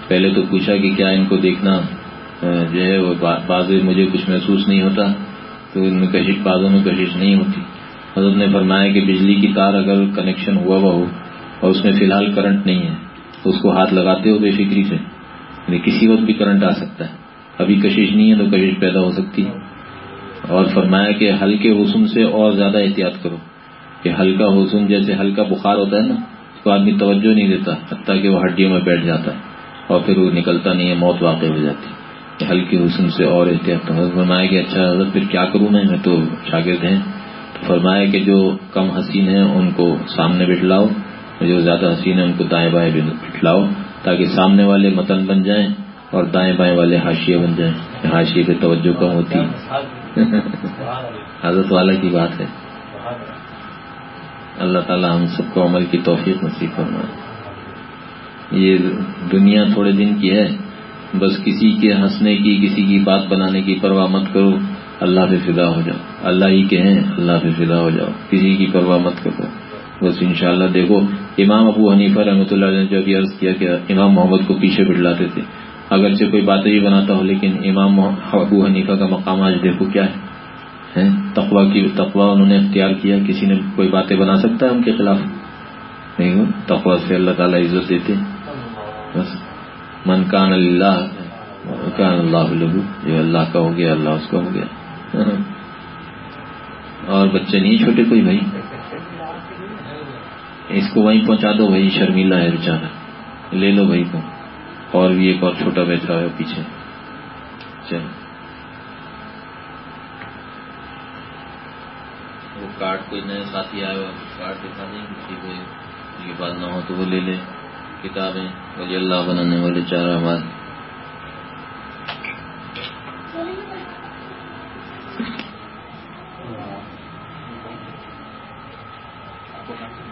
پہلے تو پوچھا کہ کیا ان کو دیکھنا جو ہے وہ بعض مجھے کچھ محسوس نہیں ہوتا، تو ان میں کشش بازوں میں کشش نہیں ہوتی۔ حضرت نے فرمایا کہ بجلی کی تار اگر کنیکشن ہوا ہوا ہو اور اس میں فی الحال کرنٹ نہیں ہے، تو اس کو ہاتھ لگاتے ہو بے فکری سے یعنی کسی وقت بھی کرنٹ آ سکتا ہے۔ ابھی کشش نہیں ہے تو کشش پیدا ہو سکتی ہے۔ اور فرمایا کہ ہلکے حسن سے اور زیادہ احتیاط کرو۔ کہ ہلکا حسن جیسے ہلکا بخار ہوتا ہے نا، اس کو آدمی توجہ نہیں دیتا، حتیٰ کہ وہ ہڈیوں میں بیٹھ جاتا ہے اور پھر وہ نکلتا نہیں ہے، موت واقع ہو جاتی کہ ہلکے حسن سے اور احتیاط کرو۔ فرمایا کہ اچھا حضرت، پھر کیا کروں میں؟ میں تو شاگرد ہیں۔ تو فرمایا کہ جو کم حسین ہیں، ان کو سامنے بٹھلاؤ۔ جو زیادہ حسین ہیں، ان کو دائیں بائیں بٹھلاؤ، تاکہ سامنے والے متن بن جائیں۔ اور دائیں بائیں والے حاشیے بن جائیں حاشیے پہ توجہ کم ہوتی۔ حضرت والا کی بات ہے۔ اللہ تعالی ہم سب کو عمل کی توفیق نصیب کرنا یہ دنیا تھوڑے دن کی ہے۔ بس کسی کے ہنسنے کی، کسی کی بات بنانے کی پرواہ مت کرو۔ اللہ پہ فدا ہو جاؤ۔ اللہ ہی کہ ہیں، اللہ پہ فدا ہو جاؤ۔ کسی کی پرواہ مت کرو۔ بس انشاءاللہ دیکھو، امام ابو حنیفہ رحمۃ اللہ نے جو ابھی عرض کیا کہ امام محمد کو پیچھے بٹلاتے تھے۔ اگرچہ کوئی باتیں بھی بناتا ہو، لیکن امام ابو حنیفہ کا مقام آج دیکھو کیا ہے تقوا کی تقوا انہوں نے اختیار کیا، کسی نے کوئی باتیں بنا سکتا ہے ان کے خلاف؟ نہیں تقوا سے اللہ تعالیٰ عزت دیتے بس۔ من کان اللہ کان اللہ لہو، جو اللہ کا ہو گیا، اللہ اس کا ہو گیا۔ اور بچے نہیں، چھوٹے کوئی بھائی؟ اس کو وہیں پہنچا دو بھائی شرمیلا ہے بیچارا لے لو بھائی کو۔ اور بھی ایک اور چھوٹا بیٹھا ہے پیچھے۔ چلو۔ وہ کارڈ کوئی نئے ساتھی آئے ہوا کارڈ دکھا دیں کسی کو یہ بات نہ ہو تو وہ لے لے۔ کتابیں ولی اللہ بنانے والے چار ہمارے کیا حال